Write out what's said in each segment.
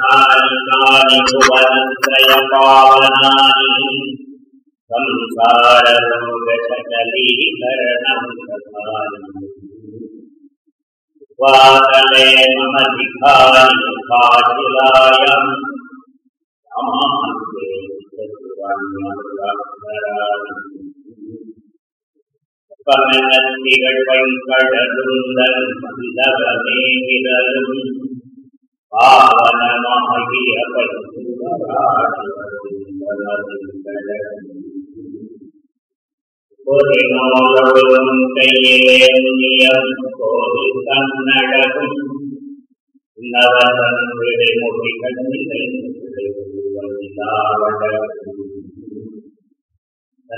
कानि भुवनत्रयपावनानि संसाररोगशकलीकरणं वाकले मम दिखानि भाशिलायां பவனத் திகழ்வன்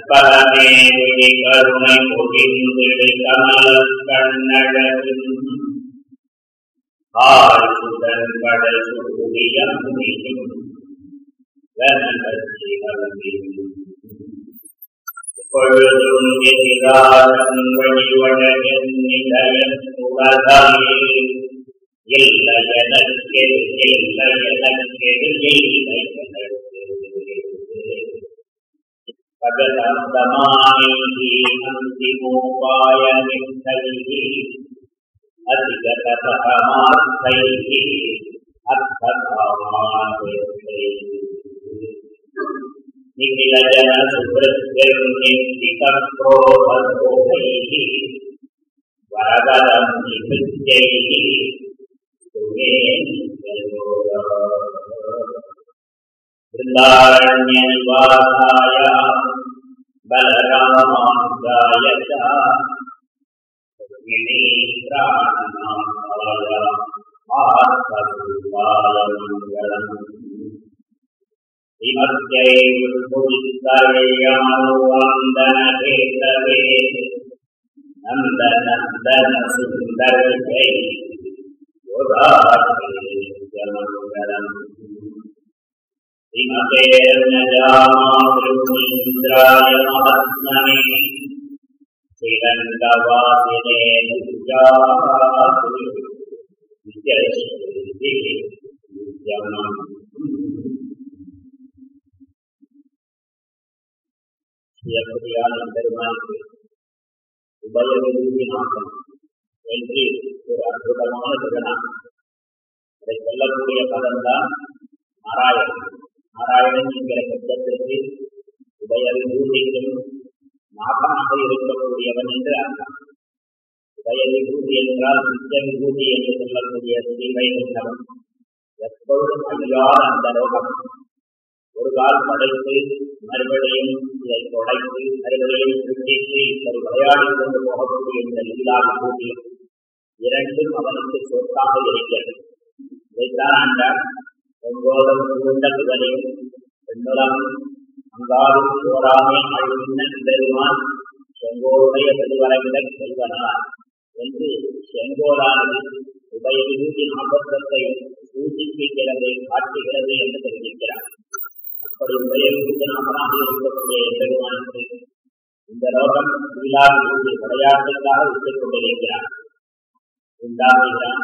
பரமே கருணை பொகிந்திடு கண்ணழகும் ஆழ்சுடன் கடல் சுடியம் பொழுதும் நிலையம் உலகமே இல்லை எனக்கு இல்லை எனக்கு இல்லை எனக்கு सगलस्तमानेति अन्तिमोपाय निष्ठैः अधिगततः मास्तैः अर्थकामादेशैः निखिलजनसुभृत्यं निन्दितक्रोधशोभैः वरदलं निभृत्यैः सुमे वृन्दारण्यनिवासाय बलरामाय च वन्दनहेतवे नन्दनन्दन सुन्दर जय योगामङ्गलम् श्रीमतेर्नजामातृन्द्राय महात्मने श्रीरङ्गवासिने எப்படியான பெருமானுக்கு உபயோகி நாசம் என்று ஒரு அற்புதமான திருநாள் அதை சொல்லக்கூடிய பதம்தான் நாராயணன் நாராயணன் என்கிற சப்தத்திற்கு உபயவிபூதிக்கும் நாசமாக இருக்கக்கூடியவன் என்று அர்த்தம் உபயவிபூதி என்றால் நித்திய விபூதி என்று சொல்லக்கூடிய ஸ்ரீவைகுண்டவன் எப்பொழுதும் அழியாத அந்த லோகம் ஒரு கால் படைத்து மறுபடியும் இதை தொடைத்து மறுபடியும் சுட்டித்து இப்படி விளையாடி கொண்டு போகக்கூடிய இந்த லீலா விபூதி இரண்டும் அவனுக்கு சொத்தாக இருக்கிறது. இதைத்தான் அந்த ஒன்போதும் சூழ்ந்த புகழையும் பெண்ணுலம் அங்காரும் சோராமே அழுகின்ற பெருமான் செங்கோருடைய பெருவரங்கிட செல்வனார் என்று செங்கோரானது உபயவிபூதி நாற்பத்தத்தை சூச்சிப்பிக்கிறது காட்டுகிறது என்று தெரிவிக்கிறார் அப்படி உபயவிபூதி நாமனாக இருக்கக்கூடிய பெருமானுக்கு இந்த லோகம் லீலா விளையாட்டுக்காக விட்டுக் கொண்டிருக்கிறார் உண்டாகிறான்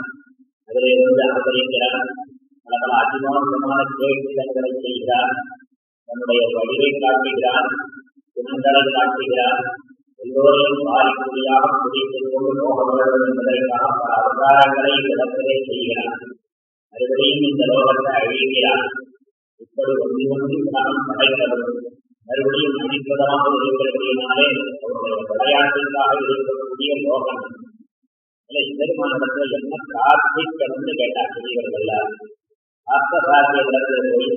அதிலே வந்து பல பல அதிமோசமான கேள்விகளை செய்கிறார். தன்னுடைய வழிவை காட்டுகிறார் குணங்களை காட்டுகிறார். எல்லோரையும் பாரிக்குடியாக குடித்துக் கொண்டு போக வேண்டும் என்பதற்காக பல அவதாரங்களை விளக்கவே செய்கிறார். மறுபடியும் இந்த லோகத்தை அழிகிறார் இப்படி ஒன்றி ஒன்றி உலகம் படைத்தவர். மறுபடியும் அழிப்பதாக இருக்கிறபடியினாலே அவருடைய விளையாட்டுக்காக இருக்கக்கூடிய லோகம். பெருமானிடத்தில் என்ன பிரார்த்திக்கணும்னு கேட்டார் பெரியவர்கள் அர்த்தசாத்தியத்தில் போய்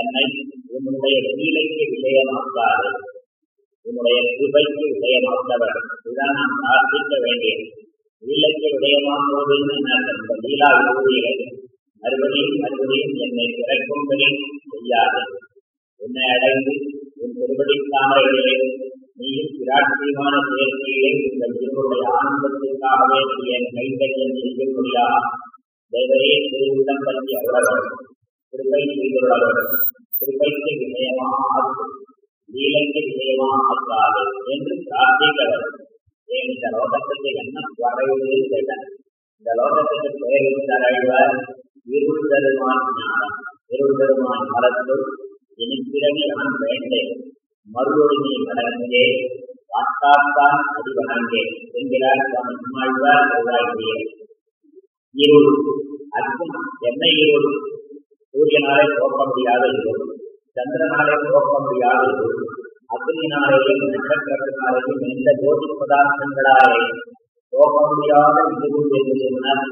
என்னை உன்னுடைய கீழைக்கு விஜயமாக்காது. உன்னுடைய கிருபைக்கு விஜயமாக்கவர். இதுதான் நாம் பிரார்த்திக்க வேண்டியது. லீலைக்கு விஜயமாக்குவதுன்னு இந்த லீலா விபூதிகளை மறுபடியும் மறுபடியும் என்னை பிறக்கும்படி செய்யாது. உன்னை அடைந்து உன் திருவடி தாமரைகளிலே நீயும் பிராட்சியமான சேர்க்கையிலே இந்த குருவுடைய ஆனந்தத்திற்காகவே என் கைத்தறியம் செய்யும்படியாக தேவரே திருவிடம் பற்றி அவர்கள் திருப்பை செய்துள்ளவர் திருப்பைக்கு விஜயமாக ஆக்கும் லீலைக்கு விஜயமாக ஆக்காது என்று இந்த லோகத்துக்கு என்ன குறைவுன்னு கேட்டார் இந்த லோகத்துக்கு பெயர் தரைவர் இருள் தருமான் ஞானம் இருள் தருமான் மரத்து. இனிப்பிறகு நான் வேண்டேன். மறுவொழுங்கி மடங்கே. வாட்டாத்தான் அடிவணங்கே என்கிறார் சுவாமி. சுமாழ்வார் செவ்வாய்க்கியே இருள் அர்த்தம் என்ன இருள் சூரியனாலே போக்க முடியாத இருள் சந்திரனாலே போக்க முடியாத இருள் அக்னியினாலேயும் நட்சத்திரத்தினாலேயும் எந்த ஜோதி பதார்த்தங்களாலே போக முடியாத இருள் என்று சொன்னால்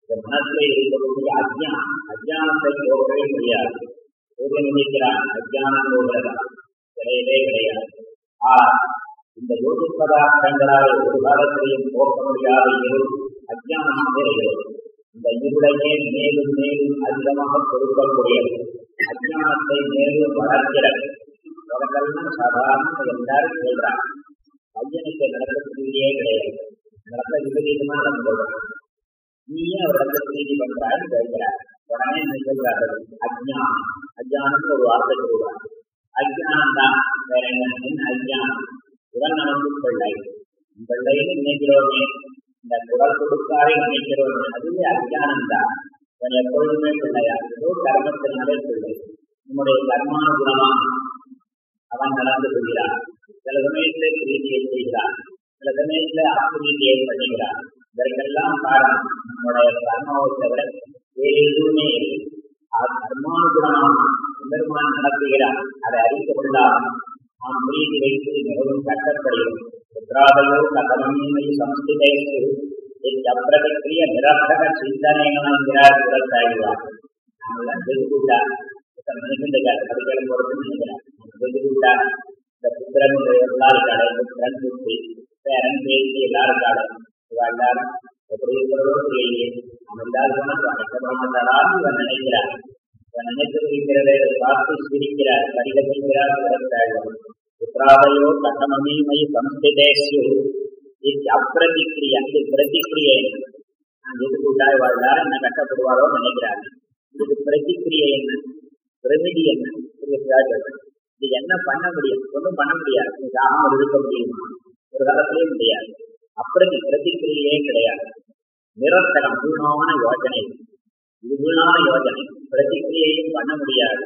இந்த மனத்திலே இருக்கக்கூடிய அஜ்யான் அஜ்ஞானத்தை போகவே முடியாது. சூரியன் நினைக்கிறான் அஜ்ஞானம் போகிறதா கிடையவே கிடையாது. ஆ இந்த ஜோதி பதார்த்தங்களால் ஒரு காலத்திலையும் போக்க முடியாத இருள் அஜ்ஞானமாக இருக்கிறது. இந்த இருளையே மேலும் மேலும் அதிகமாக கொடுக்கக்கூடியது. அஜானத்தை மேலும் வளர்க்கிறது. உலகெல்லாம் சாதாரண எல்லாரும் சொல்றாங்க. பையனுக்கு நடக்கக்கூடியே கிடையாது. நடக்க விபரீதமா நம்ம சொல்றாங்க நீயே அவரிடத்தை பிரீதி பண்றான்னு கேட்கிறார் உடனே என்ன சொல்றாரு அஜ்ஞானம். அஜ்ஞானம் ஒரு வார்த்தை சொல்றாரு அஜ்ஞானம் தான். வேற என்ன? என்ன அஜ்ஞானம். இவன் நமக்கு பிள்ளை. பிள்ளைன்னு நினைக்கிறோமே. இந்த குடல் கொடுக்காரை நினைக்கிறோமே அதுவே அஜானம் தான் இவன் எப்பொழுதுமே பிள்ளையா ஏதோ கர்மத்தினாலே பிள்ளை நம்முடைய கர்மானுகுணமா அவன் நடந்து கொள்கிறான். சில சமயத்திலே பிரீதியை செய்கிறான். சில சமயத்திலே அப்பிரீதியை பண்ணுகிறான் இதற்கெல்லாம் காரணம் நம்முடைய கர்மாவை தவிர வேறு எதுவுமே இல்லை. அது கர்மானுகுணமாக பெருமான் நடத்துகிறான். அதை அறிந்து கொள்ளாமல் நாம் பிரீதி வைத்து மிகவும் கட்டப்படுகிறோம் புத்திராதையோ கதமீமை சம்ஸ்கிருதேஷு அப்பிரதிக்கிரிய நிரர்த்தக சிந்தனைகள் என்கிறார் குரத்தாழ்வார் நாமெல்லாம் வெகுட்டா நினைக்கின்றார் படிக்கலாம் பொறுத்து நினைக்கிறார் வெகுட்டா இந்த புத்திரன் எல்லாருக்காலே புத்திரன் புத்தி பேரன் பேசி எல்லாரும் எப்படி இருக்கிறதோ தெரியலையே எல்லாரும் அடைக்கப்பட மாட்டாரான்னு இவன் நினைக்கிறார் இவன் நினைத்து இருக்கிறதை பார்த்து சிரிக்கிறார் பரிகசிக்கிறார் குரத்தாழ்வார் புத்திராதையோ கட்டமீமை சம்ஸ்கிருதேஷு அப்பிரதிக்கிரியா இது பிரதிக்கிரியை நான் எதுக்கூட்டாய் வாழ்ந்தார் என்ன கட்டப்படுவாரோ நினைக்கிறார் இதுக்கு பிரதிக்கிரியை என்ன பிரமிதி என்ன இது என்ன பண்ண முடியும் ஒன்றும் பண்ண முடியாது இது ஆகாமல் இருக்க முடியுமா ஒரு காலத்திலே முடியாது அப்பிரதி பிரதிக்கிரியே கிடையாது நிரந்தரம் பூர்ணமான யோஜனை இது பூர்ணமான யோஜனை பிரதிக்கிரியையும் பண்ண முடியாது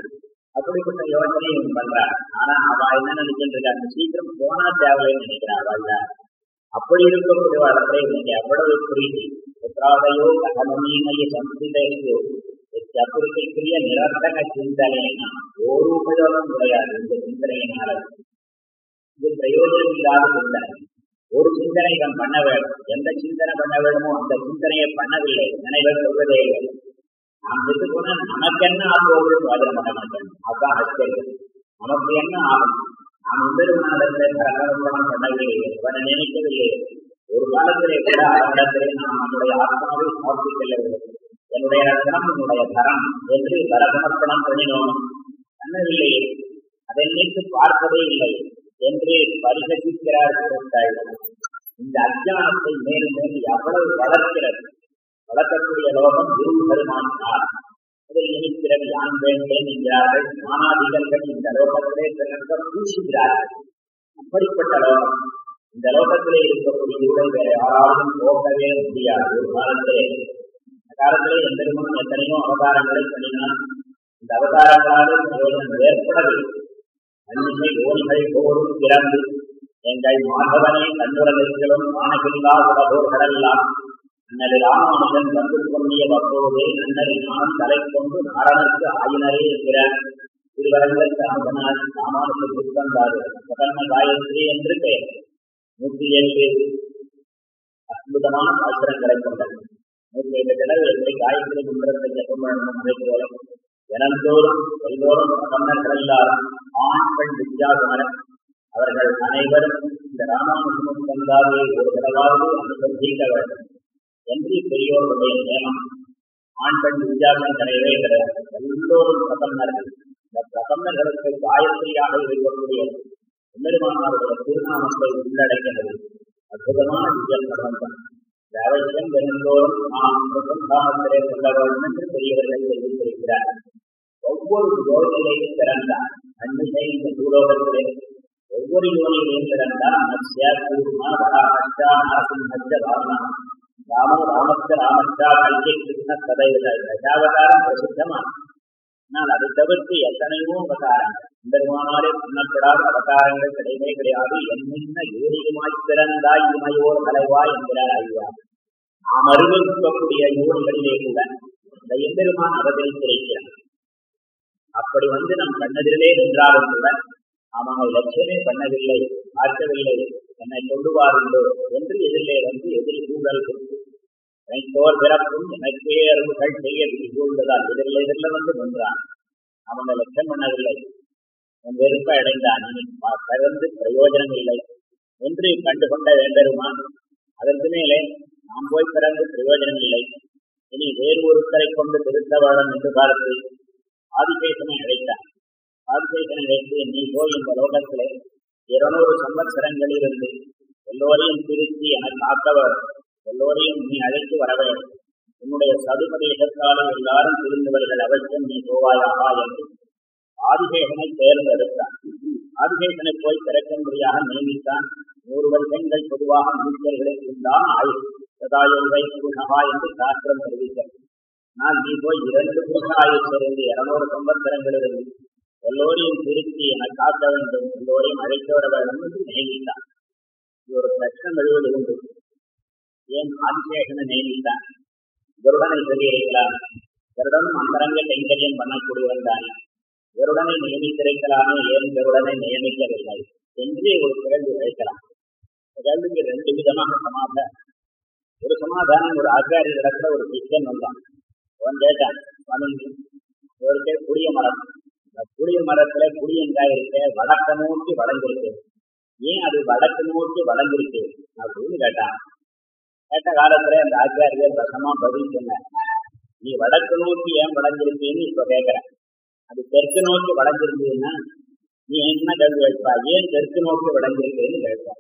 அப்படிப்பட்ட யோசனையும் பண்றார் ஆனா அவ என்ன நினைச்சிட்டு இருக்காங்க சீக்கிரம் போனா தேவையில்லைன்னு நினைக்கிறார் அப்படி இருக்கக்கூடிய இடத்துல இன்னைக்கு அவ்வளவு புரியுது புத்திராதையோ கதமீமைய சம்ஸ்கிருதோ அப்பிரிக்கக்கூடிய நிரந்தக சிந்தனைனா ஒரு உபயோகம் கிடையாது இந்த சிந்தனையினால இது பிரயோஜனம் இல்லாத சிந்தனை. ஒரு சிந்தனை இவன் பண்ண வேண்டும் எந்த சிந்தனை பண்ண வேண்டுமோ அந்த சிந்தனையை பண்ணவில்லை. நினைவர் சொல்வதே இல்லை. நாம் நமக்கு என்ன ஆகும்? பண்ண அதுதான் ஆச்சரியம் நமக்கு என்ன ஆகும்? நாம் நினைக்கவில்லை பண்ணவில்லையே ஒரு காலத்திலே கூட அவனிடத்திலே நான் நம்முடைய ஆத்மாவை சமர்ப்பிக்கவில்லை. என்னுடைய ரத்தனம் என்னுடைய தரம் என்று பரசமர்ப்பணம் பண்ணினோம் பண்ணவில்லையே அதை நினைத்து பார்ப்பதே இல்லை என்று பரிகசிக்கிறார் இந்த அஜானத்தை மேலும் மேலும் எவ்வளவு வளர்க்கிறது? வளர்க்கக்கூடிய லோகம் குரு பெருமானார் அதில் இனிப்பிறகு யான் வேண்டேன் என்கிறார்கள். மானாதிகர்கள் இந்த லோகத்திலே பிறந்த பூசுகிறார்கள். அப்படிப்பட்ட லோகம். இந்த லோகத்திலே இருக்கக்கூடிய இருளை வேற யாராலும் போகவே முடியாது. ஒரு காலத்திலே. அந்த காலத்திலே எம்பெருமான் எத்தனையோ அவதாரங்களை பண்ணினான். இந்த அவதாரங்களாலே பிரயோஜனம் ஏற்படவில்லை. அன்னிசை ஓடிகள் போரும் பிறந்து எங்கள் மாதவனை கண்டுரதற்களும் காணகில்லா உலகோர்களெல்லாம் அன்னது ராமானுஜன் வந்து கொண்டிய அப்போதே நான் தலை கொண்டு நாரணனுக்கு ஆயினரே என்கிறார் திருவரங்கத்து அமுதனார் ராமானுஜ புத்தந்தாரு பிரதம காயத்ரி என்று பெயர். நூற்றி எட்டு அற்புதமான பாத்திரங்களை கொண்டது. நூற்றி எட்டு தடவை எப்படி காயத்ரி மந்திரத்தை ஜப்பம் தினந்தோறும் எல்லோரும் பிரபன்னர்கள் எல்லாரும் ஆண் பெண் வித்தியாசமரம் அவர்கள் அனைவரும் இந்த ராமானுஜமும் தந்தாவை ஒரு தடவாவது அனுசந்திக்க வேண்டும். என்று பெரியோருடைய நியமம் ஆண் பெண் வித்தியாசம் கிடையவே கிடையாது. எல்லோரும் பிரபன்னர்கள் இந்த பிரபன்னர்களுக்கு காயத்ரியாக இருக்கக்கூடிய பெருமானாருடைய திருநாமத்தை உள்ளடக்கினது அற்புதமான விஜயம் பிரபந்தம் இந்த அவசியம் தினந்தோறும் நாம் பிரபந்தாமத்திலே சொல்ல வேண்டும் என்று பெரியவர்கள் தெரிவித்திருக்கிறார் ஒவ்வொரு ஜோதியிலையும் பிறந்தார் அன்பிலே இந்த பூலோகத்திலே. ஒவ்வொரு யோனியிலையும் பிறந்தால் மத்ய கூர்ம வராகச்சா நரசிம்மச்ச ராம ராமோ ராமச்ச ராமச்சா கல்வி கிருஷ்ண சதைவ தசாவதாரம் பிரசித்தமான ஆனால் அதை தவிர்த்து எத்தனையோ அவதாரங்கள் பெருமானாலே பண்ணப்படாத அவதாரங்கள் கிடையவே கிடையாது என்னென்ன யோனியுமாய் பிறந்தாய் இமையோர் தலைவா என்கிறார் ஐயா நாம் அனுபவிக்கக்கூடிய யோனிகளிலே கூட இந்த எம்பெருமான் அவதரித்திருக்கிறார் அப்படி வந்து நம் கண்ணதிலே நின்றாலும் கூட அவனை லட்சியமே பண்ணவில்லை பார்க்கவில்லை என்னை சொல்லுவாருண்டோ என்று எதிரிலே வந்து எதிரி சூழல் கொடுத்து எனக்கோர் பிறப்பும் எனக்கே அருள்கள் செய்ய சூழ்ந்ததால் எதிரில் எதிரில் வந்து நின்றான். அவனை லட்சம் பண்ணவில்லை உன் வெறுப்ப அடைந்தான். இனி பிறந்து பிரயோஜனம் இல்லை. என்று கண்டுகொண்ட வேண்டருமான் அதற்கு மேலே நாம் போய் பிறந்து பிரயோஜனம் இல்லை. இனி வேறு ஒருத்தரை கொண்டு திருத்த வாழம் என்று பார்த்து ஆதிசேஷனை அழைத்தார் ஆதிசேஷனை அழைத்து நீ போய் இந்த லோகத்திலே இருநூறு சம்பத்சரங்கள் இருந்து எல்லோரையும் திருத்தி என காத்தவர். எல்லோரையும் நீ அழைத்து வர உன்னுடைய சதுபதி இடத்தாலே எல்லாரும் திருந்தவர்கள் அவசியம் நீ போவாயாகா என்று. ஆதிசேகனை தேர்ந்தெடுத்தான். ஆதிசேகனை போய் பிறக்கும்படியாக நியமித்தான். நூறு வருஷங்கள் பொதுவாக மனுஷர்களுக்கு இருந்தால் ஆயுள் சதாயுவை என்று சாஸ்திரம் தெரிவித்தது. நான் நீ போய் இரண்டு புருஷ இருநூறு சம்பத்திரங்களிலிருந்து எல்லோரையும் திருத்தி என காக்க வேண்டும். எல்லோரையும் அழைத்து வர வேண்டும் என்று நியமித்தான் இது ஒரு பிரச்சனை எழுவது உண்டு. என் ஆதிசேகன நேரில்தான்? கருடனை சொல்லியிருக்கிறார் கருடனும் அந்தரங்க கைங்கரியம் பண்ணக்கூடியவன் தான். கருடனை நியமித்திருக்கலாமே ஏன் கருடனை நியமிக்கவில்லை என்று ஒரு கேள்வி வைக்கலாம் கேள்விக்கு ரெண்டு விதமாக சமாதானம் ஒரு சமாதானம் ஒரு ஆச்சாரிய இடத்துல ஒரு சிஷ்யன் வந்தான். அவன் கேட்டான் சுவாமி இவருக்கு புளிய மரம். இந்த புளிய மரத்துல புளியங்காய் இருக்க வடக்க நோக்கி வளர்ந்திருக்கு. ஏன் அது வடக்கு நோக்கி வளர்ந்திருக்கு? அப்படின்னு கேட்டான். கேட்ட காலத்துல அந்த ஆச்சாரியர் ரசமா பதில் சொன்னார். நீ வடக்கு நோக்கி ஏன் வளர்ந்திருக்கேன்னு இப்ப கேட்கிறேன் அது தெற்கு நோக்கி வளைஞ்சிருந்தீங்கன்னா நீ என்ன கேள்வி கேட்பா? ஏன் தெற்கு நோக்கி வளர்ந்திருக்கேன்னு கேட்பா.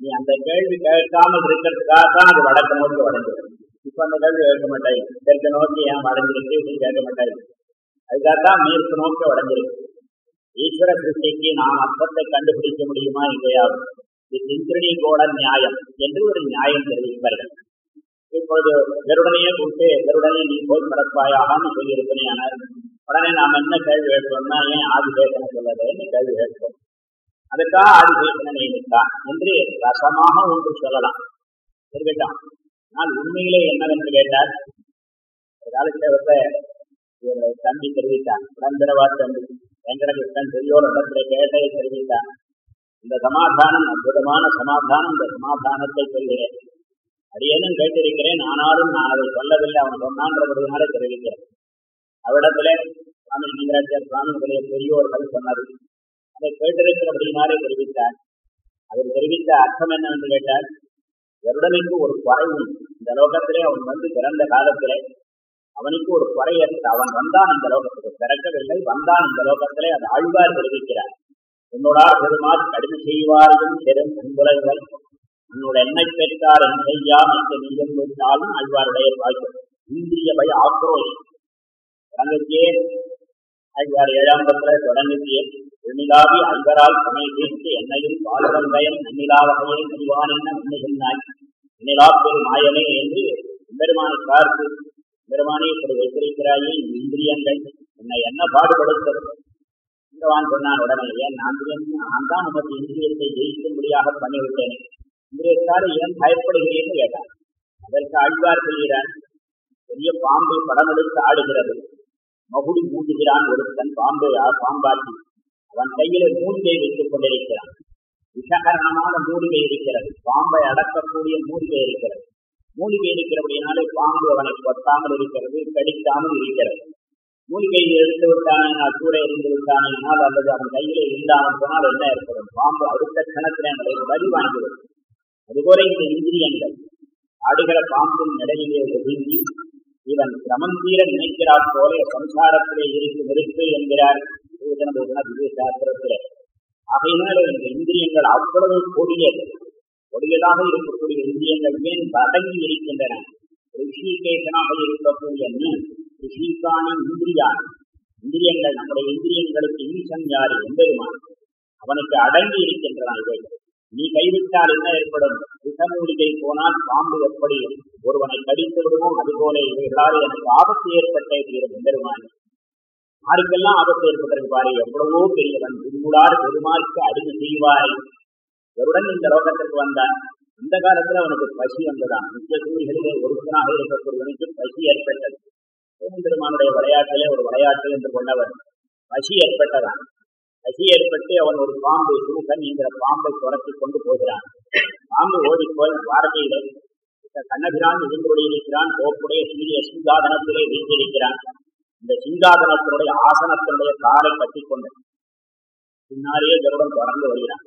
நீ அந்த கேள்வி கேட்காம இருக்கிறதுக்காக தான் அது வடக்கு நோக்கி வளர்ந்துருக்கு. இப்ப அந்த கேள்வி கேட்க மாட்டாய். தெற்கு நோக்கி ஏன் வளைஞ்சிருக்கு கேட்க மாட்டாய். அதுக்காக தான் மேற்கு நோக்கி வளைஞ்சிருக்கு ஈஸ்வர சிருஷ்டிக்கு நாம் அர்த்தத்தை கண்டுபிடிக்க முடியுமா இல்லையா? இந்திரணி கோட நியாயம் என்று ஒரு நியாயம் தெரிவிப்பார்கள் இப்பொழுது வெறுடனையே கூட்டு வெறுடனே நீ போய் பிறப்பாயாகனு சொல்லியிருப்பேன் உடனே நாம் என்ன கேள்வி கேட்போம்னா ஏன் ஆதிசேஷனை சொல்லலன்னு கேள்வி கேட்போம். அதுக்காக ஆதிசேஷனை இருக்கான் என்று ரசமாக ஒன்று சொல்லலாம். இருக்கட்டும் ஆனால் உண்மையிலே என்னவென்று கேட்டால் காலத்தேவத்தை இவர்களை தம்பி தெரிவித்தான். உடன்பிறவா தம்பி. வெங்கடகிருஷ்ணன் பெரியோர் இடத்துல கேட்டதை தெரிவித்தான். இந்த சமாதானம் அற்புதமான சமாதானம் இந்த சமாதானத்தை சொல்கிறேன் அடியேனும் கேட்டிருக்கிறேன் ஆனாலும் நான் அதை சொல்லவில்லை அவன் சொன்னான்றபடினால தெரிவிக்கிறேன். அவ்விடத்திலே சுவாமி லிங்கராஜர் சுவாமிகளுடைய பெரியோர்கள் சொன்னார். அதை கேட்டிருக்கிறபடினாலே தெரிவித்தார். அவர் தெரிவித்த அர்த்தம் என்னவென்று கேட்டால் எருடனுக்கு ஒரு குறை உண்டு. இந்த லோகத்திலே அவன் வந்து பிறந்த காலத்திலே அவனுக்கு ஒரு குறை அவன் வந்தான் இந்த லோகத்துக்கு பிறக்கவில்லை வந்தான் இந்த லோகத்திலே அது ஆழ்வார் தெரிவிக்கிறார். உன்னோடா பெருமாள் கடுமை செய்வார்கள் பெரும் புலங்கள் உன்னோட எண்ணை பெற்றார் என் செய்யா மற்ற நீயம் பெற்றாலும் ஆழ்வாருடைய வாழ்க்கை. இந்திய பய ஆக்ரோஷம். தொடங்கத்தியே அழ்வார் ஏழாம் பத்திர தொடங்கத்தியே உன்னிலாவி அழ்வரால் துணை தீர்த்து என்னையும் பாலவந்தயம் நன்னிலாவகையை நெய்வான் என்ன உண்மைகின்றாய் நிலா பெரும் மாயமே என்று பெருமானை பார்த்து பெருமானை இப்படி வைத்திருக்கிறாயே இந்திரியங்கள். என்னை என்ன பாடுபடுத்தது பகவான் சொன்னான் உடனே ஏன் நான் நான் தான் உமக்கு இந்திரியத்தை ஜெயிக்கும்படியாக பண்ணிவிட்டேன். இந்திரியத்தால் ஏன் பயப்படுகிறேன்னு கேட்டான் அதற்கு ஆழ்வார் சொல்கிறான் பெரிய பாம்பு படம் எடுத்து ஆடுகிறது. மகுடி மூட்டுகிறான் ஒருத்தன் பாம்பு பாம்பாட்டி அவன் கையில மூலிகை வைத்துக் கொண்டிருக்கிறான். விஷகரணமான மூலிகை இருக்கிறது. பாம்பை அடக்கக்கூடிய மூலிகை இருக்கிறது. மூலிகை இருக்கிறபடினாலே பாம்பு அவனை கொத்தாமல் இருக்கிறது கடிக்காமல் இருக்கிறது. மூலிகையை எடுத்து விட்டானால் கூட இருந்து விட்டானால் அல்லது அவன் கையிலே இருந்தாலும் போனால் என்ன ஏற்படும்? பாம்பு அடுத்த கணத்திலே அவனை வழி வாங்கிவிடும் அதுபோல இந்த இந்திரியங்கள். ஆடுகிற பாம்பின் நிலையிலே ஒதுங்கி இவன் கிரமம் தீர நினைக்கிறார் போல சம்சாரத்திலே இருக்கு நெருப்பு என்கிறார். சாஸ்திரத்திலே. ஆகையினால் இந்த இந்திரியங்கள் அவ்வளவு கொடியது. கொடியதாக இருக்கக்கூடிய இந்திரியங்கள் ஏன் அடங்கி இருக்கின்றன? ரிஷிகேசனாக இருக்கக்கூடிய ரிஷிகானி இந்திரியான். இந்திரியங்கள் நம்முடைய இந்திரியங்களுக்கு ஈசன் யாரு எம்பெருமான். அவனுக்கு அடங்கி இருக்கின்றன இவை. நீ கைவிட்டால் என்ன ஏற்படும்? விஷமூலிகை போனால் பாம்பு எப்படி? ஒருவனை கடித்து விடுமோ? அதுபோல இவைகளால் எனக்கு ஆபத்து ஏற்பட்டே தீரும் எம்பெருமான். யாருக்கெல்லாம் ஆபத்து ஏற்பட்டிருக்கு பாரு? எவ்வளவோ பெரியவன் உன்னுடார் பெருமாளுக்கு அடிமை செய்வாரை. ஒருடன் இந்த லோகத்திற்கு வந்தான். இந்த காலத்துல அவனுக்கு பசி வந்ததான் நித்திய சூரியகளிலே ஒருத்தனாக இருக்கக்கூடியவனுக்கு பசி ஏற்பட்டது. பெருமானுடைய விளையாட்டிலே ஒரு விளையாட்டு என்று கொண்டவர். பசி ஏற்பட்டதான் பசி ஏற்பட்டு அவன் ஒரு பாம்பு சுமுகன் என்கிற பாம்பை துரத்தி கொண்டு போகிறான். பாம்பு ஓடிப்போய் வாரதியிலே கண்ணபிரான் இருந்து கொண்டிருக்கிறான் தோப்புடைய சீரிய சிங்காதனத்திலே வீட்டிருக்கிறான் இந்த சிங்காதனத்தினுடைய ஆசனத்தினுடைய காரை கட்டி கொண்டு பின்னாலேயே கருடன் தொடர்ந்து வருகிறான்.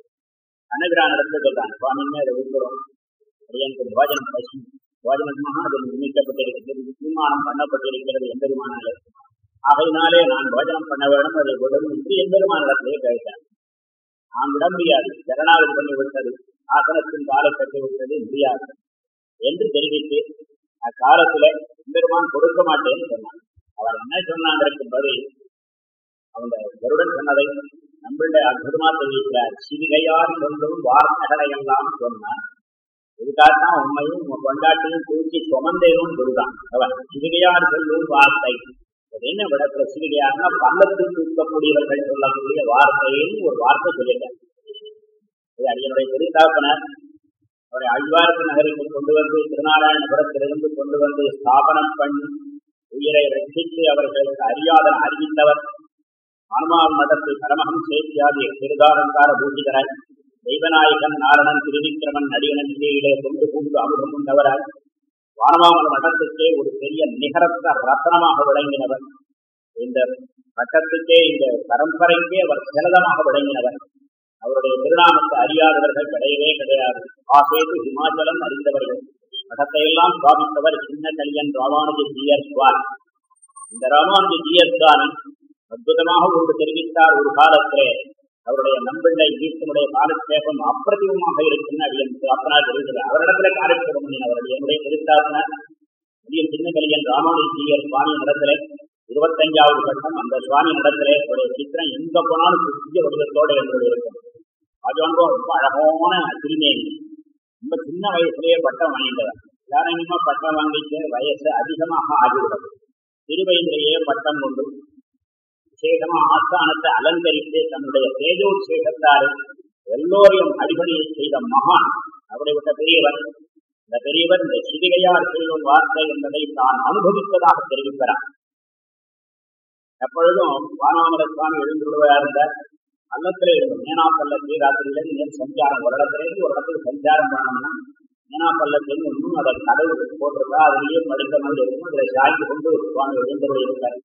கண்ணபிரான் நடந்து சொல்றான் சுவாமின்னு அதை விட்டுறோம் எனக்கு பசி. போஜனமாக அது நிர்ணயிக்கப்பட்டிருக்கிறது தீர்மானம் பண்ணப்பட்டிருக்கிறது எம்பெருமானாலே ஆகையினாலே நான் போஜனம் பண்ண வேண்டும் அதை விடும் என்று எம்பெருமானிடத்திலே கேட்டான் நான் விட முடியாது. ஜனநாயகம் பண்ணி விட்டது ஆசனத்தின் காலை கட்டி விட்டது முடியாது. என்று தெரிவித்து அக்காலத்துல எம்பெருமான் கொடுக்க மாட்டேன்னு சொன்னான் அவர் என்ன சொன்னாங்கிறதுக்கு பதில் அவங்க கருடன் சொன்னதை நம்மளுடைய அற்புதமா தெரிவிக்கிறார். சிவிகையார் சொல்லும் வார்த்தைகளை எல்லாம் சொன்னான் இதுக்காகத்தான் உண்மையும் கொண்டாட்டையும் தூக்கி சுமந்தேனும் குருதான் அவன் சிவிகையார் சொல்லும் வார்த்தை. என்ன விடத்துல சிறுகையார்னா பள்ளத்தில் தூக்கக்கூடியவர்கள் சொல்லக்கூடிய வார்த்தைன்னு ஒரு வார்த்தை சொல்லிட்டார் இது அடியனுடைய அவரை அழ்வார்க்கு நகருக்கு கொண்டு வந்து திருநாராயணபுரத்திலிருந்து கொண்டு வந்து ஸ்தாபனம் பண்ணி உயிரை ரட்சித்து அவர்களுக்கு அறியாதன் அறிவித்தவர். ஹனுமான் மடத்தில் பரமகம் சேத்தியாதி திருதாரங்கார பூஜிகராய் தெய்வநாயகன் நாரணன் திருவிக்கிரமன் நடிகனன் கீழே கொண்டு பூண்டு அமுகம் கொண்டவராய் வானமாமல வட்டத்துக்கே ஒரு பெரிய நிகரத்த ரத்தனமாக விளங்கினவர். இந்த வட்டத்துக்கே இந்த பரம்பரைக்கே அவர் சிலதமாக விளங்கினவர். அவருடைய திருநாமத்தை அறியாதவர்கள் கிடையவே கிடையாது. ஆசேது ஹிமாச்சலம் அறிந்தவர்கள். மடத்தை எல்லாம் சின்ன கலியன் ராமானுஜ ஜியர் சுவாமி இந்த ராமானுஜ ஜியர் சுவாமி அற்புதமாக ஒன்று தெரிவித்தார் ஒரு காலத்திலே. அவருடைய நம்பிள்ளை கீர்த்தனுடைய காலக்ஷேபம் அப்பிரதிபமாக இருக்குன்னு அடியன் அப்பனார் தெரிவித்தார் அவரிடத்துல காலக்ஷேபம் பண்ணினவர் என்னுடைய திருத்தாப்பனார் அடியன் சின்ன கலியன் சுவாமி நடத்திலே இருபத்தஞ்சாவது கட்டம் அந்த சுவாமி நடத்திலே அவருடைய சித்திரம் எங்க போனாலும் புதிய வடிவத்தோடு என்னோட இருக்கும். ராஜாங்கோ ரொம்ப அழகான திருமேனி ரொம்ப சின்ன வயசுலயே பட்டம் வாங்கிட்டவர் யாரையுமா பட்டம் வாங்கிட்டு வயசு அதிகமாக ஆகிவிடும். திருவயதிலேயே பட்டம் கொண்டு விசேஷமா ஆஸ்தானத்தை அலங்கரித்து தன்னுடைய சேகத்தாரு எல்லோரையும் அடிபணியை செய்த மகான் அவரை விட்ட பெரியவர். இந்த பெரியவர் இந்த சிவிகையார் சொல்லும் வார்த்தை என்பதை தான் அனுபவித்ததாக தெரிவிக்கிறார். எப்பொழுதும் வானாமர சுவாமி எழுந்துள்ளவராக இருந்த பள்ளத்திலே இருந்த மேனா பள்ளத்தில் நேர் சஞ்சாரம் ஒரு இடத்திலிருந்து ஒரு இடத்துக்கு சஞ்சாரம் பண்ணோம்னா மேனா இன்னும் அதை கடவுள் போட்டிருக்கா? அதுலேயே படித்த மாதிரி இருக்கும். அதில் சாய்ந்து கொண்டு சுவாமி எழுந்துள்ள இருக்கார்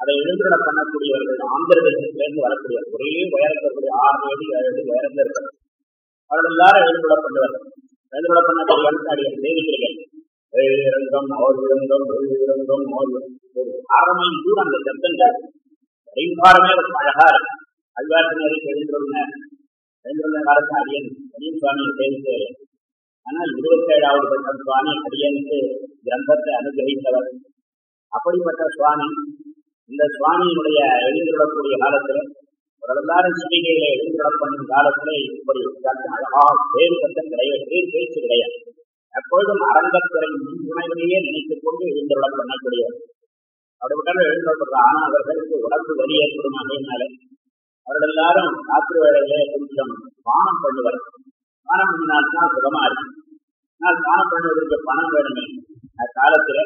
அதை எழுந்துட பண்ணக்கூடியவர்கள் ஆந்திரதேசத்திலிருந்து வரக்கூடிய ஒரே உயரத்திற்குரிய ஆறு அடி ஏழு அடி உயரத்தில் இருக்கிறது அவர்கள் எல்லாரும் எழுந்துட பண்ணுவார்கள் எழுந்துட பண்ணக்கூடிய அடியை சேவிக்கிறீர்கள் எழுரங்கம் ஓர்விரங்கம் எழுரங்கம் ஒரு அரை மணி தூரம் அந்த சப்தங்கள் ரைம்பாரமே ஒரு அழகா இருக்கும் அல்வார்த்தினருக்கு எழுந்துள்ள எழுந்துள்ள காலத்து அடியன். அடியன் சுவாமியை சேவித்து ஆனால் இருபத்தி ஏழாவது பட்டம் சுவாமி அடியனுக்கு கிரந்தத்தை அனுகிரகித்தவர். அப்படிப்பட்ட சுவாமி இந்த சுவாமியினுடைய எழுந்துவிடக்கூடிய காலத்தில் எல்லாரும் சிவிகையில எழுந்துவிட பண்ணும் காலத்துல இப்படி அழகா பேரு சத்தம் கிடையாது வேறு பேச்சு கிடையாது. எப்பொழுதும் அரங்கத்துறை முன்துணையிலேயே நினைத்துக் கொண்டு எழுந்துவிட பண்ணக்கூடியவர். அப்படி விட்டாலும் எழுந்துவிடுறது ஆனா அவர்களுக்கு உடம்பு வலி ஏற்படும் அதனால அவர்கள் எல்லாரும் ராத்திரி வேளையிலே கொஞ்சம் பானம் பண்ணுவார். பானம் பண்ணினால்தான் சுகமா இருக்கும். ஆனால் பானம் பண்ணுவதற்கு பணம் வேணுமே. அக்காலத்துல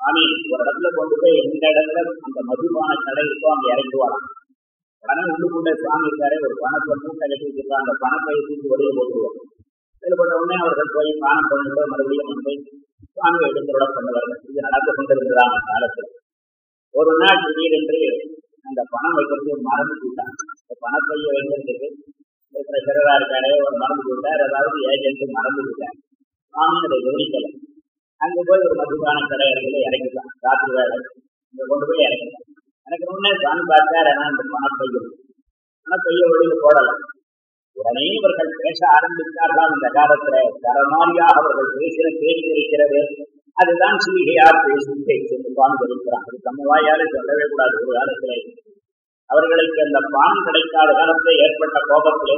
சாமி ஒரு இடத்துல கொண்டு போய் எந்த இடத்துல அந்த மதுபான கடை இருக்கோ அங்க இறங்குவாராம் பணம் உள்ளுக்குள்ள சாமி இருக்காரு ஒரு பணத்தை மூட்டை கட்டி வச்சிருக்காங்க அந்த பணத்தை தூக்கி வெளியே போட்டுருவோம் வெளியே போட்ட உடனே அவர்கள் போய் பானம் பண்ணிட்டு மறுபடியும் வந்து சுவாமி எடுத்துவிட பண்ணுவார்கள். இது நடந்து கொண்டிருந்ததாம் அந்த காலத்துல. ஒரு நாள் திடீரென்று அந்த பணம் வைக்கிறதுக்கு மறந்து போட்டாங்க இந்த பணப்பைய வைக்கிறதுக்கு இருக்கிற சிறரா இருக்காரு ஒரு மறந்து போட்டார் அதாவது ஏஜென்ட் மறந்து போட்டார் சாமி அதை கவனிக்கலை. அங்க போய் ஒரு மதுபான கடை இடத்துல இறங்கிட்டான் ராத்திரி வேலை இங்க கொண்டு போய் இறங்கிட்டான் எனக்கு முன்னே சாமி பார்த்தார் ஆனா அந்த பணப்பையும் பணப்பைய வெளியில போடலாம் உடனே இவர்கள் பேச ஆரம்பித்தார்கள் இந்த காலத்துல தரமாரியாக அவர்கள் பேசின பேசி இருக்கிறது. அதுதான் சிவிகையார் பேசி பேசி பான் தெரிவிக்கிறான் அது தம்ம சொல்லவே கூடாது ஒரு காலத்தில். அவர்களுக்கு அந்த பானம் கிடைக்காத காலத்தில் ஏற்பட்ட கோபத்திலே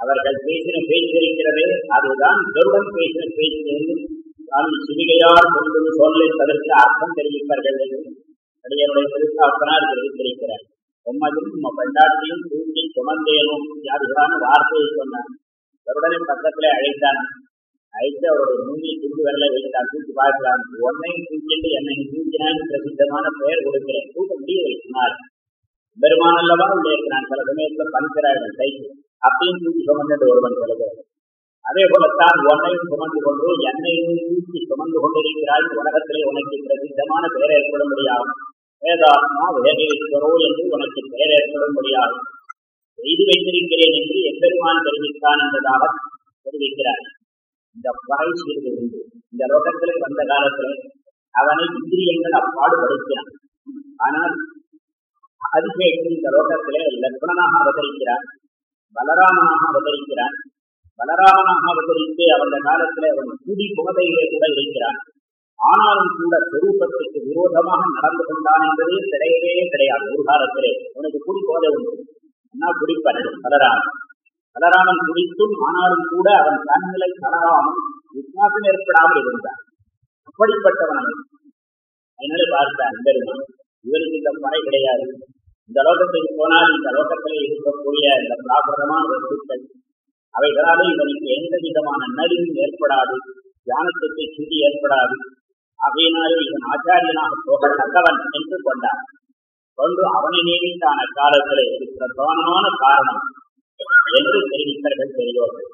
அவர்கள் பேசின பேச்சு இருக்கிறது. அதுதான் கருடன் பேசின பேச்சு என்று சிவிகையார் கொண்டு சொல்லை தவிர்த்து அர்த்தம் தெரிவிப்பார்கள் என்று அடியனுடைய திருத்தாப்பனார் தெரிவித்திருக்கிறார். உண்மையும் நம்ம பெண்டாட்டியும் தூக்கி சுமந்தேனும் யாருக்கான வார்த்தையை சொன்னார் அவருடனே பக்கத்திலே அழைத்தான். அழைத்து அவருடைய மூங்கி துண்டு வரல வைத்தான் தூக்கி பார்க்கிறான் உன்னையும் தூக்கிட்டு என்னை தூக்கினான் பிரசித்தமான பெயர் கொடுக்கிறேன். தூக்க முடியவில்லை சொன்னார் பெருமானல்லவா உள்ளே இருக்கிறான் சில சமயத்துல பணிக்கிறார்கள். சைக்கிள் அப்பயும் தூக்கி சுமந்து ஒருவன் சில அதே போலத்தான் உன்னையும் சுமந்து கொண்டு என்னையும் தூக்கி சுமந்து கொண்டிருக்கிறாய். உலகத்திலே உனக்கு பிரசித்தமான பெயர் ஏற்படும்படியாகும். வேதாத்மா வேகேஸ்வரோ என்று உனக்கு பெயர் ஏற்படும்படியாகும். செய்து வைத்திருக்கிறேன் என்று எப்பெருமான் தெரிவித்தான் என்பதாக தெரிவிக்கிறார். இந்த பறை சிறிது உண்டு. இந்த லோகத்திலே வந்த காலத்திலே அவனை இந்திரியங்கள் அப்பாடுபடுத்தினான். ஆனால் அதிசேஷன் இந்த லோகத்திலே லக்னனாக அவதரிக்கிறார் பலராமனாக அவதரிக்கிறான் பலராமனாக அவதரித்து அவருடைய காலத்திலே அவன் கூடி புகதையிலே கூட இருக்கிறான் ஆனாலும் கூட சொரூபத்துக்கு விரோதமாக நடந்து கொண்டான் என்பதே கிடையவே கிடையாது. ஒரு காலத்திலே உனக்கு குடி போதை உண்டு. என்ன குடிப்பன் பலராமன். பலராமன் குடித்தும் ஆனாலும் கூட அவன் தன்னிலை தளராமல் விசுவாசம் ஏற்படாமல் இருந்தான். அப்படிப்பட்டவன் அவன் அதனால பார்த்தான் பெருமான் இவருக்கு இந்த பறை கிடையாது. இந்த லோகத்துக்கு போனால் இந்த லோகத்திலே இருக்கக்கூடிய இந்த ஒரு வஸ்துக்கள் அவைகளால் இவனுக்கு எந்த விதமான நலிவும் ஏற்படாது தியானத்துக்கு சுதி ஏற்படாது. அவையினாலே இவன் ஆச்சாரியனாக போக தக்கவன் என்று கொண்டான். கொண்டு அவனை நியமித்தான காலத்திலே ஒரு பிரதானமான காரணம் என்று தெரிவித்தார்கள் பெரியோர்கள்.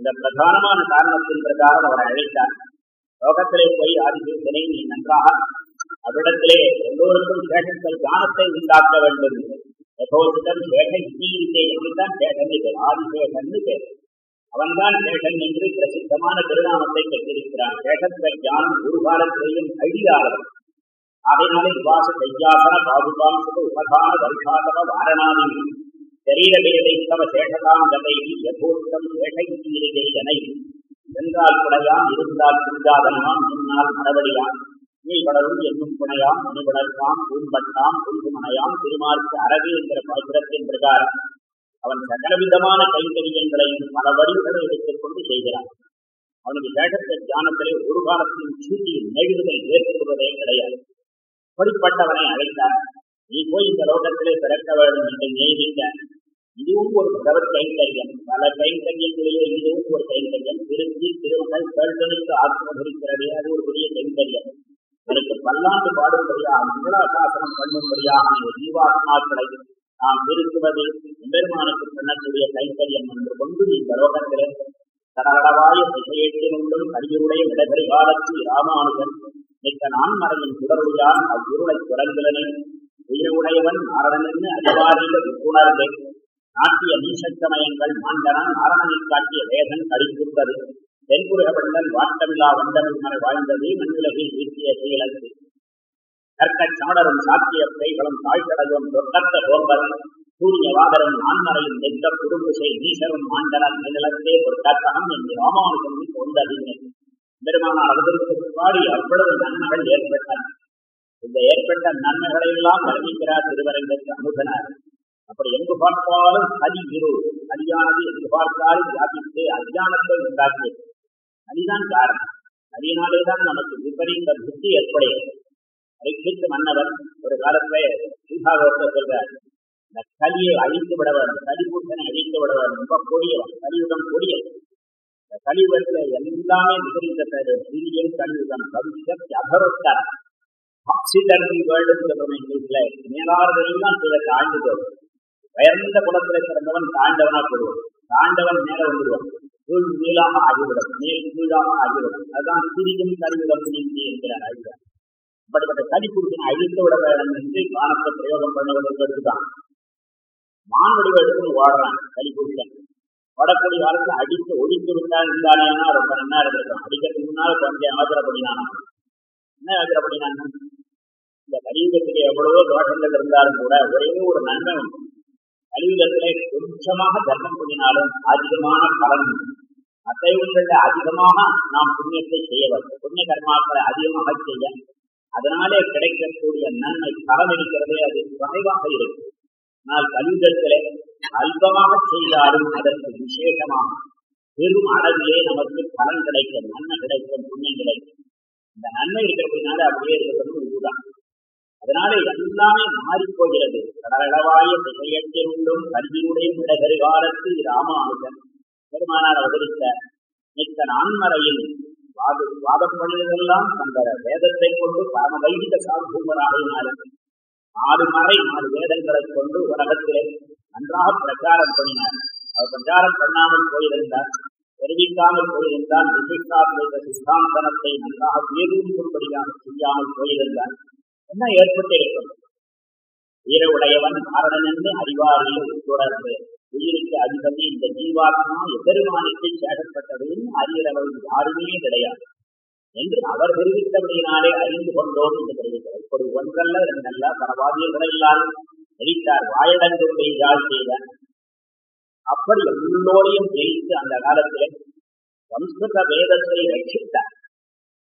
இந்த பிரதானமான காரணத்தின் பிரகாரம் அவர் அழைத்தார் லோகத்திலே போய் ஆதிசேஷனை நீ நன்றாக அவரிடத்திலே எல்லோருக்கும் சேஷங்கள் தியானத்தை உண்டாக்க வேண்டும். யதோசிதம் சேஷ இசீரிசே அவன்தான் சேஷன் பேர் ஆதிசேஷன் பேர் அவன்தான் சேஷன் என்று பிரசித்தமான திருநாமத்தை பெற்றிருக்கிறான். சேஷத்துவ ஞானம் குருகாலத்திலேயும் காலத்திலேயும் அதனாலே உபாச தையாசன கையாசன பாதுகாம் சுக உபகான வருஷாதவ வாரணாதி. சரீரபேதைத்தவ சேஷதாம் கதை யசோசிதம் சேஷ இசீரிசை என்றால் குடையாம் இருந்தால் புரியாதனாம் முன்னால் மரபடியான் நீள்படலும் என்னும் புனையாம் மணிபடர்காம் பூம்பட்டாம் புல்குமனையாம் திருமார்க்கு அரபி என்கிற பாசுரத்தின் பிரகாரம். அவன் சகலவிதமான கைங்கரியங்களையும் பல வடிவுகளை எடுத்துக்கொண்டு செய்கிறான். அவனுக்கு வேகத்தை தியானத்திலே ஒரு காலத்திலும் சூட்டியில் நெழுதுதல் ஏற்படுவதே கிடையாது. அப்படிப்பட்டவனை அழைத்தார் நீ போய் இந்த லோகத்திலே பிறக்க வேண்டும் என்று நியமிக்க இதுவும் ஒரு பகவத் கைங்கரியம். பல கைங்கரியங்களிலே இதுவும் ஒரு கைங்கரியம். திருச்சி திருமகள் கேள்வனுக்கு ஆத்மபரிக்கிறதே அது ஒரு பெரிய கைங்கரியம். எனக்கு பல்லாண்டு பாடும்படியா மங்களாசாசனம் பண்ணும்படியா அந்த ஜீவாத்மாக்களை நாம் திருத்துவது பெருமானுக்கு பண்ணக்கூடிய கைத்தரியம் என்று கொண்டு இந்த லோகத்திலே தடவடவாய திசையேற்றினுள்ளும் கரியுடைய விடகரி காலத்தில் ராமானுஜன் மிக்க நான்மறையின் குடருடையான் அவ்வுருளை குரங்குலனை உயிருடையவன் நாரணன் அறிவாரிக விப்புணர்வே. நாட்டிய மீசக்கமயங்கள் மாண்டனன் நாரணனை காட்டிய வேதன் கடித்துள்ளது தென்புருகவண்ணன் வாட்டமில்லா வண்டமில் மறை வாழ்ந்தது மண்ணுலகில் வீசிய செயலத்து கற்கச் சாடரும் சாத்திய கைகளும் தாழ்கடலும் தொட்டத்த கோம்பரும் சூரிய வாதரும் நான்மறையும் நெத்த குறும்புசை நீசரும் மாண்டனர் நிலத்தே ஒரு கத்தகம் என்று ராமானுஜன் கொண்டதில்லை பெருமானார் அவதரித்து பாடி அவ்வளவு நன்மைகள் ஏற்பட்டன. இந்த ஏற்பட்ட நன்மைகளையெல்லாம் அறிவிக்கிறார் வர்ணிக்கிறார் திருவரங்கத்து அனுகனார் அப்படி எங்கு பார்த்தாலும் சதி இரு சரியானது எங்கு பார்த்தாலும் வியாபித்து அஜானத்தை உண்டாக்கியது. அதுதான் காரணம். அதனாலேதான் நமக்கு விபரீத புத்தி ஏற்படுகிறது. மன்னவன் மன்னவர் ஒரு காலத்திலே சீதாகத்தை சொல்றார் இந்த கலியை அழித்து விட வேண்டும். கலிபூட்டனை அழித்து விட வேண்டும். ரொம்ப கொடியவன் கலியுகம் கொடியவன் இந்த கலியுகத்துல எல்லாமே விபரீத பேரு. சீரியம் கலியுகம் பவிஷ்யத் அபரத்தர் ஆக்சிடென்டல் வேர்ல்டு சொல்றோம் இங்கிலீஷ்ல மேலாளர்கள் எல்லாம் கீழே தாழ்ந்து போகும் உயர்ந்த குலத்துல பிறந்தவன் தாண்டவனா போடுவான். தாண்டவன் மேல வந்துடுவான் கீழ் கீழாக ஆகிவிடும். மேல் கீழாக ஆகிவிடும். அதுதான் சிறிதும் கலியுகம் நீங்கி என்கிறார் அழிவார் அப்படிப்பட்ட கலி குடிப்பினை அழித்து விட வேண்டும் என்று காலத்தை பிரயோகம் பண்ணுவதற்கு தான் மான் எடுத்து ஓடுறான் கலி குடிப்பன் வடக்கடி காலத்துல அடித்து ஒழித்து விட்டால் இருந்தாலேன்னா ரொம்ப நல்லா இருந்திருக்கும் அடிக்கிறதுக்கு முன்னால் கொஞ்சம் ஆதரப்படினான் என்ன ஆதரப்படினான் இந்த கலியுகத்துக்கு எவ்வளவோ தோஷங்கள் இருந்தாலும் கூட ஒரே ஒரு நன்மை உண்டு கலியுகத்திலே கொஞ்சமாக தர்மம் பண்ணினாலும் அதிகமான பலன் உண்டு அசைவங்கள்ல அதிகமாக நாம் புண்ணியத்தை செய்ய வேண்டும். புண்ணிய கர்மாக்களை அதிகமாக செய்ய அதனாலே கிடைக்கக்கூடிய நன்மை பலன் அது குறைவாக இருக்கும். ஆனால் கலிதத்திலே அல்பமாக செய்தாலும் அதற்கு விசேஷமாக பெரும் அளவிலே நமக்கு பலன் கிடைக்கும் நன்மை கிடைக்கும் புண்ணியம் கிடைக்கும். இந்த நன்மை இருக்கிறதுனால அப்படியே இருக்கிறது இதுதான் அதனால எல்லாமே மாறிப் போகிறது கடலவாய திசையத்திலுள்ளும் கல்வியுடைய விடகரிகாலத்தில் ராமானுஜன் பெருமானார் அவதரித்த மிக்க நான்மறையில் வாத வாதம் பண்ணியதெல்லாம் அந்த வேதத்தை கொண்டு பரம வைதிக சார்புமராக ஆறு மறை நாலு வேதங்களை கொண்டு உலகத்திலே நன்றாக பிரச்சாரம் பண்ணினார். அவர் பிரச்சாரம் பண்ணாமல் போயிருந்தார் தெரிவிக்காமல் போயிருந்தால் விசிஷ்டாத்வைத சித்தாந்தனத்தை நன்றாக வேரூன்றும்படியாக செய்யாமல் போயிருந்தார். என்ன ஏற்பட்டிருக்கும்? வீர உடையவன் காரணம் என்று அறிவாரியில் தொடர்ந்து உயிருக்கு அதிபதி இந்த ஜீவாத்மா எபெருமானுக்கு சேகப்பட்டதையும் அறிகிறவர்கள் யாருமே கிடையாது. என்று அவர் தெரிவித்தபடியினாலே அறிந்து கொண்டோம் என்று தெரிவித்தார். இப்படி ஒன்றல்ல இரண்டல்ல பரவாதியர்களெல்லாம் தெரிவித்தார் வாயடங்குடைய யாழ் செய்தார் அப்படி எல்லோரையும் ஜெயித்து அந்த காலத்தில் சம்ஸ்கிருத வேதத்தை ரட்சித்தார்.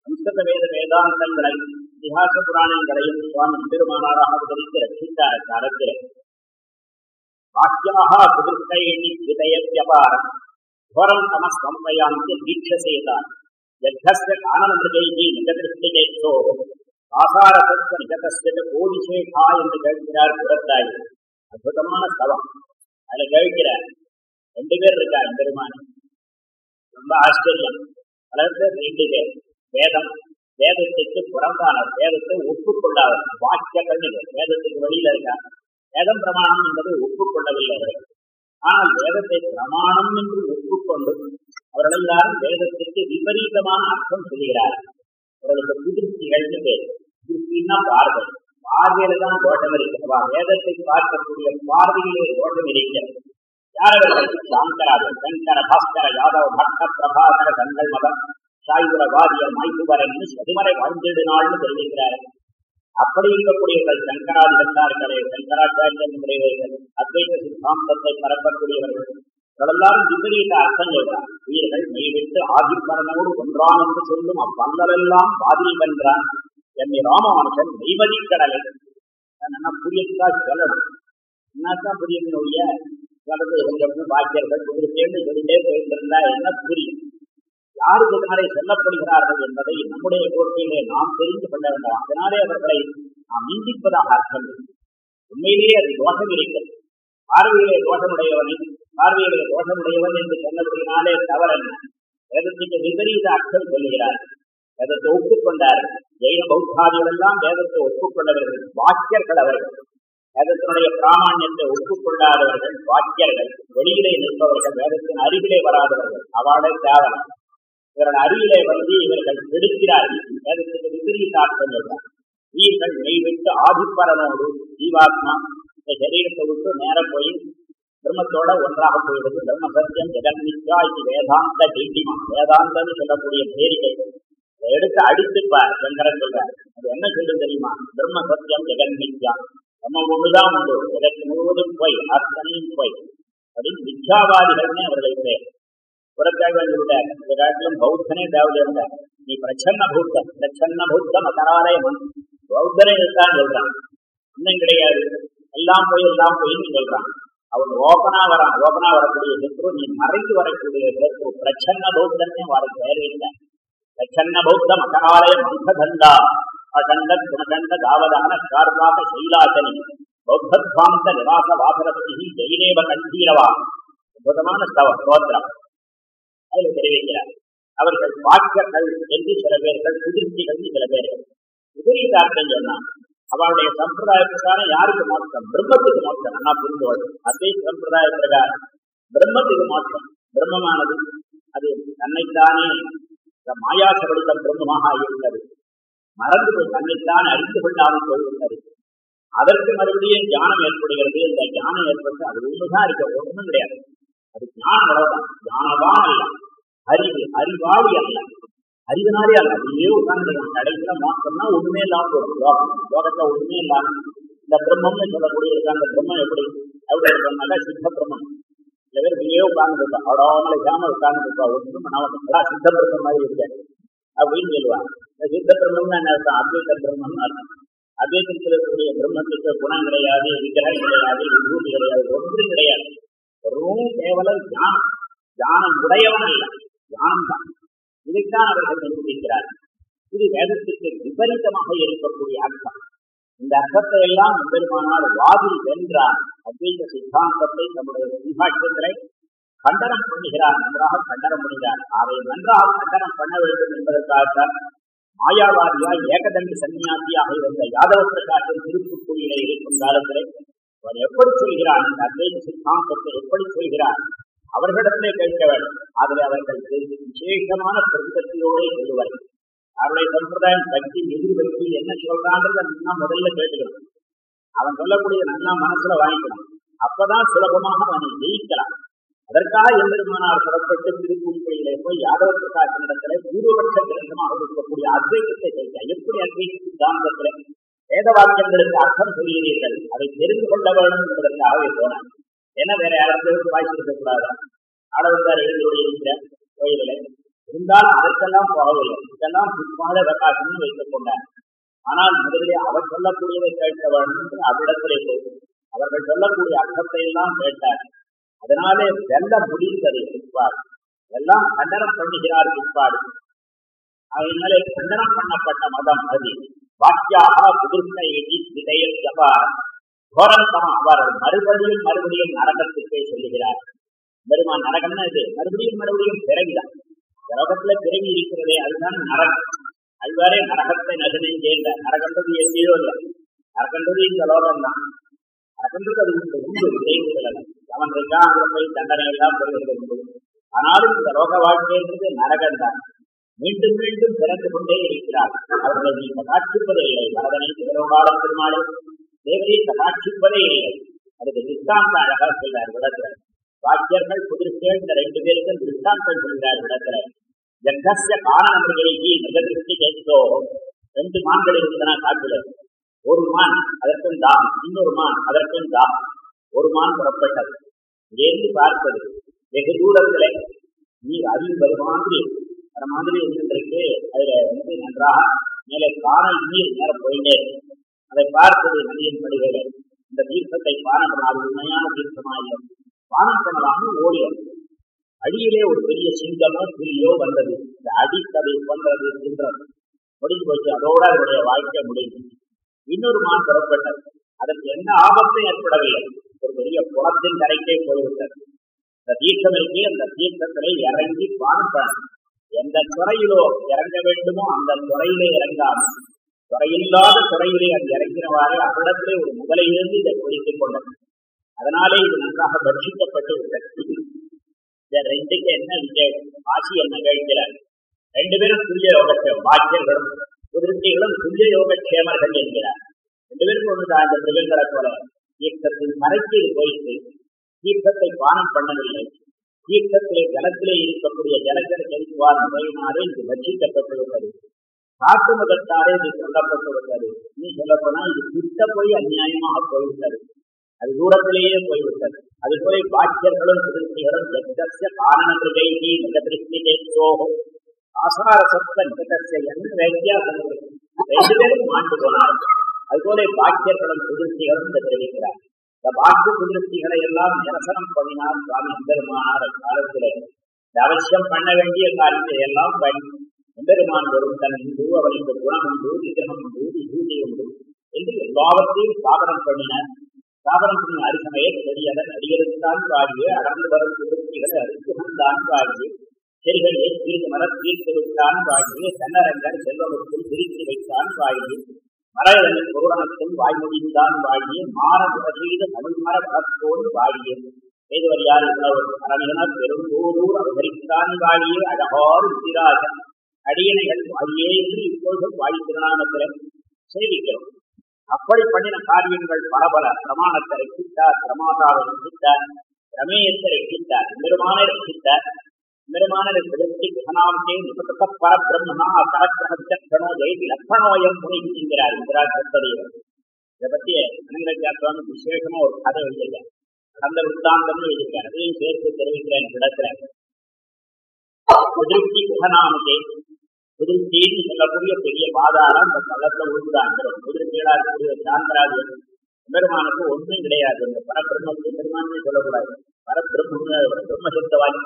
சம்ஸ்கிருத வேத வேதாந்தங்களை இதிகாச புராணங்களையும் சுவாமி பெருமானாராக உதவித்து ரட்சித்தார். காலத்தில் வாக்கியாக சுதிருஷ்டையணி விதயவியபாரம் घोरं तमस्त्वं वयांति वीक्षसेतान् यद्धस्य काननमृगैः निजदृष्टिकैक्षोः ஆசாரத்திற்கு நிஜகஸ்ய கோதிசேகா என்று கேட்கிறார் புறத்தாய் அற்புதமான ஸ்தலம் அதுல கேட்கிறார் ரெண்டு பேர் இருக்கா பெருமானி ரொம்ப ஆச்சரியம் வளர்ந்த ரெண்டு பேர் வேதம் வேதத்துக்கு புறம்பான வேதத்தை ஒப்புக்கொள்ளாத வாக்கிய கண்ணுகள் வேதத்துக்கு வழியில இருக்காங்க வேதம் பிரமாணம் என்பதை ஒப்புக்கொள்ளவில்லை அவர்கள். ஆனால் வேதத்தை பிரமாணம் என்று ஒப்புக்கொண்டு அவர்கள் எல்லாரும் வேதத்திற்கு விபரீதமான அர்த்தம் சொல்கிறார்கள். அவர்களுக்கு குதிர்ச்சிகள் பேர் திருப்தின்னா பார்வை. பார்வையில தான் தோட்டம் இருக்கிறவா வேதத்தை பார்க்கக்கூடிய பார்வையிலே தோட்டம் இருக்கிறது யாரவர்கள் சாங்கராஜர் சங்கர பாஸ்கர யாதவ் பட்ட பிரபாகர தங்கள் மதம் சாய்புர வாரியர் மைக்குவர் என்று சதுமறை வாழ்ந்திடு நாள்னு தெரிவிக்கிறார்கள் அப்படி இருக்கக்கூடியவர்கள் சங்கராதிகள் தான் சங்கராச்சாரியர்களுடையவர்கள் அத்வைத சித்தாந்தத்தை பரப்பக்கூடியவர்கள் இவர்களெல்லாரும் விபரீத அர்த்தம் உயிர்கள் மெய்விட்டு ஆதிப்பரனோடு ஒன்றான் என்று சொல்லும் அப்பல்லலெல்லாம் பாதில் வென்றான். என்னை ராமானுஜன் நெய்வதி கடலை என்ன புரியத்தா சொல்லணும்? என்னத்தான் புரியணுடைய வலது கொஞ்சம் பாக்கியர்கள் சேர்ந்து வெளியிலே போயிருந்திருந்தா என்ன புரியும்? யாருக்கு இதனாலே சொல்லப்படுகிறார்கள் என்பதை நம்முடைய கோரிக்கையிலே நாம் தெரிந்து கொள்ள வேண்டும். அதனாலே அவர்களை நாம் நிந்திப்பதாக அர்த்தம். உண்மையிலேயே அது தோஷம் இருக்கிறது. பார்வையிலே தோஷமுடையவனை பார்வையிலே தோஷமுடையவன் என்று சொன்னபடினாலே தவறல்ல. வேதத்துக்கு விபரீத அர்த்தம் சொல்லுகிறார். வேதத்தை ஒப்புக்கொண்டார்கள் ஜெயின பௌத்தாதிகளெல்லாம் வேதத்தை ஒப்புக்கொண்டவர்கள் வாக்கியர்கள் அவர்கள். வேதத்தினுடைய பிராமான்யத்தை ஒப்புக்கொள்ளாதவர்கள் வாக்கியர்கள். வெளியிலே நிற்பவர்கள் வேதத்தின் அருகிலே வராதவர்கள். அவளை தேவலை இவரோட அருகிலே வந்து இவர்கள் எடுக்கிறார்கள். வேதத்துக்கு விபரீத அர்த்தம் உயிர்கள் நெய்விட்டு ஆதிப்பரனோடு ஜீவாத்மா இந்த சரீரத்தை விட்டு நேரம் போய் பிரம்மத்தோட ஒன்றாக போயிடுது பிரம்ம சத்தியம் ஜெகன்மித்யா இது வேதாந்த டிண்டிமா வேதாந்தம்னு சொல்லக்கூடிய பேரிகை. இதை எடுத்து அடித்துப்பார் சங்கரன் சொல்றார். அது என்ன சொல்லு தெரியுமா? பிரம்ம சத்தியம் ஜெகன்மித்யா நம்ம ஒண்ணுதான் உண்டு. ஜெகத் முழுவதும் போய் அத்தனையும் போய். அப்படின்னு மித்யாவாதிகள்னு அவர்கள் பேர் புறத்தேவன் விட்டார் இந்த காட்டிலும் பௌத்தனே தேவையில்லை இருந்தார் நீ பிரச்சன்ன பௌத்தம் பிரச்சன்ன பௌத்தம் அகராலயம் பௌத்தனே இருக்கான்னு சொல்றான். இன்னும் கிடையாது. எல்லாம் போய் எல்லாம் போயின்னு சொல்றான். அவன் ஓபனா வரான். ஓபனா வரக்கூடிய சத்ரு நீ மறைந்து வரக்கூடிய சத்ரு பிரச்சன்ன பௌத்தன்னே வர தேவையில்லை பிரச்சன்ன பௌத்தம் அகராலயம் அந்ததண்டா அகண்ட குணகண்ட தாவதான சார்பாக சைலாசனி பௌத்தத்வாந்த நிவாச வாசரஸ்தி ஜெயினேவ கண்டீரவா. அற்புதமான ஸ்தவ ஸ்தோத்திரம். அதில் தெரிவிக்கிறார்கள் அவர்கள் வாக்கியர்கள் என்று சில பேர்கள் குதிர்ச்சிகள் சில பேர்கள். விபரீதார்த்தம் சொன்னா அவருடைய சம்பிரதாயத்துக்கான யாருக்கு மோட்சம் பிரம்மத்துக்கு மோட்சம் நான் புரிந்து அதே சம்பிரதாய பிரகாரம். பிரம்மத்துக்கு மோட்சம் பிரம்மமானது அது தன்னைத்தானே மாயாசபடித்த பிரம்மமாக இருந்தது. மறந்து போய் தன்னைத்தான் அறிந்து கொள்ளாமல் போய்விட்டது. அதற்கு மறுபடியும் ஞானம் ஏற்படுகிறது. இந்த ஞானம் ஏற்பட்டு அது ஒன்றுதான் இருக்க ஒன்றும் கிடையாது. அது ஞானம் அவ்வளவுதான் ஞானதான் அல்ல அறிவு. அறிவாளி அல்ல. அறிவினாலே அல்ல. அப்படியே உட்கார்ந்து கடைசியில மாற்றம்னா ஒண்ணுமே இல்லாம போகும் யோகம் லோகத்துல ஒண்ணுமே இல்லாம. இந்த பிரம்மம்னு சொல்லக்கூடிய அந்த பிரம்மம் எப்படி? எப்படி இருக்கிறனால சித்த பிரம்மம். சில பேர் இங்கேயே உட்கார்ந்து இருக்கா அடாமலை இல்லாம உட்கார்ந்து இருக்கா? ஒன்றும் நல்லா சித்த பிரம்மம் மாதிரி இருக்க. அப்படின்னு சொல்லுவாங்க. இந்த சித்த பிரம்மம்னு என்ன அர்த்தம்? அத்வைத பிரம்மம்னு அர்த்தம். அத்வைதத்தில் இருக்கக்கூடிய பிரம்மத்துக்கு குணம் கிடையாது விக்கிரகம் கிடையாது விபூதி கிடையாது ஒன்றும் கிடையாது. வெறும் கேவலம் ஞானம். ஞானம் உடையவன் அல்ல ஞானம் தான் இதைத்தான் அவர்கள் நிரூபிக்கிறார் இது வேதத்திற்கு விபரீதமாக இருக்கக்கூடிய அர்த்தம். இந்த அர்த்தத்தை எல்லாம் பெருமானால் வாதில் வென்றார். அத்வைத சித்தாந்தத்தை நம்முடைய விபாஷங்களை கண்டனம் பண்ணுகிறார் நன்றாக கண்டனம் பண்ணுகிறார் அதை நன்றாக கண்டனம் பண்ண வேண்டும் என்பதற்காகத்தான் மாயாவாதியாய் ஏகதண்டி சன்னியாசியாக இருந்த யாதவ திருப்பு திருப்புக்குழியிலே இருக்கும் காலத்திலே அவர் எப்படி சொல்கிறார் இந்த அத்வைத சித்தாந்தத்தை எப்படி சொல்கிறார் அவர்களிடத்திலே கேட்க வேண்டும். அதில் அவர்கள் விசேஷமான பிரதிபத்தியோடு சொல்லுவார் அவருடைய சம்பிரதாயம் பக்தி எதிர் பக்தி என்ன சொல்றான்றத நன்னா முதல்ல கேட்டுக்கணும். அவன் சொல்லக்கூடிய நன்னா மனசுல வாங்கிக்கணும். அப்பதான் சுலபமாக அவனை ஜெயிக்கலாம். அதற்காக எந்திரமானார் புறப்பட்டு திருப்பூர்களிலே போய் யாதவ பிரகாசனிடத்துல பூர்வபட்ச கிரந்தமாக இருக்கக்கூடிய அத்வைதத்தை கேட்க எப்படி அத்வைத சித்தாந்தத்துல? வேத வாக்கியங்களுக்கு அர்த்தம் சொல்கிறீர்கள். அதை தெரிந்து கொள்ள வேண்டும் என்பதற்காகவே போனார் ஏன்னா வேற யாராவது வாய்ப்பு இருக்கக்கூடாது? ஆடவந்தார் எழுந்தோடு இருக்கிற கோயிலில் இருந்தாலும் அதற்கெல்லாம் போகவில்லை. இதெல்லாம் பிற்பாத பிரகாசம்னு வைத்துக் கொண்டார் ஆனால் முதலிலே அவர் சொல்லக்கூடியதை கேட்க வேண்டும் என்று அவ்விடத்திலே போய் அவர்கள் சொல்லக்கூடிய அர்த்தத்தை எல்லாம் கேட்டார். அதனாலே வெல்ல முடிந்தது பிற்பாடு எல்லாம் கண்டனம் பண்ணுகிறார் பிற்பாடு அதனாலே கண்டனம் பண்ணப்பட்ட மதம் அது. வாக்கியாக புதுர்த்த எதி விதய அவர் மறுபடியும் மறுபடியும் நரகத்துக்கே சொல்லுகிறார். பெருமான் நரகம்னா இது? மறுபடியும் மறுபடியும் பிறவிதான். உலகத்துல பிறவி இருக்கிறதே அதுதான் நரகம். அதுவாரே நரகத்தை நகனெஞ்சேன்ற நரகன்றது எங்கேயோ இல்லை நரகன்றது இந்த லோகம் தான் நரகன்றது அது உண்டு உண்டு தெய்வங்கள் அவன் இருக்கான் அங்க போய் தண்டனை எல்லாம் பெறுகிறது ஆனாலும் இந்த லோக வாழ்க்கைன்றது நரகம் தான் மீண்டும் மீண்டும் பிறந்து கொண்டே இருக்கிறார். அவர்களை நீ கட்டாட்சிப்பதே இல்லை. வரதனை திருவாளம் பெருமாளே தேவதை இல்லை. அதுக்கு நிஷ்டாந்த அழகா சொல்றார் விடத்துல வாக்கியர்கள் குதிர்ச்சிகள் இந்த ரெண்டு பேருக்கும் திருஷ்டாந்தம் சொல்கிறார் விடத்துல ஜக்கசிய காரணமிருகி மிருகதிருஷ்டி கேட்டோ. ரெண்டு மான்கள் இருந்தன காட்டுல. ஒரு மான் அதற்கும் தான் இன்னொரு மான் அதற்கும் தான் ஒரு மான் புறப்பட்டது. இங்கேருந்து பார்த்தது. வெகு தூரத்தில் நீர் அறிவு மாதிரி அந்த மாதிரி இருந்திருக்கு அதுல வந்து நன்றாக மேலே காணல் நீர் நேரம் போயிட்டே. அதை பார்ப்பது நதியின் படிகளை இந்த தீர்த்தத்தை பானம் பண்ணாது உண்மையான தீர்த்தமா இல்லை பானம் பண்ணலாம்னு ஓடியது. அடியிலே ஒரு பெரிய சிங்கமோ புலியோ வந்தது. இந்த அடித்ததை கொன்றது சிங்கம். முடிஞ்சு போச்சு. அதோட அதனுடைய வாழ்க்கை முடிஞ்சு. இன்னொரு மான் புறப்பட்டது அதற்கு எந்த ஆபத்தும் ஏற்படவில்லை. ஒரு பெரிய குளத்தின் கரைக்கே போய்விட்டது. இந்த தீர்த்தம் இருக்கே அந்த தீர்த்தத்திலே இறங்கி பானம் பண்ணணும் எந்த துறையிலோ இறங்க வேண்டுமோ அந்த துறையிலே இறங்காமல் துறையில்லாத துறையிலே அது இறங்கினவாறு அவ்விடத்திலே ஒரு முதலையிலிருந்து இதை குறித்துக் கொண்டது. அதனாலே இது நன்றாக தர்ஷிக்கப்பட்டு விட்டது. இந்த ரெண்டுக்கு என்ன விஜயம் ஆசி என்ன கேட்கிறார்? ரெண்டு பேரும் துல்லிய யோகட்சேமம் வாக்கியர்களும் குதிர்ச்சிகளும் துல்லிய யோகக்ஷேமர்கள் என்கிறார். ரெண்டு பேரும் ஒன்றுதான் இந்த மிருகங்களை போல தீர்த்தத்தின் மறைத்து போயிட்டு தீர்த்தத்தை பானம் பண்ணவில்லை. தீர்த்தத்திலே ஜலத்திலே இருக்கக்கூடிய ஜலஜல செலுத்துவார் முறையினாலே இது பட்சிக்கப்பட்டுவிட்டது காட்டு மதத்தாரே இது சொல்லப்பட்டுவிட்டது நீ சொல்லப்போனா இது கிட்ட போய் அநியாயமாக போய்விட்டது. அது தூரத்திலேயே போய்விட்டது. அது போய் பாக்கியர்களும் திருப்திகளும் எத்தசிய காரணங்களை மிக திருப்தி கேட்சோகும் ஆசார சத்த நிகழ்ச்சிய என்ன வித்தியாசம் ரெண்டு பேரும் மாண்டு போனார்கள். அதுபோல பாக்கியர்களும் குதிர்ச்சிகளும் தெரிவிக்கிறார்கள் இந்த பாக்கிய குதிர்ச்சிகளை எல்லாம் நிரசனம் பண்ணினார் சுவாமி பெருமானார் காலத்திலே அவசியம் பண்ண வேண்டிய காரியத்தை எல்லாம் பண்ணி எம்பெருமான் வரும் தன் உண்டு அவனுக்கு குணம் உண்டு விகிரகம் உண்டு விபூதி உண்டு என்று எல்லாவற்றையும் ஸ்தாபனம் பண்ணினார். ஸ்தாபனம் பண்ண அரிசமையை பெரியதன் அடியெடுத்தான் வாழிய அடர்ந்து வரும் குதிர்ச்சிகளை அரிசுகந்தான் வாழிய செல்களே தீர்த்து மலர் தீர்த்து விட்டான் வாழிய தன்னரங்கர் செல்வமுக்குள் பிரித்து வைத்தான் வாழிய மறையதனின் புராணத்தில் வாய்மொழிந்தான் வாழிய மாறபுர செய்த தமிழ் மர வளர்த்தோடு வாழிய செய்தவரியார் இவ்வளவு அரணிகனர் பெரும்போதூர் அவதரித்தான் வாழிய அழகாறு சிராஜன் அடியணைகள் வாழியே என்று இப்பொழுதும் வாழி திருநாமத்தில் சேவிக்கிறோம். அப்படி பண்ணின காரியங்கள் பல பல. பிரமாணத்தை ரசித்தார் பிரமாதாவை ரசித்தார் பிரமேயத்தை ரசித்தார் பெருமானை ரசித்தார். நிர்மாண திருப்தி கனாந்தே நிபுத்த பரபிரம்மனா பரக்கிரமச்சக்கணோ ஜெயதி லக்ஷணோயம் என்கிறார் சத்ததேவர் இதை பத்தி விசேஷமா ஒரு கதை எழுதியிருக்கார். அந்த வித்தாந்தம்னு எழுதியிருக்கார். அதையும் சேர்த்து தெரிவிக்கிறேன் இடத்துல திருப்தி குகநாமதே புதுச்சேரி சொல்லக்கூடிய பெரிய பாதாரம் அந்த பள்ளத்துல உழுந்தாங்க புதுச்சேரா இருக்கக்கூடிய சாந்தராஜ் பெருமானுக்கு ஒன்றும் கிடையாது. இந்த பரபிரம்மத்தை பெருமானே சொல்லக்கூடாது. பரபிரம்ம பிரம்மசப்தவாதி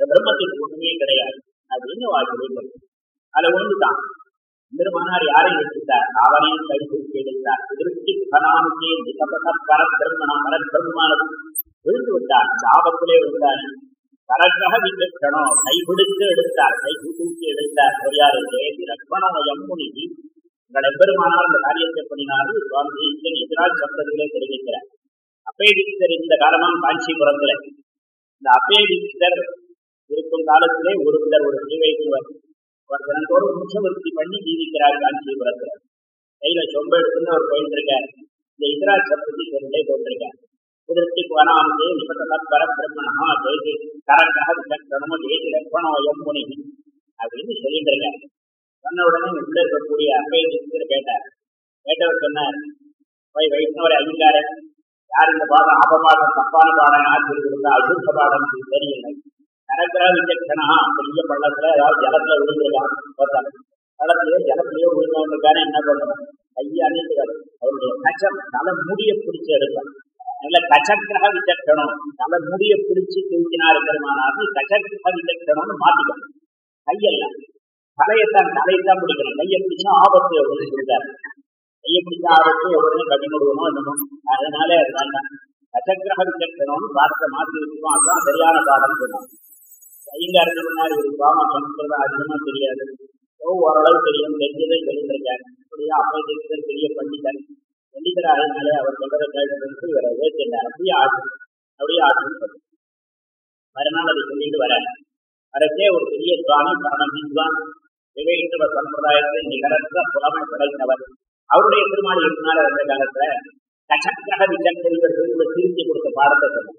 இந்த பிரம்மத்துக்கு ஒன்றுமே கிடையாது. அப்படின்னு வாழ்க்கை அதுல ஒண்ணுதான் பெருமானார் யாரை வச்சிருந்தார் அவனையும் கை தூக்கி எடுத்தார் திருச்சி பனாமுக்கே நிகபத பரபிரம்மணம் பரபிரம்மமானது விழுந்து விட்டார் சாபத்திலே விழுந்தார் கரக்கக விக்கணும் கை எடுத்தார். கை தூக்கி எடுத்தார். பெரியார் ஜெயதி லக்ஷ்மணம் உங்கள் எம்பெருமானார் அந்த காரியத்தை பண்ணினாரு சுவாமி எதிரால் சப்தத்திலே தெரிவிக்கிறார். அப்பேதீக்தர் இந்த காலமாக காஞ்சிபுரத்துல இந்த அப்பேதீக்தர் இருக்கும் காலத்திலே ஒருத்தர் ஒரு சிவைக்குவர் அவர் தினந்தோறும் உச்சவருத்தி பண்ணி ஜீவிக்கிறார் காஞ்சிபுரத்தில். கையில சொம்ப எடுத்துன்னு அவர் போயிருந்திருக்கார் இந்த இதரா சப்தத்தை தெரிந்தே போட்டிருக்கார். குதிர்த்திக்கு வனாமதே நிபதன பரபிரம்மணா ஜெயதி கரக்கக விலக்கணமோ ஜெயதி லக்ஷணோ எம்முனி அப்படின்னு சொல்லிட்டு இருக்கார் சொன்ன உடனே உள்ள இருக்கக்கூடிய அப்பேதீக்தர் கேட்டார். கேட்டவர் சொன்னார் போய் வைஷ்ணவரை ஐயங்கார யார் இந்த பாடம் அபபாடம் தப்பான பாடம் யார் சொல்லி அசுத்த பாடம் தெரியல நடக்கிற இன்ஜெக்ஷனா பெரிய பள்ளத்துல ஏதாவது ஜலத்துல விழுந்துருக்கான் பார்த்தாங்க. பள்ளத்திலேயே ஜலத்திலேயே விழுந்தவனுக்கான என்ன பண்ணுவான் கையை அணிந்துவார் அவருடைய கச்சம் தலை முடிய பிடிச்சு எடுப்பார் நல்ல கச்சக்கிரக விசக்ஷணம் தலை முடிய பிடிச்சு தூக்கினார் பெருமானார். கச்சக்கிரக விசக்ஷணம்னு மாத்திக்கணும். கையல்ல தலையைத்தான் தலையைத்தான் பிடிக்கணும். கையை பிடிச்சா ஆபத்து அப்படின்னு சொல்லிட்டாரு. கையை பிடிச்ச ஆபத்து உடனே கட்டி என்னமோ? அதனாலே அது கச்சக்கிரக விசக்ஷணம்னு வார்த்தை மாற்றி வச்சுக்கோம் அதுதான் சரியான பாடம் சொன்னாங்க. ஐயங்கார் என்ன பண்ணாரு ஒரு பாவம் சமஸ்கிருதம் அதிகமாக தெரியாது ஓரளவு தெரியும். தெரிஞ்சதை தெரிந்திருக்காரு அப்படியே? அப்போ தெரிஞ்சது பெரிய பண்டிதர் பண்டிதர் ஆகினாலே அவர் சொல்றதை கேட்டு இவரை ஏற்றினார் அப்படியே ஆட்டு அப்படியே ஆட்டுன்னு மறுநாள் அதை சொல்லிட்டு வர அதற்கே ஒரு பெரிய சுவாமி பரம வித்வான் விவேகித்தவ சம்பிரதாயத்தை நிகரற்ற புலமை படைத்தவர் அவருடைய திருமாடி இருந்தால அந்த காலத்துல கச்சக்கக விசக்கரிவர்கள் திருத்தி கொடுத்த பாடத்தை சொன்னார்.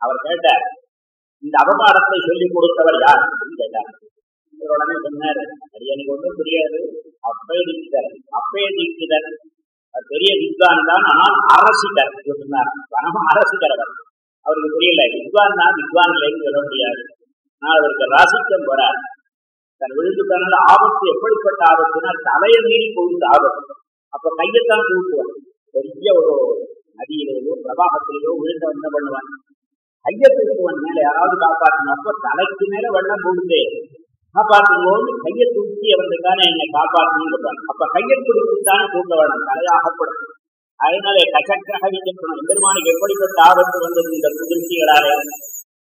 அவர் கேட்டார் இந்த அவமானத்தை சொல்லிக் கொடுத்தவர் யார் அப்படின்னு கேட்டார். உடனே சொன்னார் அது எனக்கு ஒன்றும் தெரியாது அப்பே தீட்சிதர் அப்பே தீட்சிதர் பெரிய வித்வான் தான் ஆனால் அரசிதர் சொன்னார். பணம் அரசிதர் அவர். அவருக்கு புரியல வித்வான் தான் வித்வான் இல்லைன்னு சொல்ல முடியாது. ஆனால் அவருக்கு ராசிக்கம் வராது தன் விழுந்துட்டனால ஆபத்து எப்படிப்பட்ட ஆபத்துனா தலையை மீறி போகுது ஆபத்து. அப்ப கையைத்தான் தூக்குவான் பெரிய ஒரு நதியிலேயோ பிரவாகத்திலேயோ விழுந்த என்ன பண்ணுவான் கையை மேல யாராவது காப்பாற்றணும் அப்போ தலைக்கு மேல வெள்ளம் போகுதே போது கையை தூக்கி அவனுக்கான என்னை காப்பாற்றணும் அப்ப கையை பிடித்துத்தானே தூக்க வேணும் தலையாகப்படும். அதனால கசக்காக விற்கணும் பெருமானுக்கு எப்படிப்பட்ட ஆபத்து வந்தது இந்த குதிர்ச்சிகளாலே?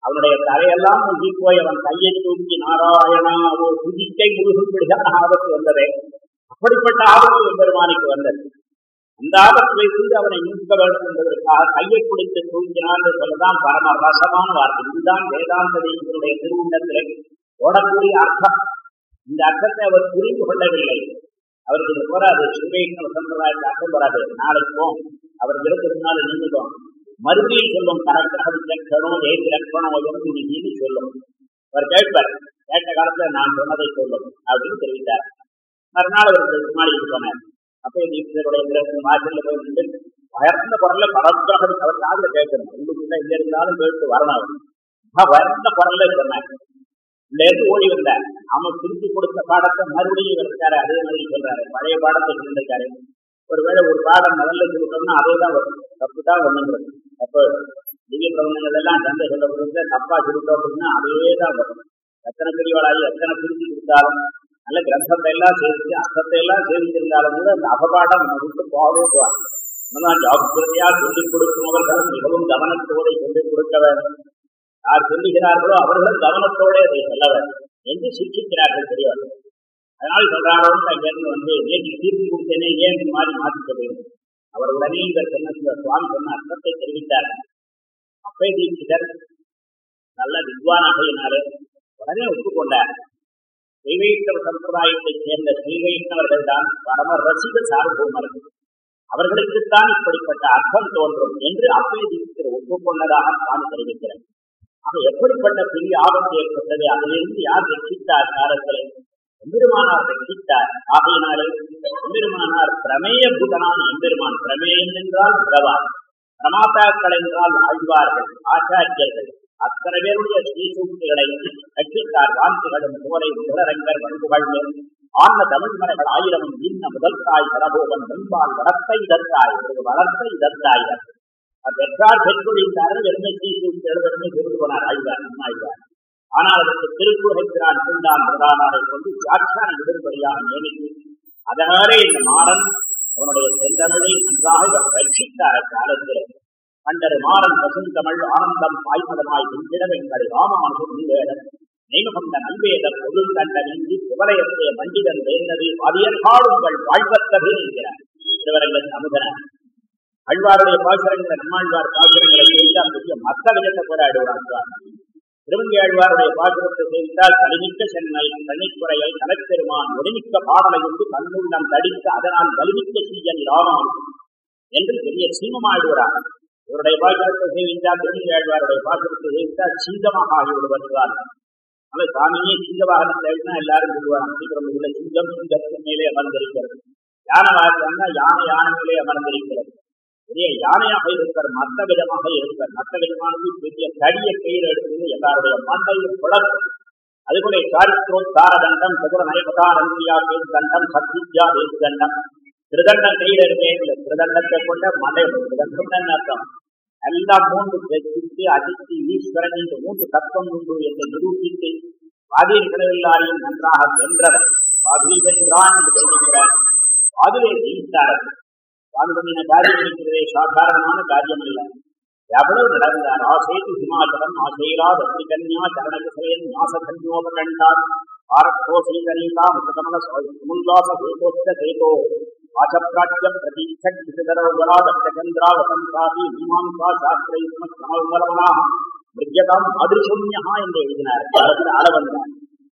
அவனுடைய தலையெல்லாம் முகி போய் அவன் கையை தூக்கி நாராயணா ஒரு குதிக்கை முழுகும்படியான ஆபத்து வந்ததே. அப்படிப்பட்ட ஆபத்து பெருமானுக்கு வந்தது. அந்த ஆபத்தை கொண்டு அவனை மீட்க வேண்டும் என்பதற்காக கையை குடித்து தூங்கினான் என்பதுதான் பரம ரசமான வார்த்தை. இதுதான் வேதாந்த தேசத்தினுடைய திருவுண்டத்திலே ஓடக்கூடிய அர்த்தம். இந்த அர்த்தத்தை அவர் புரிந்து கொள்ளவில்லை. அவருக்கு இது போராது சிவைஷ்ணவ சம்பிரதாயத்தை அர்த்தம் வராது நாளைக்கும் போம் அவர் இருபத்தி நின்றுடும் மறுபடியும் சொல்லும் கரெக்டாக லட்சணம் ஏசி லட்சணம் என்று சொல்லும். அவர் கேட்பார் கேட்ட காலத்துல நான் சொன்னதை சொல்லும் அப்படின்னு தெரிவித்தார். மறுநாள் அவருக்கு முன்னாடி சொன்னார் அப்ப ஈஸ்வருடைய மாற்றல போய் நின்று வயர்ந்த குரல்ல பரத்தாக அவர் காதுல கேட்கணும் உள்ளுக்குள்ள எங்க இருந்தாலும் கேட்டு வரணும் வயர்ந்த குரல்ல சொன்னாங்க இருந்து ஓடி வந்தார் அவன் திருப்பி கொடுத்த பாடத்தை மறுபடியும் இருக்காரு அதே மாதிரி சொல்றாரு பழைய பாடத்தை சொல்லியிருக்காரு ஒருவேளை ஒரு பாடம் முதல்ல கொடுத்தோம்னா அதே தான் வரும் தப்பு தான் ஒண்ணுங்கிறது அப்போ திவ்ய பிரபந்தங்கள் எல்லாம் தந்தை சொல்ல கொடுத்த தப்பா கொடுத்தோம் அப்படின்னா அதே தான் வரும் எத்தனை பெரியவளாகி எத்தனை பிரிச்சு கொடுத்தாலும் நல்ல கிரந்தத்தை எல்லாம் சேவிச்சு அர்த்தத்தை எல்லாம் சேவிச்சிருந்தாலும் கூட அந்த அபபாடம் நம்ம போகவே போவார் ஆனால் ஜாக்கிரதையா சொல்லிக் கொடுக்கும் மிகவும் கவனத்தோடு சொல்லிக் கொடுக்க வேண்டும் யார் சொல்லுகிறார்களோ அவர்கள் கவனத்தோடு அதை சொல்ல வேண்டும் என்று சிக்ஷிக்கிறார்கள் தெரியாது அதனால் சொல்றாரோ அங்கிருந்து வந்து நேற்று தீர்ப்பு கொடுத்தேனே ஏன் இந்த மாதிரி மாற்றிக்க வேண்டும் அவர் உடனே இந்த சொன்ன சுவாமி சொன்ன அர்த்தத்தை தெரிவித்தார் அப்பே தீட்சிதர் நல்ல வித்வான் ஆகையினாலே உடனே ஒப்புக்கொண்டார் ஸ்ரீவைஷ்ணவ சம்பிரதாயத்தைச் சேர்ந்த ஸ்ரீவைஷ்ணவர்கள் தான் பரம ரசிக சார்போமர்கள் அவர்களுக்குத்தான் இப்படிப்பட்ட அர்த்தம் தோன்றும் என்று அப்பே ஒப்புக்கொண்டதாக நான் தெரிவிக்கிறேன் ஆக எப்படிப்பட்ட பெரிய ஆபத்து ஏற்பட்டது? அதிலிருந்து யார் ரட்சித்தார் காலத்தில் எம்பெருமானார் ரட்சித்தார். ஆகையினாலே எம்பெருமானார் பிரமேய புதனான் எம்பெருமான் பிரமேயம் என்றால் பிரவான் பிரமாதாக்கள் என்றால் ஆழ்வார்கள் ஆச்சாரியர்கள். அத்தனை பேருடைய ஸ்ரீசூக்திகளை கட்சிக்கார் வாந்திகளும் சோலை உலரங்கர் வன்புகள் ஆன்ம தமிழ் மனைகள் ஆயிரமும் இன்ன முதல் தாய் பரபோகன் வெண்பால் வளர்த்த இதற்காய் ஒரு வளர்த்த இதற்காய். பெற்றார் பெற்றுள்ளார்கள் வெறுமை ஸ்ரீசூக்தி எழுதணும்னு தெரிந்து போனார் ஆய்வார் ஆய்வார் ஆனால் அதற்கு திருக்குறைக்கிறான் பிள்ளான் பிரதானாரை கொண்டு சாட்சான விடுபடியாக நியமித்து அதனாலே இந்த மாறன் அவனுடைய செந்தமிழை நன்றாக இவர் ரட்சித்தார காலத்தில் கண்டரு மாறன் பசுந்தமிழ் ஆனந்தம் பாய்மதமாய் வெஞ்சிடம் எங்களை ராமானுஜன் நீவேடம் நெய்மகந்த நல்வேதம் பொருள்கண்ட நீங்கி சிவலயத்தே மண்டிதன் வேந்தது அதியற்காடுங்கள் வாழ்வத்தது என்கிறார். திருவரங்கன் அமுதனார் அழ்வாருடைய பாசுரங்களை நம்மாழ்வார் பாசுரங்களை செய்தால் மிக மத்த விதத்தை போராடுவார் திருவங்கி ஆழ்வாருடைய பாசுரத்தை செய்தால் கலிமிக்க சென்னை தனித்துறையை கலப்பெருமான் ஒருமிக்க பாடலை உண்டு தன்னுள்ளம் தடித்து அதனால் வலிமிக்க சீயன் ராமானுஜன் என்று பெரிய சீமமாழ்வார் இவருடைய பாசுரத்தை செய்கின்றார் திருவங்கி ஆழ்வாருடைய செய்தால் சீதமாக ஆகிவிடுவார் அல்ல சாமியே சிங்க தேவைன்னா எல்லாரும் சொல்லுவாங்க சீக்கிரம் உள்ள சிங்கம் சிங்கத்தின் மேலே அமர்ந்திருக்கிறது. யானை வாகனம்னா யானை யானை மேலே அமர்ந்திருக்கிறது. பெரிய யானையாக இருப்பார் மத்த விதமாக இருப்பார். மத்த விதமானது பெரிய தடிய கையில் எடுத்தது எல்லாருடைய மண்டையில் குழப்பம் அதுபோல சாரித்ரோ தாரதண்டம் சதுர நயபதாரந்தியா பேசு தண்டம் சத்வித்யா பேசு தண்டம் திருதண்டம் கையில இருக்கேன் திருதண்டத்தை கொண்ட மலை திருதண்டம் அர்த்தம். எல்லாம் மூன்று வெற்றித்து அடித்து ஈஸ்வரன் என்று மூன்று தத்துவம் உண்டு என்று நிரூபித்து பாதியர்களை எல்லாரையும் நன்றாக வென்றவர். பாதி வென்றான் என்று சொல்லுகிறார் பாதுவே ஜெயித்தார் பாது காரியம் இருக்கிறதே சாதாரணமான காரியம் அல்ல எவ்வளவு நடந்தார்? ஆசைத்து ஹிமாச்சலம் ஆசேரா தத்ரி கன்யா சரணகிசயன் ஞாசகன்யோபகண்டார் பாரத்தோசை சீதனீதா முகமல சுமுல்லாச ஹேதோஸ்த ஹேதோ ஆசப்ராட்யம் பிரதீட்சரௌகரா தட்டச்சந்திராவதம் சாதி மீமாம்சா சாஸ்திரை சமஸ்தமலமனாக மிருஜதாம் அதிர்சூன்யா என்று எழுதினார். காலத்தில் அளவந்தார்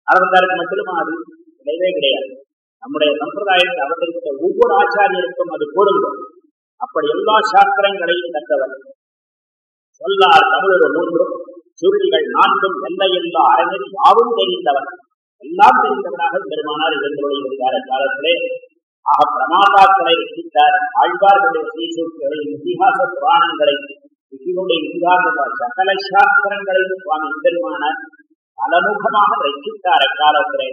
அளவந்தாருக்கு மட்டுமா அது கிடையவே கிடையாது. நம்முடைய சம்பிரதாயத்தை அவதரித்த ஒவ்வொரு ஆச்சாரியருக்கும் அது பொருந்தும். அப்படி எல்லா சாஸ்திரங்களையும் கற்றவர். சொல்லார் தமிழர் மூன்று சுருளிகள் நான்கும் எல்லையில்லா அரங்கில் யாவும் தெரிந்தவர். எல்லாம் தெரிந்தவராக பெருமானார் இருந்துள்ளார் காலத்திலே ஆக பிரமாதாக்களை ரசித்தார் ஆழ்வார்களுடைய ஸ்ரீசூக்திகளை இதிகாச புராணங்களை ரிஷிகளுடைய இதிகாச சகல சாஸ்திரங்களையும் சுவாமி பெருமானார் பலமுகமாக ரசித்தார் அக்காலத்திலே.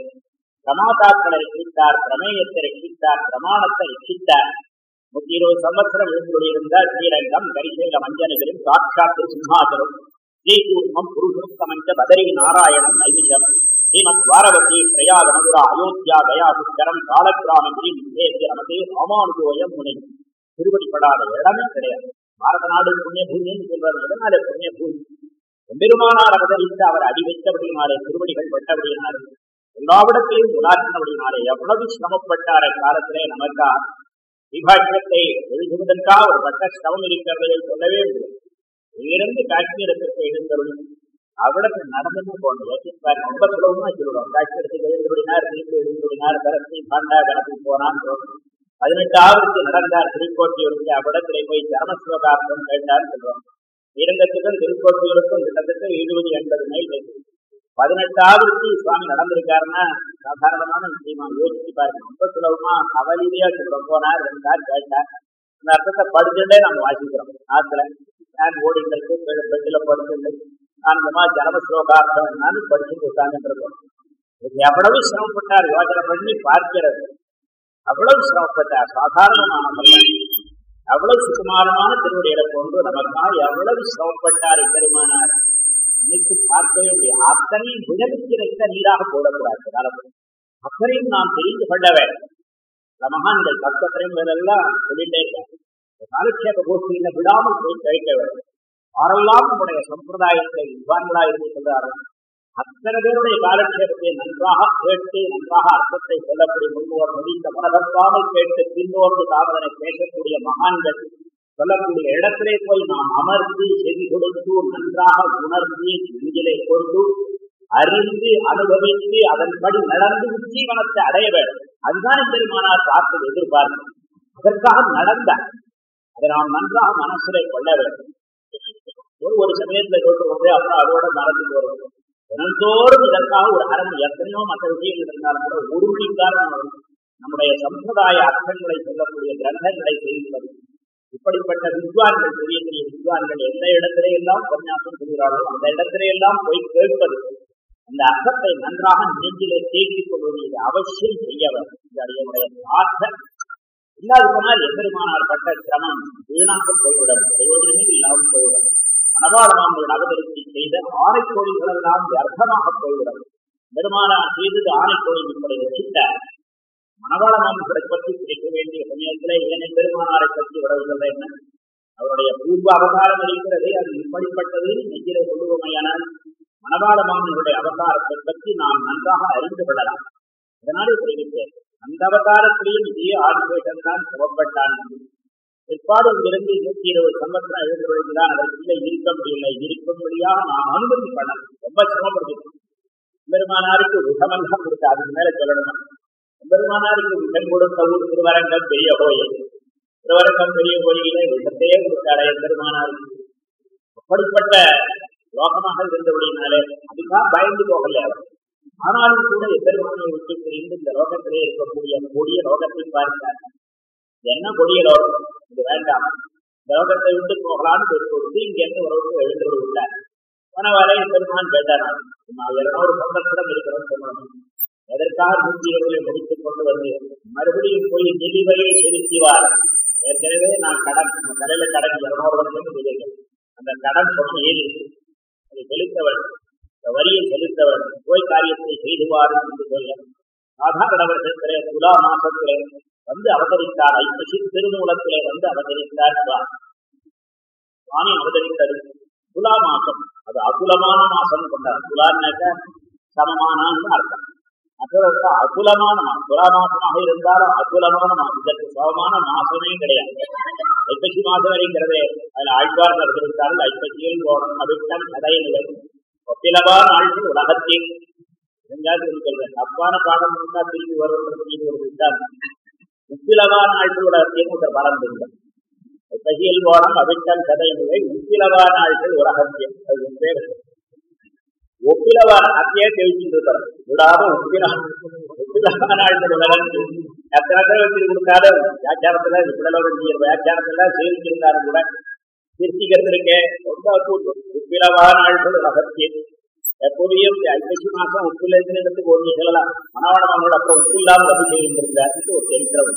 பிரமாதாக்களை ரசித்தார் பிரமேயத்தை ரசித்தார் பிரமாணத்தை ரசித்தார். நூத்தி இருபது சம்பத்சரம் எழுந்துள்ளிருந்த ஸ்ரீரங்கம் கரிசேல மஞ்சனைகளும் சாட்சாத்து சிம்மாசனம் ஸ்ரீகூர்மம் புருஷோத்தமஞ்ச பதரி நாராயணம் நைமிஷம் ஸ்ரீமத் துவாரவதி பிரயாக மதுரா அயோத்தியா கயா சுந்தரம் காலக்கிராமகிரி நமதே ராமானுஜோயம் முனை. திருவடிப்படாத இடமே கிடையாது. பாரத நாடு புண்ணிய பூமின்னு சொல்றது எதனால புண்ணிய பூமி? எம்பெருமானார் அவதரித்து அவர் அடி வைத்தபடியினாலே திருவடிகள் பட்டபடினாலே எல்லாவிடத்திலையும் உலாற்றினபடினாலே எவ்வளவு சிரமப்பட்டார காலத்திலே நமக்கா விபாஷ்யத்தை எழுதுவதற்காக ஒரு பட்ட சிரமம் இருக்கிறதை சொல்லவே முடியும் இங்கிருந்து காஷ்மீரத்திற்கு எழுந்தருளும். அவ்வளவு நடந்து போன யோசிப்பார் ரொம்ப சுலபமா சொல்லுவோம். காஷ்மீரத்துக்கு எழுந்துவிடினார் திருப்பி எழுந்துவிடினார் பரத்தி பாண்டா கரசி போனான் பதினெட்டாவது நடந்தார் திருக்கோட்டியூருக்கு. அவ்விடத்திலே போய் சரமஸ்லோகார்த்தம் கேட்டார் சொல்றோம் ஸ்ரீரங்கத்துக்கும் திருக்கோட்டியூருக்கும் கிட்டத்தட்ட எழுபது எண்பது மைல் பதினெட்டு பதினெட்டாவது சுவாமி நடந்திருக்காருன்னா சாதாரணமான விஷயமா யோசிச்சு பாருங்க. ரொம்ப சுலபமா அவலீதியா சொல்ல போனார் இருந்தார் கேட்டார். அந்த அர்த்தத்தை படிச்சுட்டே நம்ம வாசிக்கிறோம். ஆத்துல. ஓடிங்களுக்கு பெட்டில படுத்துண்டு நான் இந்த மாதிரி ஜனம ஸ்லோகார்த்தம் என்னன்னு படிச்சுட்டு உட்கார்ந்துட்டு இது எவ்வளவு சிரமப்பட்டார் யோஜனை பண்ணி பார்க்கிறது. அவ்வளவு சிரமப்பட்டார் சாதாரணமான அவ்வளவு சுகுமாரமான திருவடிகளை கொண்டு நமக்காக எவ்வளவு சிரமப்பட்டார் பெருமானார். நினைத்து பார்க்கவே முடியும் அத்தனையும் விடவிக்கிறத நீராக போடக்கூடாது காலத்தில் அத்தனையும் நாம் தெரிந்து கொள்ள வேண்டும் இந்த மகான்கள் தத்துவத்திரையும் இதெல்லாம் சொல்லிட்டே இருக்காங்க. காலட்சேப கோஷ்டியில விடாமல் போய் கழிக்க வேண்டும் யாரெல்லாம் நம்முடைய சம்பிரதாயத்தை விவான்களா இருந்து சொல்றார்கள் அத்தனை பேருடைய காலட்சேபத்தை நன்றாக கேட்டு நன்றாக அர்த்தத்தை சொல்லப்படி முன்னோர் முடிந்த மனதற்காமல் கேட்டு பின்னோர்ந்து தாமதனை பேசக்கூடிய மகான்கள் சொல்லக்கூடிய இடத்திலே போய் நாம் அமர்ந்து செவி கொடுத்து நன்றாக உணர்ந்து நெஞ்சிலே கொண்டு அறிந்து அனுபவித்து அதன்படி நடந்து உச்சீவனத்தை அடைய வேண்டும். அதுதான் பெருமானார் பார்த்து எதிர்பார்க்கும் அதற்காக நடந்த அதை நாம் நன்றாக மனசிலே கொள்ள வேண்டும். ஒரு ஒரு சமயத்துல சொல்றது அப்புறம் அதோட மறந்து போறது. தினந்தோறும் இதற்காக ஒரு அறம் எத்தனையோ மற்ற விஷயங்கள் இருந்தாலும் கூட ஒரு காரணம் நம்முடைய சம்பிரதாய அர்த்தங்களை சொல்லக்கூடிய கிரந்தங்களை செய்துள்ளது இப்படிப்பட்ட வித்வான்கள் பெரிய பெரிய வித்வான்கள் எந்த இடத்திலே எல்லாம் உபன்யாசம் செய்கிறார்களோ அந்த இடத்திலே எல்லாம் போய் கேட்பது அந்த அர்த்தத்தை நன்றாக நெஞ்சிலே தேக்கிக் கொள்வது இது அவசியம் செய்யவர். இது அடியனுடைய ஆற்றல். இல்லாது போனால் எம்பெருமானார் பட்ட கிரமம் வீணாக போய்விடும். பிரயோஜனமே இல்லாமல் போய்விடும். மனவாளமாமல் அவதரித்து செய்த ஆணைக்கோழிகள் எல்லாம் அர்த்தமாக போய்விடும் பெருமானார் செய்தது ஆணைக்கோழி இப்படி ரசித்தார் மனவாளமாமன்களை பற்றி கிடைக்க வேண்டிய சமயத்திலே ஏனை பெருமானாரை பற்றி உறவுகள் என்ன? அவருடைய பூர்வ அவதாரம் இருக்கிறது அது இப்படிப்பட்டது நெஞ்சிலே கொள்ளுமையானால் மனவாள அவதாரத்தை பற்றி நாம் நன்றாக அறிந்து கொள்ளலாம். இதனாலே தெரிவித்தேன் அந்த அவதாரத்திலேயும் இதே ஆதிவேஷன் தான் சிவப்பட்டான். பிற்பாடு இங்கிருந்து நூத்தி இருபது சம்பத்திரம் எழுந்து கொள்கிறான். அதற்குள்ளே இருக்க முடியல இருக்கும்படியாக நாம் அனுமதி பண்ணலாம் ரொம்ப சிரமப்படுது பெருமானாருக்கு விஷமெல்லாம் கொடுத்து அதுக்கு மேல சொல்லணுமா? பெருமானாருக்கு விஷம் கொடுத்த ஊர் திருவரங்கம் பெரிய கோயில். திருவரங்கம் பெரிய கோயிலே விஷத்தையே கொடுத்தாரே பெருமானாருக்கு அப்படிப்பட்ட லோகமாக இருந்தபடினாலே அதுக்காக பயந்து போகல ஆனாலும் கூட எதிர்மனையை விட்டு பிரிந்து இந்த லோகத்திலே இருக்கக்கூடிய கொடிய லோகத்தை பார்த்தார். என்ன கொடிய லோகம்? இது வேண்டாம். லோகத்தை விட்டு போகலான்னு ஒரு கொடுத்து இங்கிருந்து உறவுக்கு எழுந்து விட்டார் பணவரை பெருமான் கேட்டாராம் நான் இருநூறு சந்தர்ப்பம் இருக்கிறோம் சொல்லணும் எதற்காக நூற்றி இருபதை முடித்துக் கொண்டு வந்து மறுபடியும் போய் நிலுவையை செலுத்திவார் ஏற்கனவே நான் கடன் இந்த கடையில கடன் இருநூறு வருஷம் செய்தேன் அந்த கடன் சொன்ன ஏறி அதை செலுத்தவன் இந்த வரியை செலுத்தவன் போய் காரியத்தை செய்துவார் என்று சொல்ல சாதாரண வருஷத்திலே துலா மாசத்திலே வந்து அவதரித்தார். ஐப்பசி திருமூலத்திலே வந்து அவதரித்தார் சுவாமி. அவதரித்தது துலா மாசம் அது அகுலமான மாசம் கொண்டார் துலான்னாக்க சமமானான்னு அர்த்தம். அசுரத்தை அகுலமான மாசம் துலா மாசமாக இருந்தாலும் அகுலமான மாசம் இதற்கு சமமான மாசமே கிடையாது. ஐப்பசி மாதம் வரைங்கிறதே அதில் ஆழ்வார் அவதரித்தார்கள் ஐப்பசியில் போனம். அவிட்டம் கதையில்லை ஒப்பிலவான் ஆழ்வு உலகத்தில் எங்காவது சொல்றேன் தப்பான பாடம் இருந்தா திரும்பி வருவதற்கு ஒரு விட்டால் உப்பிலவா நாள்கள் உலகத்தையும் ஒரு பலம் இருந்தது பசியல் போனம் அவிட்டம் கதையில்லை உப்பிலவா நாள்கள் உலகத்தில் அது பேர். ஒப்பிலவான அத்தையே தெரிவிச்சிருக்கிறார் விடாத உப்பிலா உப்பிலவா நாள்கள் உலகத்தில் எத்தனை தடவை வச்சு கொடுத்தாலும் வியாக்கியானத்துல விடலோட வியாக்கியானத்துல சேவிச்சிருந்தாலும் கூட திருத்திக்கிறதுக்கு ரொம்ப கூட்டம். உப்பிலவா நாள்கள் அகத்தியம். எப்போதையும் ஐப்பசி மாசம் உப்புல இடத்துக்கு ஒன்று செல்லலாம் மனவாளமானோட அப்புறம் உப்பு இல்லாமல் அபிஷேகம் இருந்தார் ஒரு சரித்திரம்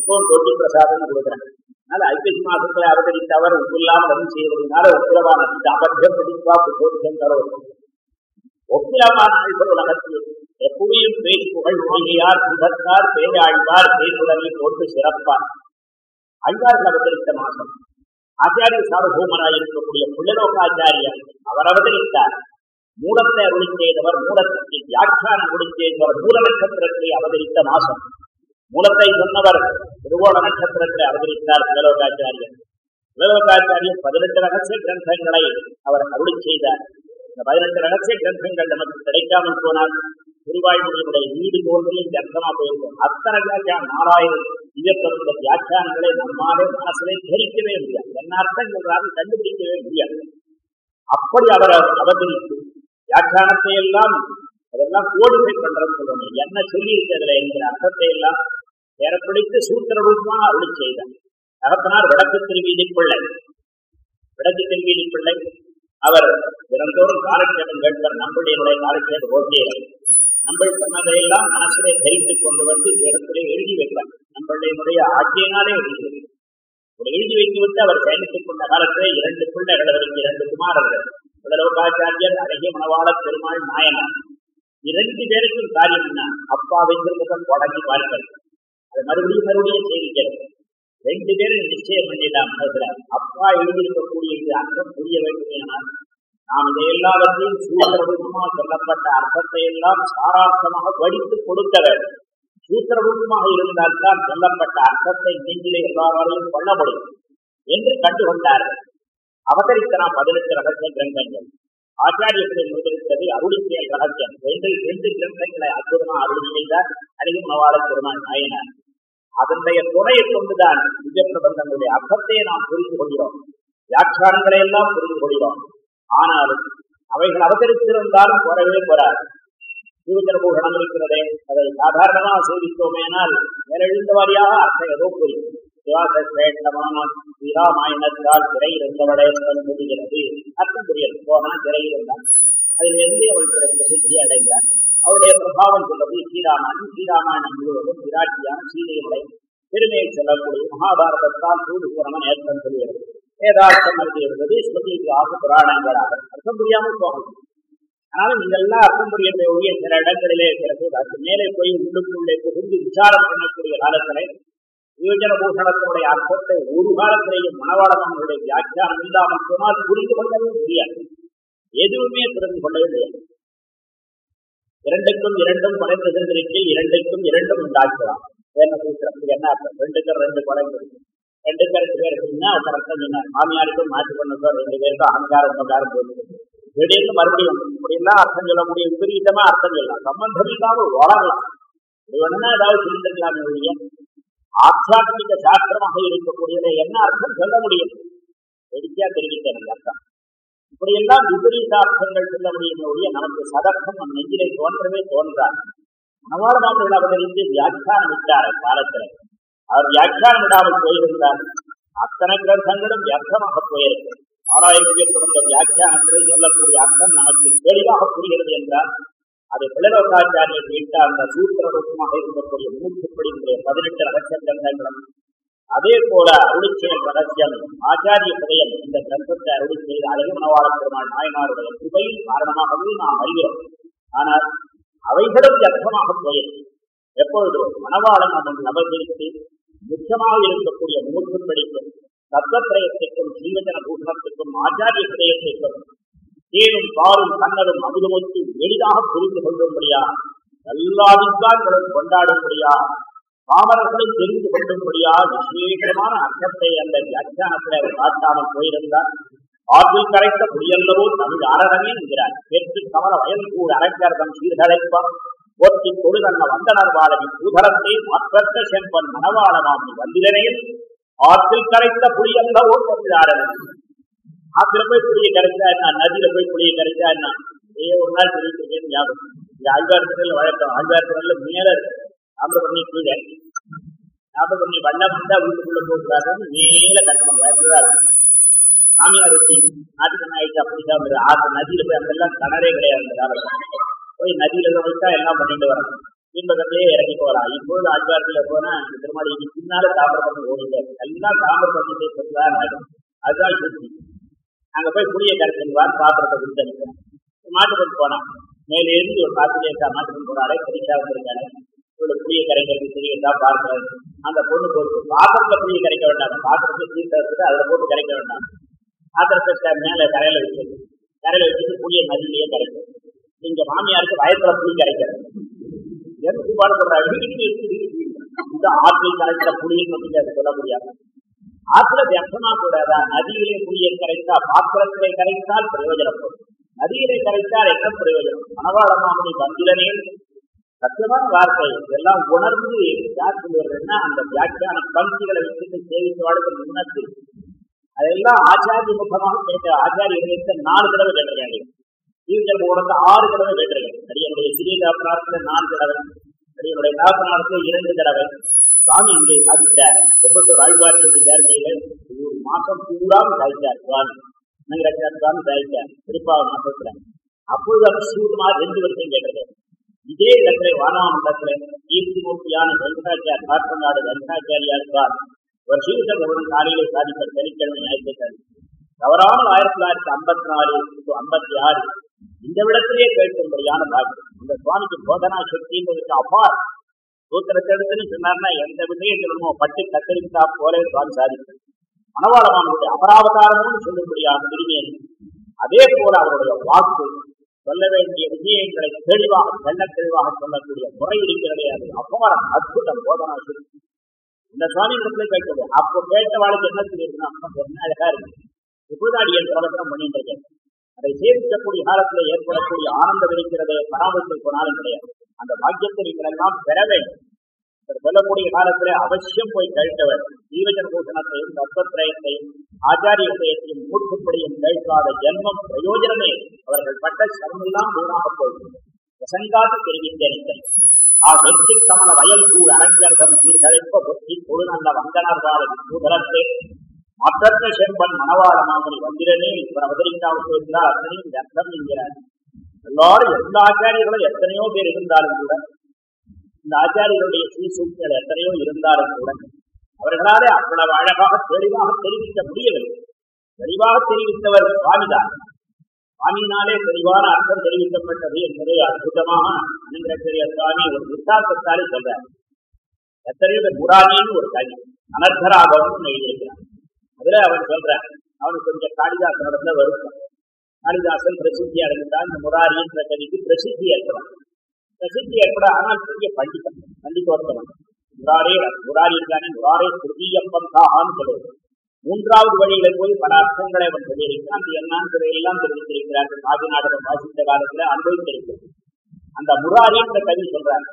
இப்போ தொட்டி பிரசாதம் கொடுக்குறாங்க. அதனால ஐப்பசி மாசத்துல அவதரித்தவர் உப்பு இல்லாமல் அபி செய்வதனால உப்பிலவான அபத்தியம் பிடிப்பா புத்தோதிகம் தரவும் ஒப்பிலவான உலகத்தில் எப்படியும் பேய் புகழ் மொழியார் சுகத்தார் பேராழ்வார் பேசுடலை போட்டு சிறப்பார். ஆழ்வார்கள் அவதரித்த மாசம் ஆச்சாரிய சார்பூமராய் இருக்கக்கூடிய புள்ளலோகாச்சாரியர் அவர் அவதரித்தார். மூலத்தை அருளி செய்தவர் மூலத்திற்கு வியாக்கியானம் அருளி செய்தவர் மூல நட்சத்திரத்தை அவதரித்த மாசம் மூலத்தை சொன்னவர் திருவோண நட்சத்திரத்தை அவதரித்தார் புள்ளலோகாச்சாரியர் புள்ளலோகாச்சாரியர் பதினெட்டு ரகசிய கிரந்தங்களை அவர் அருளி செய்தார். இந்த பதினெட்டு ரகசிய கிரந்தங்கள் நமக்கு கிடைக்காமல் போனால் திருவாயுடைய வீடு தோன்றியும் அர்த்தமா போயிருக்கும். அத்தனை வியாக்கியானம் நாலாயிரம் இதற்குள்ள வியாக்கியானங்களை நம்மாலே மனசிலே தரிக்கவே முடியாது. என்ன அர்த்தம் கண்டுபிடிக்கவே முடியாது. அப்படி அவர் அவதரித்து வியாக்கியானத்தை எல்லாம் அதெல்லாம் கோடிஃபை பண்றது சொல்லணும். என்ன சொல்லி இருக்கிறதுல என்கிற அர்த்தத்தை எல்லாம் ஏறப்பிடித்து சூத்திர ரூபமாக அருள் செய்தார் தகப்பனார் வடக்கு திருவீதி பிள்ளை வடக்கு திருவீதி பிள்ளை அவர் தினந்தோறும் காலக்ஷேபம் கேட்பார். நம்மளுடைய காலக்ஷேபம் ஓட்டியவர் நம்ம சொன்னதையெல்லாம் மனசிலே தைத்து கொண்டு வந்து இடத்திலே எழுதி வைப்பார். நம்மளுடைய ஆட்சியினாலே எழுதி ஒரு எழுதி வைத்துவிட்டு அவர் பயணித்துக் கொண்ட காலத்திலே இரண்டு பிள்ளைகள் அவருக்கு இரண்டு குமாரர்கள். உடலோகாச்சாரியர் அழகிய மனவாள பெருமாள் நாயனார். இரண்டு பேருக்கும் காரியம் என்ன அப்பா வைத்திருந்ததன் தொடங்கி பார்ப்பது அது மறுபடியும் மறுபடியும் சேவிக்கிறது ரெண்டு பேரும் நிச்சயம் பண்ணிடலாம் மனசுல அப்பா எழுதியிருக்கக்கூடிய இந்த அர்த்தம் புரிய வேண்டுமேனால் நாம் இதை எல்லாவற்றையும் சூத்திரபூர்வமாக சொல்லப்பட்ட அர்த்தத்தை எல்லாம் சாரார்த்தமாக படித்து கொடுக்க சூத்திரபூர்வமாக இருந்தால்தான் சொல்லப்பட்ட அர்த்தத்தை நீங்களே எல்லாராலையும் கொள்ள முடியும் என்று கண்டுகொண்டார்கள். அவதரித்தனா பதினெட்டு ரகசிய கிரந்தங்கள். ஆச்சாரியத்தை முதலித்தது அருளிச்செயல் ரகசியம். ரெண்டு ரெண்டு கிரந்தங்களை அற்புதமா அருள் செய்தார் அருகில் மவாள பெருமான் நாயனார். அதனுடைய துணையை கொண்டுதான் விஜய பிரபந்தங்களுடைய அர்த்தத்தை நாம் புரிந்து கொள்கிறோம் வியாட்சாரங்களை எல்லாம் புரிந்து கொள்கிறோம் ஆனாலும் அவைகள் அவதரித்திருந்தாலும் குறவே போறாது. பூகணம் இருக்கிறதே அதை சாதாரணமாக சோதித்தோமேனால் மேலெழுந்த வாரியாக அர்த்தம் ஏதோ புரியும். விசுவாச சிரேஷ்டமான ஸ்ரீராமாயணத்தால் சிறை இருந்தவளே சொல்லுகிறது அர்த்தம் புரியல். போனா சிறை இருந்தான். அதிலிருந்து அவள் சில பிரசித்தி அடைந்தார் அவருடைய பிரபாவம் சொல்வது ஸ்ரீராமாயணம். ஸ்ரீராமாயணம் முழுவதும் விராட்சியான சீதையுடைய பெருமையை சொல்லக்கூடிய மகாபாரதத்தால் சூடு புறமன் ஏற்றம் சொல்கிறது வேதார்த்தம் எழுதியிருந்தது ஸ்மிருதிக்கு ஆக புராணங்களாக. அர்த்தம் புரியாமல் போகணும். ஆனாலும் இதெல்லாம் அர்த்தம் புரியக்கூடிய சில இடங்களிலே இருக்கிறது அதுக்கு மேலே போய் உள்ளுக்குள்ளே புகுந்து விசாரம் பண்ணக்கூடிய காலத்திலே நியோஜன பூஷணத்தினுடைய அர்த்தத்தை ஒரு காலத்திலேயும் மனவாளர்களுடைய வியாக்கியானம் இல்லாமல் சொன்னால் புரிந்து கொள்ளவே முடியாது. எதுவுமே புரிந்து கொள்ளவே முடியாது. இரண்டுக்கும் இரண்டும் படைந்து சென்றிருக்கை இரண்டுக்கும் இரண்டும் உண்டாக்கலாம். என்ன சூத்திரம்? என்ன அர்த்தம்? ரெண்டுக்கும் ரெண்டு படைப்பு ரெண்டுக்கு ரெண்டு பேர் இருக்குன்னா அந்த அர்த்தம் என்ன மாமியாருக்கும் மாற்றி சார் ரெண்டு பேருக்கும் அகங்காரம் உபகாரம் போட்டு திடீர்னு மறுபடியும் இப்படியெல்லாம் அர்த்தம் சொல்ல முடியும் விபரீதமா அர்த்தம் சொல்லலாம். சம்பந்தம் இல்லாமல் வளரலாம் இது வேணும்னா ஏதாவது சொல்லிருக்கலாமே ஒழிய. ஆத்தியாத்மிக சாஸ்திரமாக இருக்கக்கூடியதை என்ன அர்த்தம்? சொல்ல முடியும். வெடிக்கா தெரிவித்தேன் அர்த்தம். இப்படியெல்லாம் விபரீத அர்த்தங்கள் சொல்ல முடியும் நமக்கு சதர்த்தம் நம் நெஞ்சிலே தோன்றவே தோன்றார் மனவாளமாமல் அவரிருந்து வியாக்கியானம் விட்டார் காலத்தில். அவர் வியாக்கியானம் விடாமல் போயிருந்தார். அத்தனை கிரந்தங்களும் வியர்த்தமாக போயிருக்கு. ஆராய்ச்சியப்படுத்த வியாக்கியானத்தை சொல்லக்கூடிய அர்த்தம் நமக்கு தெளிவாக புரிகிறது என்றால் அது பிளவகாச்சாரியர் கேட்ட அந்த சூத்திர ரூபமாக இருக்கக்கூடிய மூச்சுப்படி பதினெட்டு ரகசிய கிரந்தங்களும் அதே போல அருளிச்செயல் ரகசியம் ஆச்சாரிய புதையம் இந்த கிரந்தத்தை அருளி செய்த அழகு மனவாள பெருமாள் நாயனாருடைய கிருபையின் காரணமாகவே நாம் அறிகிறோம். ஆனால் அவைகளும் வியர்த்தமாக போயும் எப்பொழுதோ மனவாளன் அதன் நபர்களுக்கு முக்கியமாக இருக்கக்கூடிய மூச்சுப்படிக்கும் தத்வத்திரயத்திற்கும் ஜீவஜன பூஷணத்திற்கும் ஆச்சாரிய பிரயத்திற்கும் தேனும் பாலும் கண்ணரும் அமுதமொத்து எளிதாக புரிந்து கொள்ளும்படியா? நல்லாவிட்டால் கொண்டாடும்படியா? பாமரர்களும் தெரிந்து கொள்ளும்படியா? விசேஷமான அர்த்தத்தை அந்த வியாக்கியானத்தில் அவர் காட்டாமல் போயிருந்தார். ஆற்றில் கரைத்த புரியல்லவோ தமிழ் அரணமே என்கிறார். கேட்டு கமல வயல் கூட அரங்கர்தம் சீர்கழைப்பான் ஒத்தி தொழுதன்ன வந்தனர் வாழவி பூதரத்தை மற்ற செம்பன் மனவாளமாமி வந்திலனையில். ஆற்றில் கரைத்த புரியல்லவோ தமிழ் அரணன் ஆத்துல போய் புளிய கரைச்சா என்ன? நதியில போய் புளிய கரைச்சா என்ன? ஏ ஒரு நாள் சொல்லிட்டு ஞாபகம். இந்த ஆழ்வார்த்திரல்ல வழக்கம். ஆழ்வார்த்திரல்ல மேல ஆம்பரபண்ணி கீழே ஆம்பரபண்ணி வண்ணம் வந்தா வீட்டுக்குள்ள போகிறாரு மேல கட்டணம் வயசுதான் மாமியார் ஒட்டி நாட்டுக்கு ஆயிடுச்சு அப்படிதான் வருது ஆறு நதியில போய் அங்கெல்லாம் கிணறே கிடையாது அந்த போய் நதியில போயிட்டா எல்லாம் பண்ணிட்டு வரணும் இன்பகத்திலே இறங்கி போறான் இப்போது ஆழ்வார்த்தில போனா இந்த திருமாடி பின்னால தாமிரபண்ணி ஓடிட்டு எல்லாம் தாமிரபண்ணி தான் நடக்கும் அதுதான் அங்க போய் புளிய கரைச்சிருவார் பாத்திரத்தை கொடுத்து மாட்டுக்கொண்டு போனான். மேலே இருந்து ஒரு காத்துலேக்கா மாட்டுக்கொண்டு போறாரு பெரிசா வந்திருக்காரு. இவ்வளவு புளிய கரைக்கிறது தெரியுதா பார்க்கிறாரு. அந்த பொண்ணு போட்டு பாத்திரத்துல புளிய கரைக்க வேண்டாம். பாத்திரத்தை தீர்த்து அதுல போட்டு கரைக்க வேண்டாம். பாத்திரத்தை மேல கரையில வச்சிருக்கு கரையில வச்சுட்டு புளிய நதியிலேயே கரைக்கும். இங்க மாமியாருக்கு வயசுல புளி கரைக்கிறது. எதுக்கு பாடுபடுறாரு இந்த ஆற்றில் கரைக்கிற புளின்னு வந்து அதை சொல்ல முடியாது. ஆற்றுல வியர்த்தமா கூடாதா? நதியிலே புளியை கரைத்தா பாத்திரத்திலே கரைத்தால் பிரயோஜனப்படும் நதியிலே கரைத்தால் என்ன பிரயோஜனம்? மனவாளமாமணி பந்திலனே சத்தியமான வார்த்தை. இதெல்லாம் உணர்ந்து யார் சொல்லுவதுன்னா அந்த வியாக்கியான பந்திகளை வச்சுட்டு சேவித்து வாழ்க்கை முன்னத்து. அதெல்லாம் ஆச்சாரிய முகமாக கேட்ட ஆச்சாரிய நாலு தடவை கேட்டிருக்காங்க. நீங்கள் உடனே ஆறு தடவை கேட்டிருக்கேன் அடியனுடைய சிறிய காப்பனாரத்துல நாலு தடவை. அடியனுடைய காப்பனாரத்துல இரண்டு தடவை. சுவாமி இங்கே சாதித்தார் ஒவ்வொரு ஆழ்வார்க்கு சேர்க்கையில ஒரு மாசம் பூராவும் சாதித்தார் சுவாமி. நகராட்சியார் சுவாமி சாதித்தார் திருப்பாவ மாசத்துல. அப்பொழுது அபிஷூதமாக ரெண்டு வருஷம் கேட்டது. இதே இடத்துல வானாமண்டத்துல கீர்த்திமூர்த்தியான வெங்கடாச்சார் கார்பநாடு வெங்கடாச்சாரியார் சுவாமி. ஒரு சீவித கவனம் காலையிலே சாதித்த சனிக்கிழமை ஞாயிற்றுக்கிழமை. தவறாமல் ஆயிரத்தி தொள்ளாயிரத்தி ஐம்பத்தி நாலு ஐம்பத்தி ஆறு இந்த விடத்திலேயே கேட்கும்படியான பாக்கியம். இந்த சுவாமிக்கு போதனா சக்தின்றதுக்கு என்பதற்கு சூத்திரத்தை எடுத்துன்னு சொன்னார்னா எந்த விஷயத்திலுமோ பட்டு கத்தரித்தா போல தான் சாதிக்கும் மனவாளமானுடைய அபராவதாரமும் சொல்லும்படியாக திரும்பியது அதே போல அவருடைய வாக்கு சொல்ல வேண்டிய விஷயங்களை தெளிவாக தெள்ள தெளிவாக சொல்லக்கூடிய முறை இருக்கிறதே அது. அபாரம் அற்புதம் போதனா சொல்லி. இந்த சுவாமி இடத்துல கேட்கறது அப்போ கேட்ட வாழ்க்கை என்ன சொல்லியிருக்கணும் என்ன அழகா இருக்கு. என் பிரவச்சனம் பண்ணிட்டு இருக்கேன் அதை சேமிக்கக்கூடிய காலத்துல ஏற்படக்கூடிய ஆனந்தம் இருக்கிறது பராமரித்து போனாலும் கிடையாது. அந்த பாக்கியத்தை நீங்கள் எல்லாம் பெற வேண்டும். சொல்லக்கூடிய காலத்துல அவசியம் போய் கழிக்க வேண்டும் ஜீவஜன பூஷணத்தையும் தத்வத்திரயத்தையும் ஆச்சாரிய விஷயத்தையும் மூட்டுப்படியும் கழிக்காத ஜென்மம் பிரயோஜனமே. அவர்கள் பட்ட சிரமெல்லாம் வீணாக போகும் பிரசங்காக தெரிவித்தேன் ஆ வெற்றி கமல வயல் கூழ் அரங்கர்தம் சீர்கரைப்ப பொத்தி கொழுநந்த வந்தனர்கால சூதரத்தே மற்றற்ற செம்பன் மணவாள மாதிரி வந்திரனே இப்ப இருந்தால் அத்தனையும் இந்த அர்த்தம் என்கிறார் எல்லாரும் எந்த ஆச்சாரியர்களும் எத்தனையோ பேர் இருந்தாலும் கூட இந்த ஆச்சாரியர்களுடைய சீசூக்கள் எத்தனையோ இருந்தாலும் கூட அவர்களாலே அவ்வளவு அழகாக தெளிவாக தெரிவிக்க முடியவில்லை. தெளிவாக தெரிவித்தவர் சுவாமிதான். சுவாமியினாலே தெளிவான அர்த்தம் தெரிவிக்கப்பட்டது என்பதை அற்புதமாக அனந்தரச்சரிய சுவாமி ஒரு விசாசத்தாலே சொல்றார். எத்தனையோ பேர் ஒரு கவி அனர்த்தராகவும் எழுதியிருக்கிறார். அதுல அவன் சொல்றான் அவனுக்கு கொஞ்சம் காளிதாஸ் நடந்த வருத்தம். காளிதாசன் பிரசித்தி அடைந்தால் இந்த முராரி என்ற கவிக்கு பிரசித்தி ஏற்படும் பிரசித்தி ஏற்பட ஆனால் பெரிய பண்டிதம் பண்டிதோத்தமன். முராரே முராரி இருக்கானே முராரே திருத்தீய பந்தாகான்னு சொல்லுவது மூன்றாவது வழியில போய் பல அர்த்தங்களை அவன் சொல்லியிருக்கிறான் அந்த என்னன்னு எல்லாம் தெரிவித்திருக்கிறார்கள். காதி நாடகம் வாசித்த காலத்துல அனுபவித்திருக்கிறது அந்த முராரி என்ற கவி சொல்றாங்க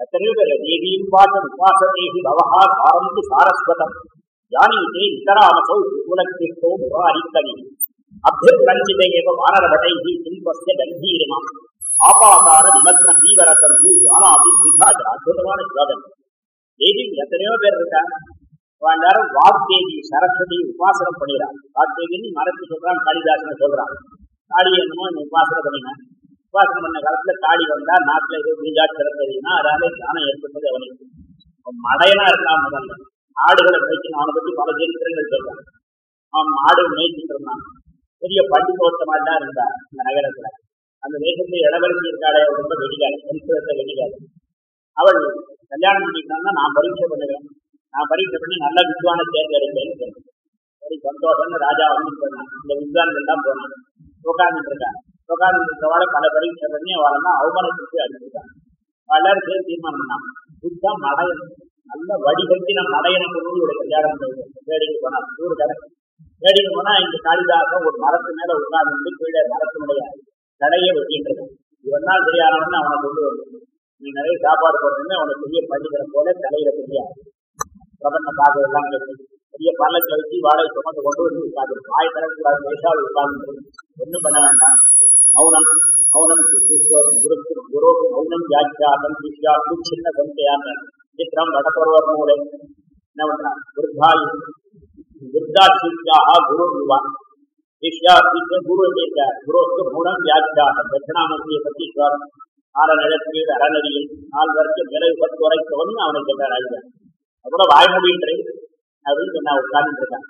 எத்தனையோ பேர் தேவியும் பாட்டம் உபாசதேகி பவகா சாரந்து சாரஸ்வதம். யானீதே இத்தராமசௌ குலக்கிருஷ்டோ முராரி கவி அபியர்கஞ்சிதே ஏவ வானரபடைகி சில்பஸ்ய கம்பீரமா. ஆபாதார தீவிர தீவரத்தம் ஜானாபி சித்தாஜ அற்புதமான ஸ்லோகம் தேவி எத்தனையோ பேர் இருக்காங்க. எல்லாரும் வாக்தேவி சரஸ்வதி உபாசனம் பண்ணிடுறாங்க வாக்தேவின்னு மறந்து சொல்றான் காளிதாசன் சொல்றான். காளி என்னமோ நீ உபாசனை பண்ணினேன் உபாசனம் பண்ண காலத்துல காளி வந்தா நாட்டுல ஏதோ வீஜா சிறந்ததுன்னா அதாலே தியானம் ஏற்பட்டது அவனுக்கு. மடையனா இருக்கான் முதல்ல. ஆடுகளை மேய்க்கணும். அவனை பற்றி பல சரித்திரங்கள் சொல்றான். அவன் ஆடு மேய்ச்சிட்டு இருந்தான். பெரிய பட்டி தோட்டமா தான் இருந்தான் இந்த நகரத்துல. அந்த தேசத்தை இளவரசி இருக்காளே ரொம்ப வெடிக்காது சம்ஸ்கிருதத்தை வெடிக்காது அவள் கல்யாணம் பண்ணிட்டான்னா நான் பரீட்சை பண்ணுவேன். நான் பரீட்சை பண்ணி நல்ல வித்வான தேர்ந்தெடுப்பேன்னு சொன்னேன் சரி சந்தோஷம்னு ராஜா வந்து சொன்னான் இந்த வித்வான்கள் தான் போனான். உட்கார்ந்துட்டு இருக்கான். உட்கார்ந்து இருக்கவாளை பல பரீட்சை பண்ணி அவளெல்லாம் அவமானத்துக்கு அடிச்சிருக்காங்க எல்லாரும் பேர் தீர்மானம் பண்ணான். புத்தா மடம் நல்ல வடிகட்டின மடையனை கொண்டு ஒரு கல்யாணம் தேடிக்கு போனா ஊர் கடை. தேடிக்கு போனா இந்த காளிதாசன் ஒரு மரத்து மேல உட்கார்ந்து கீழே மரத்தினுடைய தடையை வெட்டின்றது இவன் தான் சரியானவன்னு அவனை கொண்டு வந்து நீ நிறைய சாப்பாடு போட்டோன்னு அவனை பெரிய பள்ளிக்கிற போல தலையில தெரியாது பிரபன்ன காது எல்லாம் பெரிய பள்ளத்துல வச்சு வாழை சுமந்து கொண்டு வந்து உட்காந்து வாய் தரக்கூடாது வயசால் உட்கார்ந்து ஒன்றும் பண்ண வேண்டாம். மௌனம் மௌனம் குரு குரு மௌனம் வியாக்கியாசம் சிஷ்யா சின்ன சந்தையான சித்திரம் வடபர்வர் மூலை என்ன பண்றான் விருத்தாயு. விருத்தா சிஷ்யாக குரு யுவா சிஷ்யா சிஷ்ய குரு குருவுக்கு மௌனம் வியாக்கியாசம் தட்சிணாமூர்த்தியை பற்றி ஆற நிலத்தில் அறநெறியில் நால்வருக்கு நிலை பத்து வரைக்கும் அவனை கேட்டார் ஆகிறார் அப்புறம் வாய்மொழின்றேன் அப்படின்னு நான் உட்கார்ந்து இருக்கான்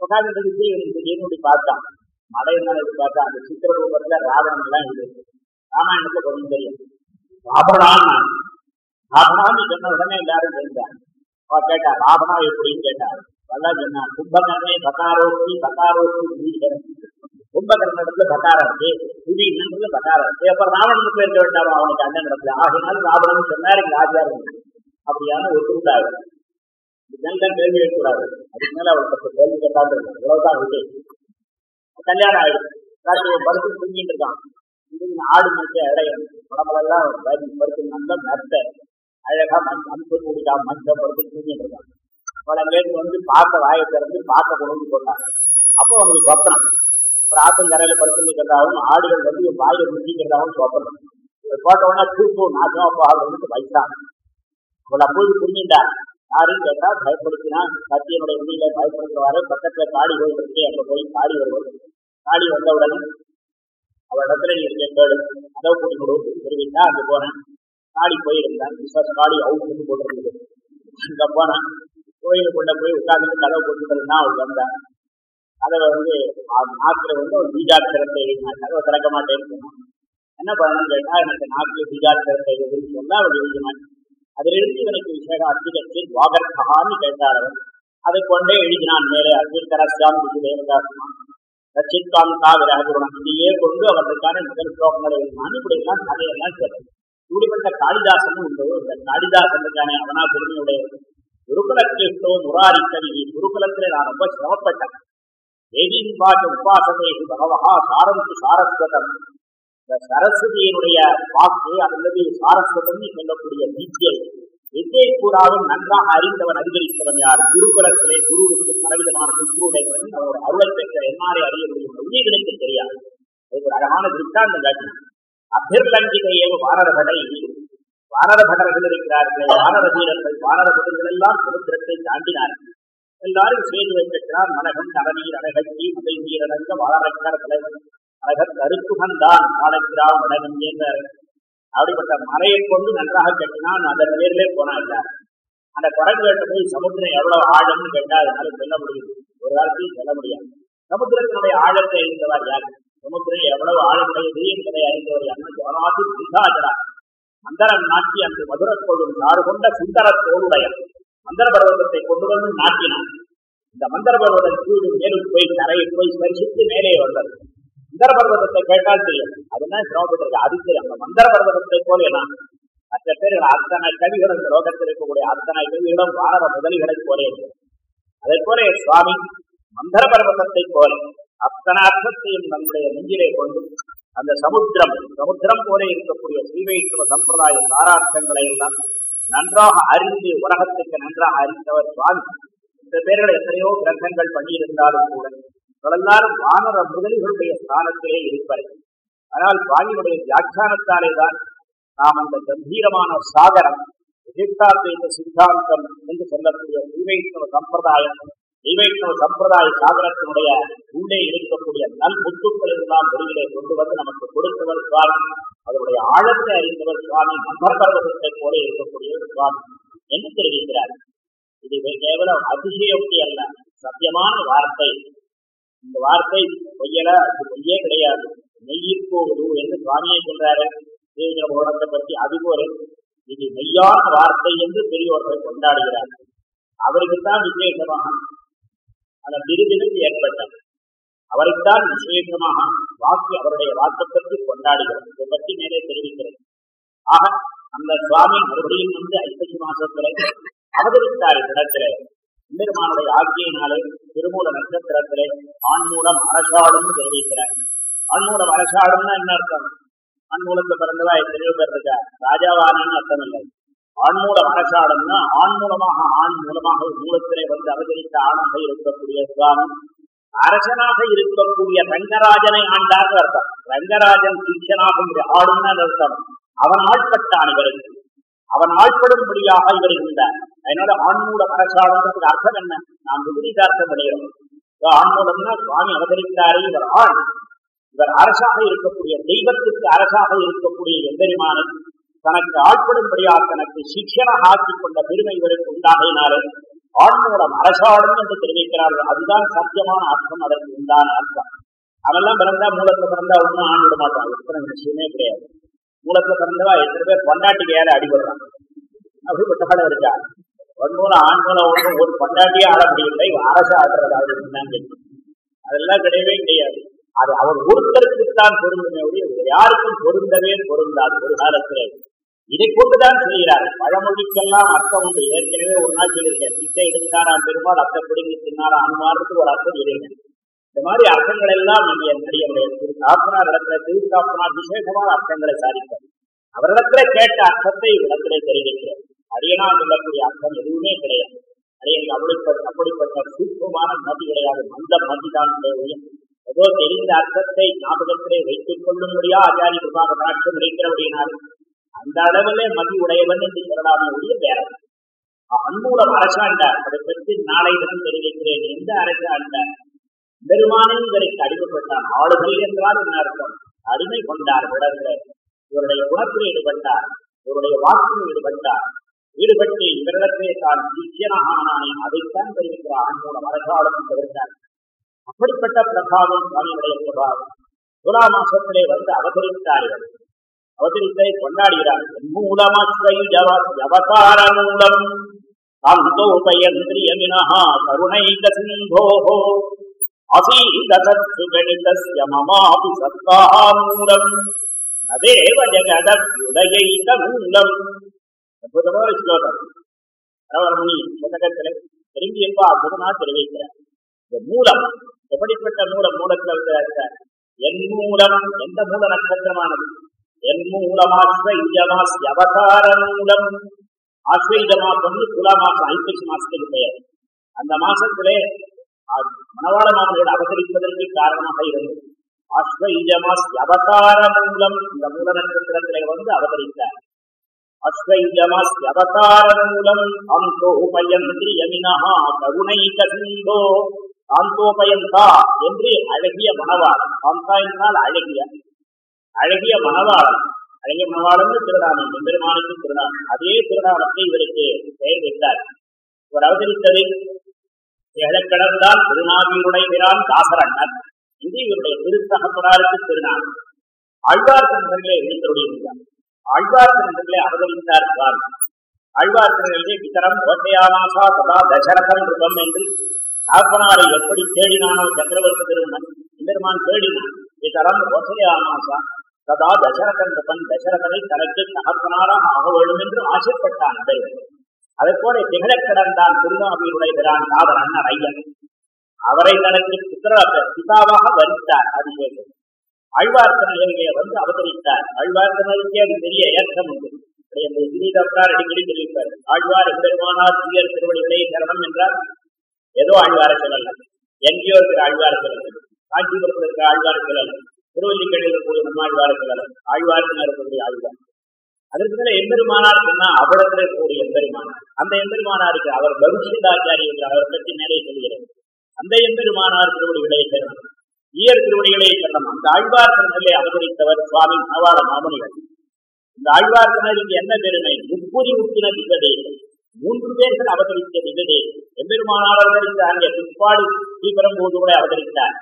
உட்கார்ந்து இருக்கு இவனுக்கு திடீர்னு பார்த்தான். மழை மேல பார்த்தா அந்த சித்திர ரூபத்துல ராவணன் தான் இருக்கு. ராமாயணத்தை கொஞ்சம் தெரியும். ராபணான் ராபணான்னு சொன்ன உடனே எல்லாரும் தெரிஞ்சாங்க கேட்டா ராபணா எப்படின்னு கேட்டாரு. நல்லா சொன்னா கும்பகர்ணே பகாரோஸ்தி பகாரோஸ்தி கும்பகர்ணத்துல பகாரம் இருக்கு புதினத்துல பகாரம் இருக்கு. அப்புறம் ராவணனுக்கு பேர் வேண்டாம் அவனுக்கு அந்த இடத்துல ஆகினாலும் ராவணன் சொன்னாரு இங்க ஆச்சாரம் அப்படியான ஒத்துண்டாரு இதெல்லாம் கேள்வி கேட்கக்கூடாது. அதுக்கு மேல அவர் பத்து கேள்வி கேட்டாங்க இவ்வளவுதான் விட்டு கல்யாணம் ஆயிடுச்சு. ராத்திரி படுத்து தூங்கிட்டு இருக்கான். ஆடு மேய்ச்ச இடையம் உடம்புலெல்லாம் படுத்து நல்ல மெத்த அழகா மஞ்சள் அனுப்பு முடிக்கா மஞ்ச படுத்து தூங்கிட்டு இருக்கான் அவளை அங்கேருந்து வந்து பார்க்க வாயை திறந்து பார்க்க கொண்டு வந்து போட்டாங்க. அப்போ அவனுக்கு சொப்பனம். ஒரு கரையில படுத்துக்கிறதாகவும் ஆடுகள் வந்து வாயை முடிக்கிறதாகவும் சொப்பனம். போட்ட உடனே அப்போ நாசமா போகிறது வைத்தான் அவளை போய் புரிஞ்சுட்டா யாரும் கேட்டா பயப்படுத்தினா சத்தியனுடைய உண்மையில பயப்படுத்துவாரு. பக்கத்துல காடி போயிருக்கு அங்க போய் காடி வருவது காடி வந்த உடனே அவள் இடத்துல நீ இருக்க கேடு. கூட்டி தெரிவித்தா அங்க போனேன் காடி போயிருந்தான் விசாஸ் காடி அவுட்டு போட்டிருந்தது. அங்க போனான் கோயிலுக்குள்ள போய் உட்கார்ந்து கதவை போட்டுருந்தா அவள் வந்தான். கதவை வந்து நாட்டுல வந்து ஒரு பீஜாட்சரத்தை எழுதினான் கதவை திறக்க மாட்டேன் என்ன பண்ணணும்னு கேட்டா எனக்கு நாட்டில் பீஜாட்சரத்தை எழுதுன்னு சொன்னா அவள் எழுதினான் அதிலிருந்து இவனுக்கு விசேஷ அத்திகத்தில் வாகர்கான்னு கேட்டார் அவர். அதை கொண்டே எழுதினான் மேலே அத்திர்கரஸ்யாம் இது தேவதாசமா ரச்சித்காந்தா விராஜகுணம் இதையே கொண்டு அவர்களுக்கான முதல் ஸ்லோகங்களை எழுதினான். இப்படி எல்லாம் கதையெல்லாம் சரி இப்படிப்பட்ட காளிதாசன் உண்டோ. இந்த காளிதாசனுக்கான அவனா பெருமையுடைய. குருகுலத்திலோ கிருஷ்ணோ முராரி கவி குருகுலத்திலே நான் ரொம்ப சிரமப்பட்டேன். தேவியின் பாட்டு உபாசனை பகவகா சாரந்து சாரஸ்வதம். இந்த சரஸ்வதியினுடைய வாக்கு அல்லது சாரஸ்வதம் சொல்லக்கூடிய வித்யை வித்யை கூடாவும் நன்றாக அறிந்தவன் அதிகரித்தவன் யார்? குருகுலத்திலே குருவுக்கு பலவிதமான சுற்றுடையவன் அவரோட அருளை பெற்ற என்னாலே அறிய முடியும் உண்மைகளுக்கு தெரியாது. அது ஒரு அழகான திருஷ்டாந்தம் காட்டினான் அபிர்லங்கிகையேவ வானரபடை வானர படர்கள் இருக்கிறார்கள். வானர வீரர்கள் வானர புதர்கள் எல்லாம் சமுத்திரத்தை தாண்டினார்கள். எல்லாரும் செய்து வைத்திருக்கிறார் மனகன் நவநீர் அழகி முதல் நீரடங்க வாழறக்கர் தலைவன் அழகர் கருத்துகந்தான் நாடக்கிறான் மனகம் என்ற அப்படிப்பட்ட மலையை கொண்டு நன்றாக கட்டினான் அதன் நேரிலே போனாங்க அந்த குரங்குகிட்ட போய் சமுத்திரம் எவ்வளவு ஆழம்னு கேட்டால் அதனால சொல்ல முடியும். ஒரு காலத்தையும் சொல்ல முடியாது. சமுத்திரத்தினுடைய ஆழத்தை இருந்தவர் யார்? சமுத்திரம் எவ்வளவு ஆழமுடையது என்பதை அறிந்தவர் அண்ணன் ஜோனாதி பிசாஜரா மந்தரம் நாட்டி அந்த மதுரக்கோளும் சாறு கொண்ட சுந்தர தோளுடைய மந்தர பர்வதத்தை கொண்டு வந்து நாட்டினான் இந்த மந்தர பர்வதம் கீழே மேலும் போய் தரையை போய் ஸ்பரிசித்து மேலே வந்தது மந்தர பர்வதத்தை கேட்டால் தெரியும் அதுதான் சிரமப்பட்டிருக்கு அது அந்த மந்தர பர்வதத்தை போல நான் மற்ற பேர் அத்தனை கவிகள் இந்த லோகத்தில் இருக்கக்கூடிய அத்தனை கவிகளும் வானர முதலிகளை போலே இருக்கு அதை போல சுவாமி மந்தர பர்வதத்தை போல அத்தனை அர்த்தத்தையும் நம்முடைய நெஞ்சிலே கொண்டு அந்த சமுத்திரம் சமுத்திரம் போல இருக்கக்கூடிய ஸ்ரீவைஷ்ணவ சம்பிரதாய சாரார்த்தங்களை எல்லாம் நன்றாக அறிந்து உலகத்துக்கு நன்றாக அறிந்தவர் சுவாமி. இந்த பேர்கள் எத்தனையோ கிரந்தங்கள் பண்ணியிருந்தாலும் கூட தொடர்ந்தாலும் வானர முதலிகளுடைய ஸ்தானத்திலே இருப்பார்கள் ஆனால் சுவாமியுடைய வியாக்கியானத்தாலே தான் நாம் அந்த கம்பீரமான சாகரம் விசிஷ்டாத்வைத சித்தாந்தம் என்று சொல்லக்கூடிய ஸ்ரீவைஷ்ணவ சம்பிரதாயம் ஸ்ரீவைஷ்ணவ சம்பிரதாய சாதனத்தினுடைய உள்ளே இருக்கக்கூடிய நல் முத்துக்கள் எல்லாம் வெளியிலே கொண்டு வந்து நமக்கு கொடுத்தவர் சுவாமி. அதனுடைய ஆழத்தை அறிந்தவர் சுவாமி மந்தர்பர்வதத்தை போல இருக்கக்கூடியவர் சுவாமி. என்று தெரிவிக்கிறார்? இது கேவலம் அதிசயோக்தி அல்ல சத்தியமான வார்த்தை. இந்த வார்த்தை பொய்யல அது பொய்யே கிடையாது. மெய்யிற்போகுது என்று சுவாமியை சொல்றாரு. தேவிகிற போடத்தை பற்றி அதுபோல இது மெய்யான வார்த்தை என்று பெரியோர்கள் அவருக்கு அவருக்குத்தான் விசேஷமாக அந்த விருதினுக்கு ஏற்பட்டது அவரைத்தான் விசேஷமாக வாக்கு அவருடைய வாக்கத்திற்கு கொண்டாடுகிறது. இதை பற்றி மேலே தெரிவிக்கிறது ஆக அந்த சுவாமி மறுபடியும் வந்து ஐப்பசி மாசத்துல அவதரித்தார் இடத்திலே. எம்பெருமானுடைய ஆக்கியினாலே திருமூல நட்சத்திரத்திலே ஆண்மூலம் அரசாடும் தெரிவிக்கிறார். ஆண்மூலம் அரசாடும்னா என்ன அர்த்தம்? ஆண்மூலத்தை பிறந்ததா எத்தனையோ பேர் இருக்கா ராஜாவானு அர்த்தம் இல்லை. ஆண்மூல மனசாடம்னா ஆண் மூலமாக ஆண் மூலமாக மூலத்திலே வந்து அவதரித்த ஆணாக இருக்கக்கூடிய சுவாமி அரசனாக இருக்கக்கூடிய ரங்கராஜனை ஆண்டார் அர்த்தம். ரங்கராஜன் சிஷனாக ஆடும்னு அர்த்தம். அவன் ஆட்பட்டான் இவருக்கு அவன் ஆட்படும்படியாக இவர் இருந்தார். அதனால ஆண்மூல அரசாடுன்றதுக்கு அர்த்தம் என்ன? நாம் விபரீதார்த்தம் அடைகிறோம் ஆண்மூலம்னா சுவாமி அவதரித்தாரே இவர் ஆண். இவர் அரசாக இருக்கக்கூடிய தெய்வத்திற்கு அரசாக இருக்கக்கூடிய எம்பெருமானை தனக்கு ஆட்படும்படியாக தனக்கு சிக்ஷனாக ஆக்கிக் கொண்ட பெருமை இவருக்கு உண்டாகினாலும் ஆண்மூலம் அரசாடும் என்று தெரிவிக்கிறார்கள். அதுதான் சத்தியமான அர்த்தம் அதற்கு உண்டான அர்த்தம். அவெல்லாம் பிறந்தா மூலத்துல பிறந்தா ஒன்றும் ஆண் விட மாட்டான். எத்தனை விஷயமே கிடையாது. மூலத்துல பிறந்தவா எத்தனை பேர் பொண்டாட்டிக்கு ஏற அடிபடுறான் அப்படிப்பட்ட இருக்கா? ஒன்மூலம் ஆண் மூலம் ஒன்று ஒரு பொண்டாட்டியே ஆட முடியவில்லை. அரசு ஆடுறதாவது என்னன்னு அதெல்லாம் கிடையவே கிடையாது. அது அவர் ஒருத்தருக்குத்தான் பொருந்துமே ஒழிய யாருக்கும் பொருந்தவே பொருந்தாது. ஒரு காலத்திலே இதை கொண்டுதான் செய்கிறார் பழமொழிக்கெல்லாம் அர்த்தம் உண்டு. ஏற்கனவே ஒரு நாள் சொல்லியிருக்கேன். பிச்சை எடுத்தாராம் பெருமாள் அத்தை பிடிங்கி தின்னாரா அனுமானத்துக்கு ஒரு அர்த்தம் சொல்லியிருக்கேன். இந்த மாதிரி அர்த்தங்கள் எல்லாம் நம்முடைய நடிகருடைய திரு காப்பனார் இடத்துல திரு காப்பனார் விசேஷமான அர்த்தங்களை சாதிப்பார். அவரிடத்துல கேட்ட அர்த்தத்தை இடத்திலே தெரிவிக்கிறார். அரியனா சொல்லக்கூடிய அர்த்தம் எதுவுமே கிடையாது. அரியன் அப்படிப்பட்ட அப்படிப்பட்ட சூட்சமான மதி கிடையாது. மந்த மதிதான் ஏதோ தெரிந்த அர்த்தத்தை ஞாபகத்திலே வைத்துக் கொள்ளும்படியா ஆச்சாரிய கிருபாக நினைக்கிற இருக்கிறபடியினால் அந்த அளவுல மதி உடையவன் என்று சொல்லலாமே ஒழிய வேற அன்பூலம் அரசாண்டார் அதை பற்றி நாளை தினம் தெரிவிக்கிறேன் எந்த அரசாண்டார் பெருமானை இவருக்கு அடிமைப்பட்டான் ஆளுகள் என்றால் என்ன அர்த்தம்? அடிமை கொண்டார் உடல்ல இவருடைய குணத்தில் ஈடுபட்டார். இவருடைய வாக்கில் ஈடுபட்டார். ஈடுபட்டு இவரிடத்திலே தான் சிஷியனாகானே அதைத்தான் தெரிவிக்கிறார். ஆண்மூலம் அரசாடம் தவிர்த்தார் அப்படிப்பட்ட பிரபாவம் சுவாமியுடைய பிரபாவம். துலா மாசத்திலே வந்து அவதரித்தார்கள் அவதரித்தை கொண்டாடுகிறார். மூலமஸ்வயுஜவசார மூலம். சாந்தோபயந்திரியமினஹா கருணைக சிந்தோஹோ அசீதசுகணிதஸ்ய மமாபி சத்தாமூலம் அதேவ ஜகதயுதயைக மூலம். அற்புதமான ஸ்லோகம். ரவரமணி புத்தகத்திலே திரும்பியப்பா அற்புதமா தெரிவிக்கிறார். இந்த மூலம் எப்படிப்பட்ட மூலம் மூலத்தில் என் மூலம் எந்த மூல நட்சத்திரமானது? என் மூலமாஸ்வ அவதார மூலம் ஆஸ்வயுத மாசம் துலா மாசம் ஐப்பசி மாசத்துக்கு பெயர். அந்த மாசத்திலே மணவாள மாமனிகள் அவதரிப்பதற்கு காரணமாக இருந்தது. அஸ்வைஜமாஸ் அவதார மூலம் இந்த மூல நட்சத்திரத்திலே வந்து அவதரித்தார். அஸ்வைஜமஸ்யவதாரமூலம் அந்தோபயந்திரியமினஹ கருணை கசிந்தோ அந்தோபயந்தா என்று அழகிய மணவாளன் அந்தா என்றால் அழகிய அழகிய மணவாளன் அழகிய மணவாளன் திருநாமம். பெருமானுக்கு திருநாமம். அதே திருநாமத்தை இவருக்கு பெயர் வைத்தார். இவர் அவதரித்தது ஏழக்கடந்தான் திருநாவியுடையான் தாசரண்ணர் இது இவருடைய திருத்தகப்பனாருக்கு திருநாள் ஆழ்வார் தந்தர்களே எழுந்தருடையிருந்தார் ஆழ்வார் தந்தர்களே அவதரித்தார் சுவாமி ஆழ்வார் தந்தர்களே விதரம் ஓசையாமாசா சதா தசரதம் ருதம் என்று தகப்பனாரை எப்படி தேடினானோ சக்கரவர்த்தி திருமணன் எம்பெருமான் தேடினான். விதரம் ஓசையாமாசா சதா தசரதன் தன் தசரதனை தனக்கு தகப்பனாராக ஆக வேண்டும் என்று ஆசைப்பட்டான் பெருவன் அதை போல திகழக் கிடந்தான் திருநாவியுடைகிறான் காதல் அண்ணன் ஐயன் அவரை தனக்கு புத்திர பிதாவாக வரித்தார் அபிஷேகம். ஆழ்வார்த்தனையிலே வந்து அவதரித்தார். ஆழ்வார்த்தனைக்கே அது பெரிய ஏற்றம் உண்டு. ஸ்ரீதப்தார் அடிக்கடி சொல்லியிருப்பார் ஆழ்வார் பெருமானார் சீயர் திருவடிகளே சரணம் என்றால் ஏதோ ஆழ்வார சொல்லலாம். எங்கேயோ இருக்கிற ஆழ்வார சொல்லலாம். காஞ்சிபுரத்தில் இருக்கிற ஆழ்வார சொல்லலாம். திருவல்லிக்கடையில் இருக்கக்கூடிய நம்ம ஆழ்வார சொல்லல இருக்கக்கூடிய ஆழ்வார். அதற்கு மேல எம்பெருமானார் சொன்னா அவ்வளத்துல இருக்கக்கூடிய எம்பெருமானார். அந்த எம்பெருமானாருக்கு அவர் பவிஷ்யதாச்சாரி என்று அவர் பற்றி மேலே சொல்கிறது அந்த எம்பெருமானார் திருவடிகளே சரணம் ஈயர் திருவடிகளே சரணம் அந்த ஆழ்வார் திருநெல்லை அவதரித்தவர் சுவாமி மணவாள மாமுனிகள். இந்த ஆழ்வார் திருநெல்லிக்கு என்ன பெருமை? முப்புரி உத்தின திகதேசம் மூன்று பேர்கள் அவதரித்த திகதேசம் எம்பெருமானார் அவதரித்த அங்கே பிற்பாடு ஸ்ரீபெரும்போது கூட அவதரித்தார்.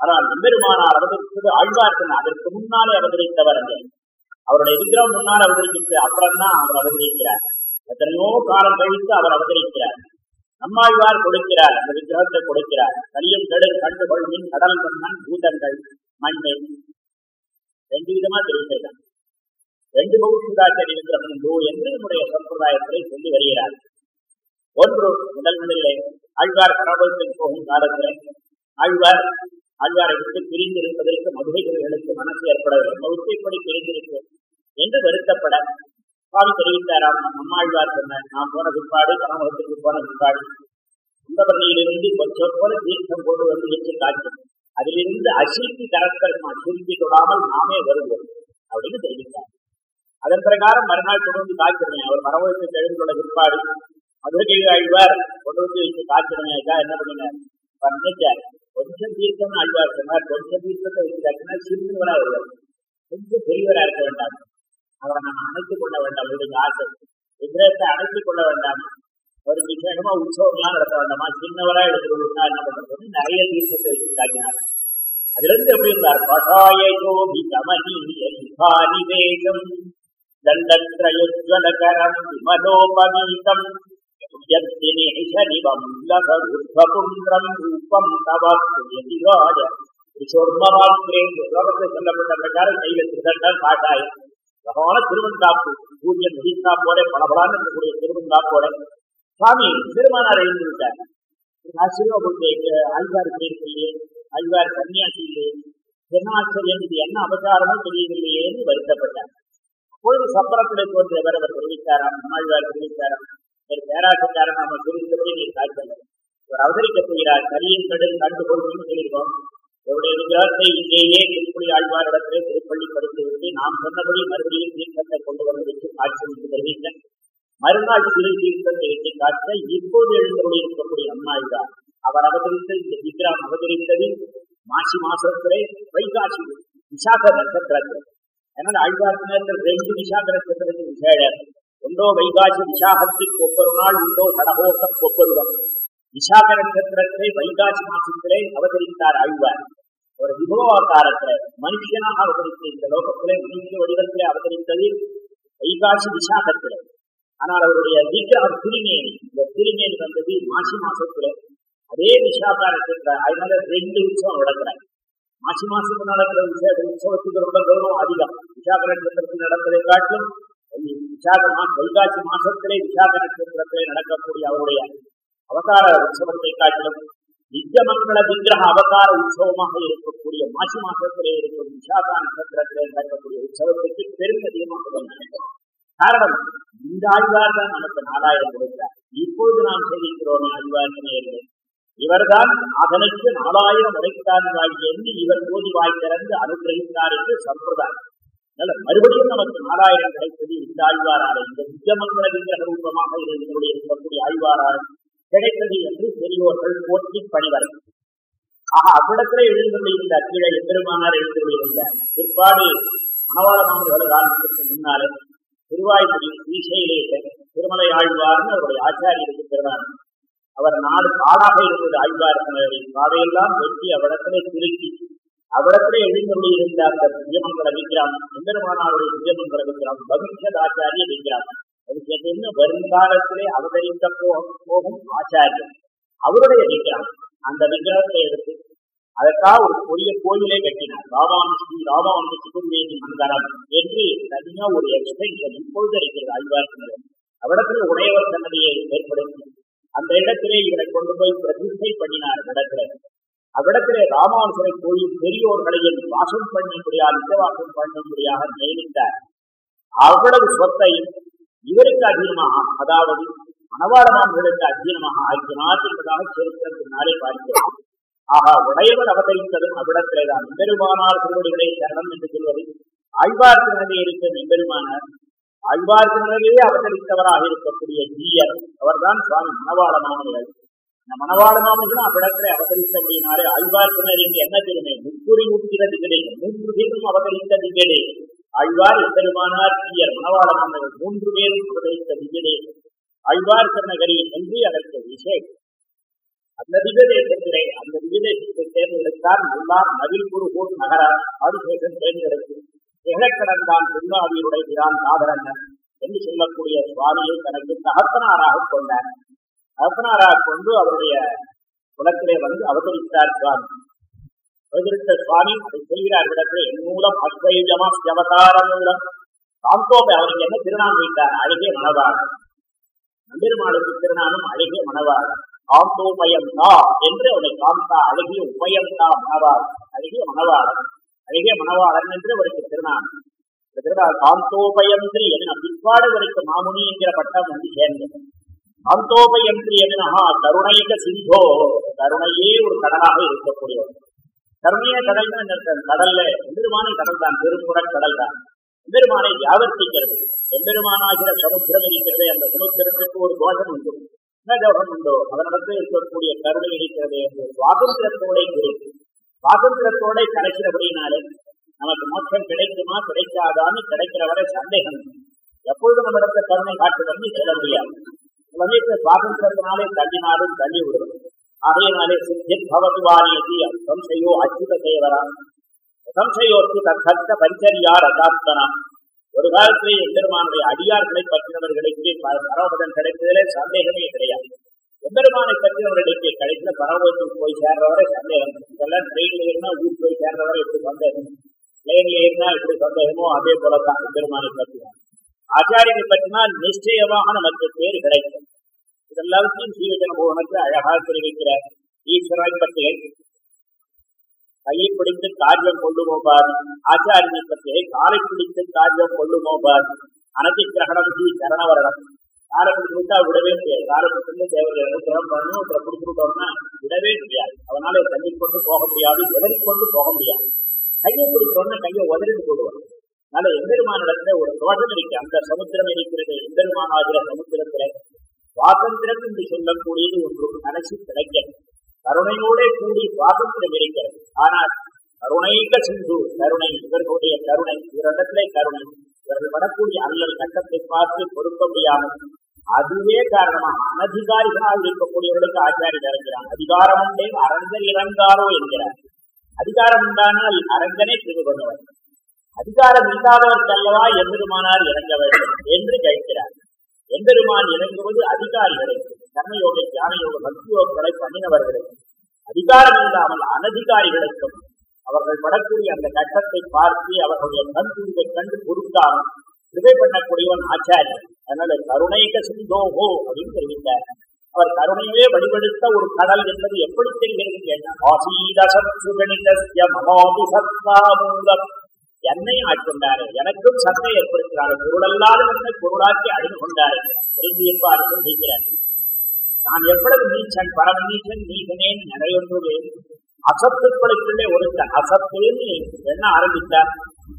ஆனால் எம்பெருமானார் அவதரித்தது ஆழ்வார் அதற்கு முன்னாலே அவதரித்தவர் அங்கே அவருடைய விக்கிரம் முன்னால் அவதரிக்கிறது. அப்புறம் தான் அவர் அவதரிக்கிறார். எத்தனையோ காலம் கழித்து அவர் அவதரிக்கிறார். நம்மாழ்வார் கொடுக்கிறார். அந்த விக்கிரகத்தை கொடுக்கிறார். கலியம் கெடல் கண்டு கொள்மின் கடல் மன்னன் பூதங்கள் மண்ணை. ரெண்டு விதமா தெரிவிக்கிறார் ரெண்டு பௌஷிதாச்சரி விக்கிரகம் உண்டு என்று நம்முடைய சம்பிரதாயத்தை சொல்லி வருகிறார். ஒன்று முதல் முதலிலே ஆழ்வார் கடவுளுக்கு போகும் காலத்தில் ஆழ்வார் ஆழ்வாரை விட்டு பிரிந்திருப்பதற்கு மதுரைகளுக்கு மனசு ஏற்படவில்லை மவுத்து இப்படி பிரிந்திருக்கு? என்று வருத்தப்பட சுவாமி தெரிவித்தாராம். நம்மாழ்வார் சொன்ன நான் போன பிற்பாடு கனமகத்துக்கு போன பிற்பாடு சுந்தபரணியிலிருந்து கொஞ்சம் போல தீர்த்தம் கொண்டு வந்து வச்சு காட்டும். அதிலிருந்து அசில்பி கரத்தருமா சில்பி தொடாமல் நாமே வருவோம் அப்படின்னு தெரிவித்தார். அதன் பிரகாரம் மறுநாள் கொண்டு வந்து காய்ச்சிருந்தேன் அவர் மரபுக்கு எழுந்து கொள்ள பிற்பாடு மதுரை ஆழ்வார் கொண்டு வந்து வச்சு காய்ச்சிருந்தேன் என்ன பண்ணினார்? நினைச்சார் கொஞ்ச தீர்த்தம் ஆழ்வார் சொன்னார் கொஞ்ச தீர்த்தத்தை வச்சுட்டாச்சுன்னா சிறுவரா வருவார். கொஞ்சம் பெரியவரா இருக்க வேண்டாம். அவரை நம்ம அணைத்துக் கொள்ள வேண்டாம் அவருடைய ஆசை. விக்கிரகத்தை அணைத்துக் கொள்ள வேண்டாம். ஒரு விசேஷமா உற்சவம்லாம் நடத்த வேண்டாமா? சின்னவரா எடுத்துக்கொள்ளா என்ன பண்றது? நிறைய தீர்த்தத்தை வச்சு காட்டினார். அதுல இருந்து எப்படி இருந்தார்? பட்டாயோபி கமனி வேகம் தண்டத்ரயுஜ்வலகரம் விமலோபவீதம். சொல்லப்பட்ட பிரகாரம் கையில திருதண்டால் காட்டாயம் பகவான திருவந்தாப்பு சூரியன் உதித்தா போல பலபலான்னு இருக்கக்கூடிய திருவந்தா போல சாமி பெருமானார் எழுந்து விட்டார் ஆச்சரியப்படுத்த ஆழ்வார் பேசலையே ஆழ்வார் சன்னியாசி இல்லையே என்ன ஆச்சரியம் என்ன அபசாரமும் தெரியவில்லையே என்று வருத்தப்பட்டார் அப்பொழுது சப்பரத்துடைய தோன்றியவர் அவர் தெரிவித்தாராம் நம்மாழ்வார் தெரிவித்தாராம் பேராசக்காரன் நாம குறித்தபடி நீர் காய்ச்சல் ஒரு அவதரிக்க போகிறார் கலியின் கடல் கண்டு கொள்ளும் சொல்லியிருக்கோம். அவருடைய விஜயத்தை இங்கேயே திருப்பள்ளி ஆழ்வாரிடத்திலே திருப்பள்ளி படித்து விட்டு நாம் சொன்னபடி மறுபடியும் தீர்த்தத்தை கொண்டு வருவதற்கு காட்சி என்று மறுநாள் சிறு தீர்த்தத்தை வைத்து காட்ட இப்போது எழுந்தபடி இருக்கக்கூடிய அம்மாழ்வார் அவர் அவதரித்த இந்த விக்கிரகம் அவதரித்தது மாசி மாசத்திலே வைகாசி விசாக நட்சத்திரத்தில். அதனால் ஆழ்வார் நேரத்தில் ரெண்டு விசாக நட்சத்திரத்தில் விசேடம் உண்டோ வைகாசி விசாகத்திற்கு ஒவ்வொரு நாள் உண்டோ கடகோட்டம் ஒவ்வொருவர். விசாக நட்சத்திரத்தை வைகாசி மாசத்திலே அவதரித்தார் ஆழ்வார். ஒரு விபவாக்காரத்தில் மனுஷனாக அவதரித்த இந்த லோகத்திலே மனுஷ வடிவத்திலே அவதரித்தது வைகாசி விசாகத்திலே. ஆனால் அவருடைய விக்கிரகம் திருமேனி இந்த திருமேனி வந்தது மாசி மாசத்திலே அதே விசாகா நட்சத்திரம் அதனால ரெண்டு உற்சவம் நடக்கிறார். மாசி மாசத்துக்கு நடக்கிற விசேஷ உற்சவத்துக்கு ரொம்ப கௌரவம் அதிகம். விசாக நட்சத்திரத்தில் நடப்பதை காட்டிலும் விசாக மாசம் மாசத்திலே விசாக நட்சத்திரத்திலே நடக்கக்கூடிய அவருடைய அவதார உற்சவத்தை காட்டிலும் நிஜமங்கள விக்கிரக அவதார உற்சவமாக இருக்கக்கூடிய மாசி மாசத்திலே இருக்கும் விசாகா நட்சத்திரத்திலே நடக்கக்கூடிய உற்சவத்துக்கு பெரும் அதிகமாக நினைக்கிறோம் காரணம் இந்த ஆழ்வார் தான் நமக்கு நாலாயிரம் கொடுக்கிறார். இப்பொழுது நாம் சேவிக்கிறோம் ஆழ்வார் இவர்தான் அதனுக்கு நாலாயிரம் உரைத்தான் வாங்கி எண்ணி இவர் போதி வாய் திறந்து அனுகிரகித்தார் என்று சம்பிரதாயம். அதனால மறுபடியும் நமக்கு நாலாயிரம் கிடைத்தது இந்த ஆழ்வாரால் இந்த விஜயமங்கள விக்கிரக ரூபமாக இதனுடைய இருக்கக்கூடிய ஆழ்வாரால் கிடைத்தது என்று பெரியோர்கள் போற்றி பணிவர். ஆக அவ்விடத்திலே எழுந்துள்ள கீழே எம்பெருமானார் எழுந்துள்ள பிற்பாடு மணவாள காலத்திற்கு முன்னாலே திருவாய்மொழி ஸ்ரீசைலேசன் திருமலை ஆழ்வார்னு அவருடைய ஆச்சாரியருக்கு பிறந்தார் அவர் நாடு காடாக இருந்தது ஆழ்வார் பாதையெல்லாம் வெட்டி அவ்விடத்திலே திருக்கி அவரத்திலே எழுந்தருளி இருந்தார் அந்த விஜயமங்கல சுந்தரமானாருடைய எம்பெருமானாருடைய விஜயமங்கல விக்கிரம் பவிஷ்யத் ஆச்சாரிய விக்கிரம் என்ன வருங்காலத்திலே அவதரித்த போகும் ஆச்சாரியன் அவருடைய விக்கிரம் அந்த விக்கிரகத்தை எடுத்து அதற்காக ஒரு பெரிய கோயிலே கட்டினார். ராமானுஷ்டி ராமானுஜ சுகுர்வேதி மந்தரம் என்று தனியா ஒரு எக்ஸ்டென்ஷன் இப்பொழுது இருக்கிறது ஆழ்வார்க்கிற அவ்விடத்தில் உடையவர் சன்னதியை ஏற்படுத்தி அந்த இடத்திலே இவரை கொண்டு போய் பிரதிஷ்டை பண்ணினார் இடத்துல அவ்விடத்திலே ராமானுசரை கோயில் பெரியோர்களையும் வாசம் பண்ணும்படியாக நிச்சவாசம் பண்ணும்படியாக நியமித்தார். அவ்வளவு சொத்தையும் இவருக்கு அதீனமாக அதாவது மணவாளமான்களுக்கு அதீனமாக ஆக்கினார் என்பதாக சரித்திரத்தினாலே பார்க்கிறோம். ஆகா உடையவர் அவதரித்ததும் அவ்விடத்திலே தான். எம்பெருமானார் திருவடிகளை சரணம் என்று சொல்வது ஆழ்வார் திருநதி இருக்கும் எம்பெருமானார். ஆழ்வார் திருநதிலே அவதரித்தவராக இருக்கக்கூடிய ஜீயர் அவர்தான் சுவாமி மணவாள மாமனிகள் இந்த மணவாள அவ்விடத்திலே அவதரித்தபடியினாலே ஆழ்வார் திருநதிக்கு என்ன பெருமை முக்கூறி முக்கிற திகழே மூன்று பேரும் அவதரித்த திகழே ஆழ்வார் எம்பெருமானார் ஜீயர் மணவாள மூன்று பேரும் அவதரித்த திகழே ஆழ்வார் திருநகரி என்று அதற்கு விசேஷம் அந்த திவ்யதேசத்திலே அந்த திவ்யதேசத்தை தேர்ந்தெடுத்தார். நல்லார் நவில் குருகூர் நகரார் ஆதிசேஷன் தேர்ந்தெடுத்து திகழக்கடந்தான் திருநாவியுடைய பிரான் சாதரண்ணன் என்று சொல்லக்கூடிய சுவாமியை தனக்கு தகப்பனாராக கொண்டார். தகப்பனாராக கொண்டு அவருடைய குலத்திலே வந்து அவதரித்தார் சுவாமி. அவதரித்த சுவாமி அதை சொல்கிறார் இடத்துல என் மூலம் அஸ்வைஜமா அவதார மூலம் சாந்தோபை அவருக்கு என்ன திருநாள் வைத்தார்? அழகிய மணவாளன். நம்பெருமாளுக்கு திருநாளும் அழகிய மணவாளன். காந்தோபயம் தா என்று அவனை காந்தா அழகிய உபயம் தா மணவாள் அழகிய மணவாளன். அழகிய மணவாளன் என்று அவருக்கு திருநாள் திருநாள் காசோபயம் என்ன பிற்பாடு வரைக்கும் மாமுனி என்கிற பட்டம் வந்து சேர்ந்தது. காந்தோபயந்திரி கருணைக சிந்தோ. கருணையே ஒரு கடலாக இருக்கக்கூடியவர். கருணைய கடல் தான் கடல்ல எம்பெருமான கடல் தான் பெரும்புற கடல் தான் எம்பெருமானை வியாவர்த்திக்கிறது எம்பெருமானாகிற சமுத்திரம் இருக்கிறது அந்த சமுத்திரத்துக்கு ஒரு தோஷம் உண்டு. என்ன தோஷம் உண்டோ? அதனிடத்தில் இருக்கக்கூடிய கருணை இருக்கிறது என்று சுவாதந்திரத்தோட குறித்து சுவாதந்திரத்தோட கிடைக்கிறபடினாலே நமக்கு மோட்சம் கிடைக்குமா? கிடைக்காதான்னு கிடைக்கிற வரை சந்தேகம். எப்பொழுது நம்ம கருணை காட்டுதல்னு சொல்ல முடியாது. சமயத்தை சுவாதந்திரத்தினாலே தள்ளினாலும் தள்ளி விடுவது ஆகையினாலே சித்தித் பவதி சம்சையோ அச்சுத தேவரா சம்சயோர்க்கு தத்த பரிச்சரியா ரதாத்தனா ஒரு காலத்திலே எம்பெருமானுடைய அடியார்களை பற்றினவர்களுக்கு பரவதன் கிடைத்ததிலே சந்தேகமே கிடையாது. எம்பெருமானை பற்றினவர்களுக்கு கிடைக்கிற பரவத்துக்கு போய் சேர்றவரை சந்தேகம். இதெல்லாம் ட்ரெயின்ல இருந்தால் ஊருக்கு போய் சேர்றவரை எப்படி சந்தேகம்? பிளேன்ல இருந்தா எப்படி சந்தேகமோ அதே போலதான் எம்பெருமானை பற்றினார். ஆச்சாரியனை பற்றினால் நிச்சயமாக நமக்கு பேர் கிடைக்கும் இதெல்லாத்தையும் சீவஜன போகணுக்கு அழகாக தெரிவிக்கிறார். ஈஸ்வராய் பற்றியை கையை பிடித்து காரியம் கொள்ளுமோபார் போபார் ஆச்சாரியனை பற்றியை காலை பிடித்து காரியம் கொள்ளுமோபார் அனதி கிரகணம் ஸ்ரீ சரணவரணம். காலை பிடிச்சுட்டா விடவே முடியாது. காலை பிடிச்சிருந்து தேவையான திறம் பண்ணணும்? அப்புறம் பிடிச்சுட்டோம்னா விடவே முடியாது. அவனால தள்ளி கொண்டு போக முடியாது உதறி கொண்டு போக முடியாது. கையை பிடிச்சோன்னா கையை உதறிட்டு போடுவார். அதனால எம்பெருமானிடத்துல ஒரு தோஷம் இருக்கு. அந்த சமுத்திரம் இருக்கிறது. எம்பெருமான் ஆகிற சமுத்திரத்துல சுவாதந்திரம் என்று சொல்லக்கூடியது ஒன்று மனசு கிடைக்கிறது கருணையோட கூடி சுவாதந்திரம் இருக்கிறது. ஆனால் கருணைக சிந்து? கருணை இவர்களுடைய கருணை. இவரிடத்திலே கருணை. இவர்கள் வரக்கூடிய அல்லல் கட்டத்தை பார்த்து பொறுக்க முடியாமல் அதுவே காரணமா அனதிகாரிகளாக இருக்கக்கூடியவர்களுக்கு ஆச்சாரி இறங்கிறார் அதிகாரம் உண்டே அரங்கர் இறந்தாரோ என்கிறார். அதிகாரம் உண்டானால் அரங்கனே திரு கொண்டவர் அதிகாரம் இல்லாதவருக்கு அல்லவா எம்பெருமானார் இறங்க வேண்டும் என்று கேட்கிறார் எம்பெருமான் இறங்குவது அதிகாரிகளுக்கு கர்மயோக ஞானயோக பக்தியோகங்களை பண்ணினவர்களுக்கு அதிகாரம் இல்லாமல் அனதிகாரிகளுக்கும் அவர்கள் படக்கூடிய அந்த கட்டத்தை பார்த்து அவர்களுடைய கண்துணிவை கண்டு பொருத்தாமல் கிருபை பண்ணக்கூடியவன் ஆச்சாரியன். அதனால கருணைக சிந்தோகோ அப்படின்னு தெரிவித்தார் அவர் கருணையே வழிபடுத்த ஒரு கடல் என்பது எப்படி தெரிகிறது கேட்டார் என்னையும் ஆட்கொண்டாரே எனக்கும் சத்தை ஏற்படுத்தினாரே. பொருளல்லாத என்னை பொருளாக்கி அழிந்து கொண்டாரே. என்று என்பார் சொல்கிறார் நான் எவ்வளவு நீச்சன் பரம நீச்சன் நீசனேன் நிறையொன்றுவே அசத்துக்களுக்குள்ளே ஒருத்தன் அசத்துன்னு என்ன ஆரம்பித்தார்?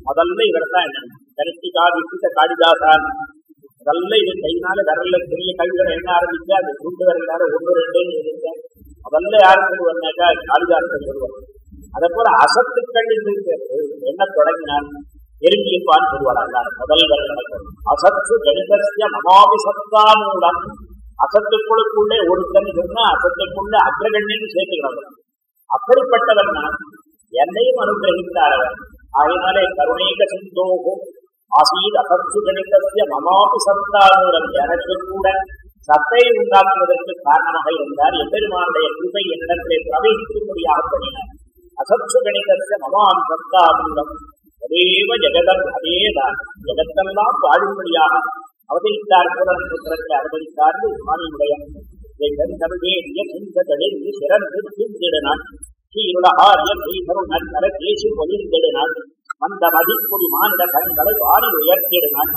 முதல்ல இவர் தான் என்ன கரிஷ்டிகா விசித்த காளிதாசான். முதல்ல இது கையினால விரல்ல பெரிய கல்விகளை என்ன ஆரம்பிச்சு அது கூட்டு விரலால ஒன்று ரெண்டுன்னு இருந்தேன் முதல்ல யார் சொல்லுவாருனாக்கா காளிதாசன் சொல்லுவாங்க அதே போல அசத்துக்கள் என்ன தொடங்கினார் எறும்பியப்பான்னு சொல்லுவார் அல்ல. முதல் அசத்து கணிதசிய மமாபி சத்தா மூலம். அசத்துக்குழுக்குள்ளே ஒருத்தன் சொன்னா அசத்துக்குள்ள அக்ரகண்ணின்னு சேர்த்துக்கிறாங்க அப்படிப்பட்டவன் நான். என்னையும் அனுகிரகித்தார் அவர் ஆகினாலே கருணேக சிந்தோகம் ஆசீத் அசத்து கணிதசிய மமாபி சத்தா மூலம் எனக்கு கூட சத்தை உண்டாக்குவதற்கு காரணமாக இருந்தார். எம்பெருமானுடைய கிருபை என்னிடத்திலே பிரவேசிக்கும்படியாக பண்ணினார். அசத்து கணிதசிய மமாபி சத்தா மூலம் அதேவ ஜெகதம் அதேதான் ஜெகத்தெல்லாம் வாழும்படியாக அவதரித்தார் போல நட்சத்திரத்தை அவதரித்தார்கள் சுவாமியுடைய சிறந்து சிந்திடனான் சீருலகாரியம் செய்தருணன் நரகேசி பொலிந்திடனான் அந்த மதிப்பொடி மாநில கண்களை வாரி உயர்த்திடுனான்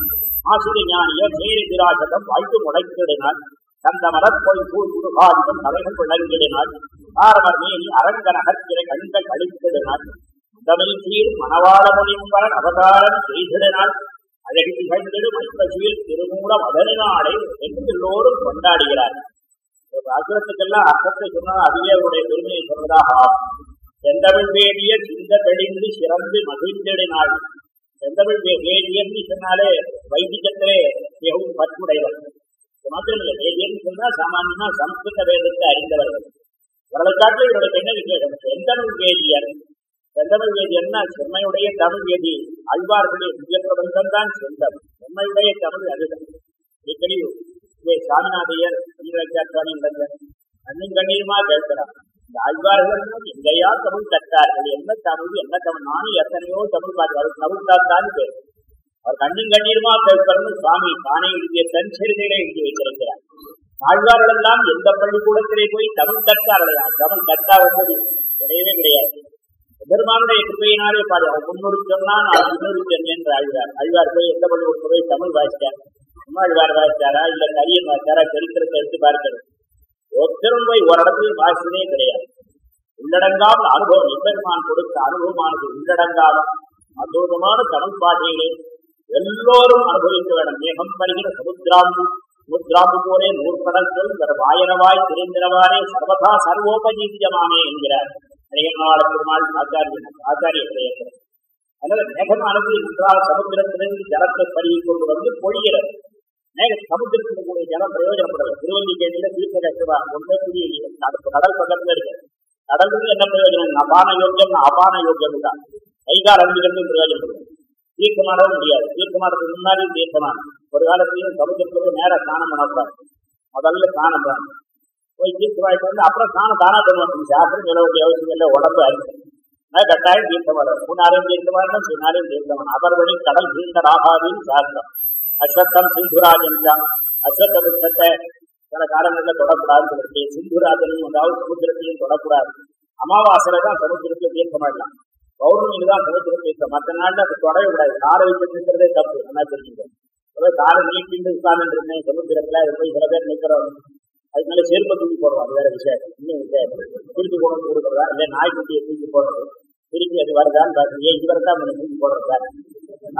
ஆசிரி ஞானிய நேரி விராசகம் வாழ்த்து முளைத்திடுனான் கந்த மலர்பொய் சூழ் தலைகள் விளங்கிடுனான் ஆரவர் மேனி அரங்க நகர்த்திர கண்ட அழித்திடுனான் தமிழ் சீர் மணவாள முனிம்பரன் அவதாரம் செய்திடனான் அழகு திகழ்ந்திடும் ஐப்பசியில் திருமூல மதனாடை என்று எல்லோரும் கொண்டாடுகிறார். ஒரு அசுரத்துக்கெல்லாம் அர்த்தத்தை சொன்னால் அதுவே அவருடைய பெருமையை சொன்னதாக ஆகும். செந்தமிழ் வேதிய சிந்த தெளிந்து சிறந்து மகிழ்ந்திடினாள் செந்தமிழ் வேதியன்னு சொன்னாலே வைதிகத்திலே மிகவும் பற்றுடையவர். மாத்திரமில்லை வேதியன்னு சொன்னா சாமானியமா சம்ஸ்கிருத வேதத்தை அறிந்தவர்கள். இவர்களை காட்டில் இவர்களுக்கு என்ன விசேஷம்? செந்தமிழ் வேதியர். செந்தமிழ் வேதியர்னா செம்மையுடைய தமிழ் வேதி. அழ்வார்களுடைய சுய பிரபந்தம் தான் சொந்தம் செம்மையுடைய தமிழ் அதுதான். அடிக்கடி ஏ சாமிநாதையர் சுவாமி கண்ணும் கண்ணீருமா கேட்கிறார். இந்த ஆழ்வார்கள் எங்கேயா தமிழ் கற்றார்கள் என்ன தமிழ் என்ன தமிழ்? நானும் எத்தனையோ தமிழ் பார்த்து தமிழ் தான் பேர். அவர் கண்ணும் கண்ணீருமா கேட்கறது சுவாமி தானே எழுதிய தன் சரிதையில எழுதி வைத்திருக்கிறார். ஆழ்வார்கள் எல்லாம் எந்த பள்ளிக்கூடத்திலே போய் தமிழ் கற்றார்களா? தமிழ் கற்றா கிடையவே கிடையாது. பெருமானுடைய கிருப்பையினாலே பாடு அவர் முன்னூறு சொன்னா நான் முன்னூறு சொன்னேன் என்று ஆழ்வார். அழுவார் போய் எந்த பள்ளிக்கூடத்தில் போய் தமிழ் வாசித்தார் நம்மாழ்வார் வாசித்தாரா இல்ல கரியன் வாசித்தாரா சரித்திரத்தை எடுத்து பார்க்கிறது. ஒருத்தரும் போய் ஒரு இடத்துலையும் வாசினே கிடையாது. உள்ளடங்காமல் அனுபவம் எப்பெருமான் கொடுத்த அனுபவமானது உள்ளடங்காமல் அற்புதமான தமிழ் பாட்டையிலே எல்லோரும் அனுபவிக்க வேண்டும் மேகம் வருகிற சமுத்திராம்பு சமுத்திராம்பு போலே நூற்படங்கள் வாயனவாய் திரிந்திரவாரே சர்வதா சர்வோபஜீவியமானே என்கிறார் அரியமாள பெருமாள் ஆச்சாரிய ஆச்சாரிய பிரயத்தனம் அதனால மேகமானது என்றால் சமுத்திரத்திலிருந்து ஜலத்தை பருகி கொண்டு வந்து பொழிகிறது. மேக சமுத்திரத்தில் கூடிய ஜலம் பிரயோஜனப்படவில்லை திருவல்லிக்கேணியில தீர்த்தகத்துவா ஒன்றே புரிய கடல் பக்கத்துல இருக்கு. கடலுக்கு என்ன பிரயோஜனம்? அபான யோக்கியம் அபான யோக்கியம் தான். கைகால் அருந்துகளுக்கு பிரயோஜனப்படும் தீர்க்கமாடவும் முடியாது. தீர்க்கமாடத்துக்கு முன்னாடி தீர்க்கமான ஒரு காலத்திலையும் சமுத்திரத்துல நேராக ஸ்நானம் பண்ணக்கூடாது. முதல்ல ஸ்நானம் பண்ணணும். போய் தீர்க்கமாயிட்டு வந்து அப்புறம் ஸ்நானம் தானா பண்ணுவோம். சாஸ்திரம் சொல்ல வேண்டிய அவசியம் இல்லை. உடம்பு அறிவு கட்டாயம் தீர்த்தமாடம் முன்னாரையும் தீர்க்கமாடணும் சின்னாரையும் தீர்க்கமான அவர்களின் கடல் தீர்ந்தராகாவின் சாஸ்திரம். அஸ்வத்தம் சிந்துராஜன் அஸ்வத்த விருத்தத்தை சில காலங்களில் தொடக்கூடாதுன்னு சொல்லிருக்கு சிந்துராஜனும் அதாவது சமுத்திரத்தையும் தொடக்கூடாது. அமாவாசையில தான் சமுத்திரத்தை தீர்த்தமாடலாம் பௌர்ணமிக்கு தான் சமுத்திரம் பேசுறோம் மற்ற நாள்ல அது தொடவே கூடாது. காரை வச்சு நிற்கிறதே தப்பு. என்ன தெரிஞ்சுக்கணும். அதாவது நீக்கிண்டு உட்கார்ந்து இருந்தேன் சமுத்திரத்துல அது போய் சில பேர் நிற்கிறோம் அதுக்கு மேலே செருப்பை தூக்கி போடுவோம் அது வேற விஷயம். இன்னும் விஷயம் திருப்பி கொண்டு கொடுக்குறதா? இல்லை நாய்க்குட்டியை தூக்கி போடுறது. திருப்பி அது வருதான்னு பார்த்து ஏன் இவரை தான் நம்ம தூக்கி போடுறது? சார்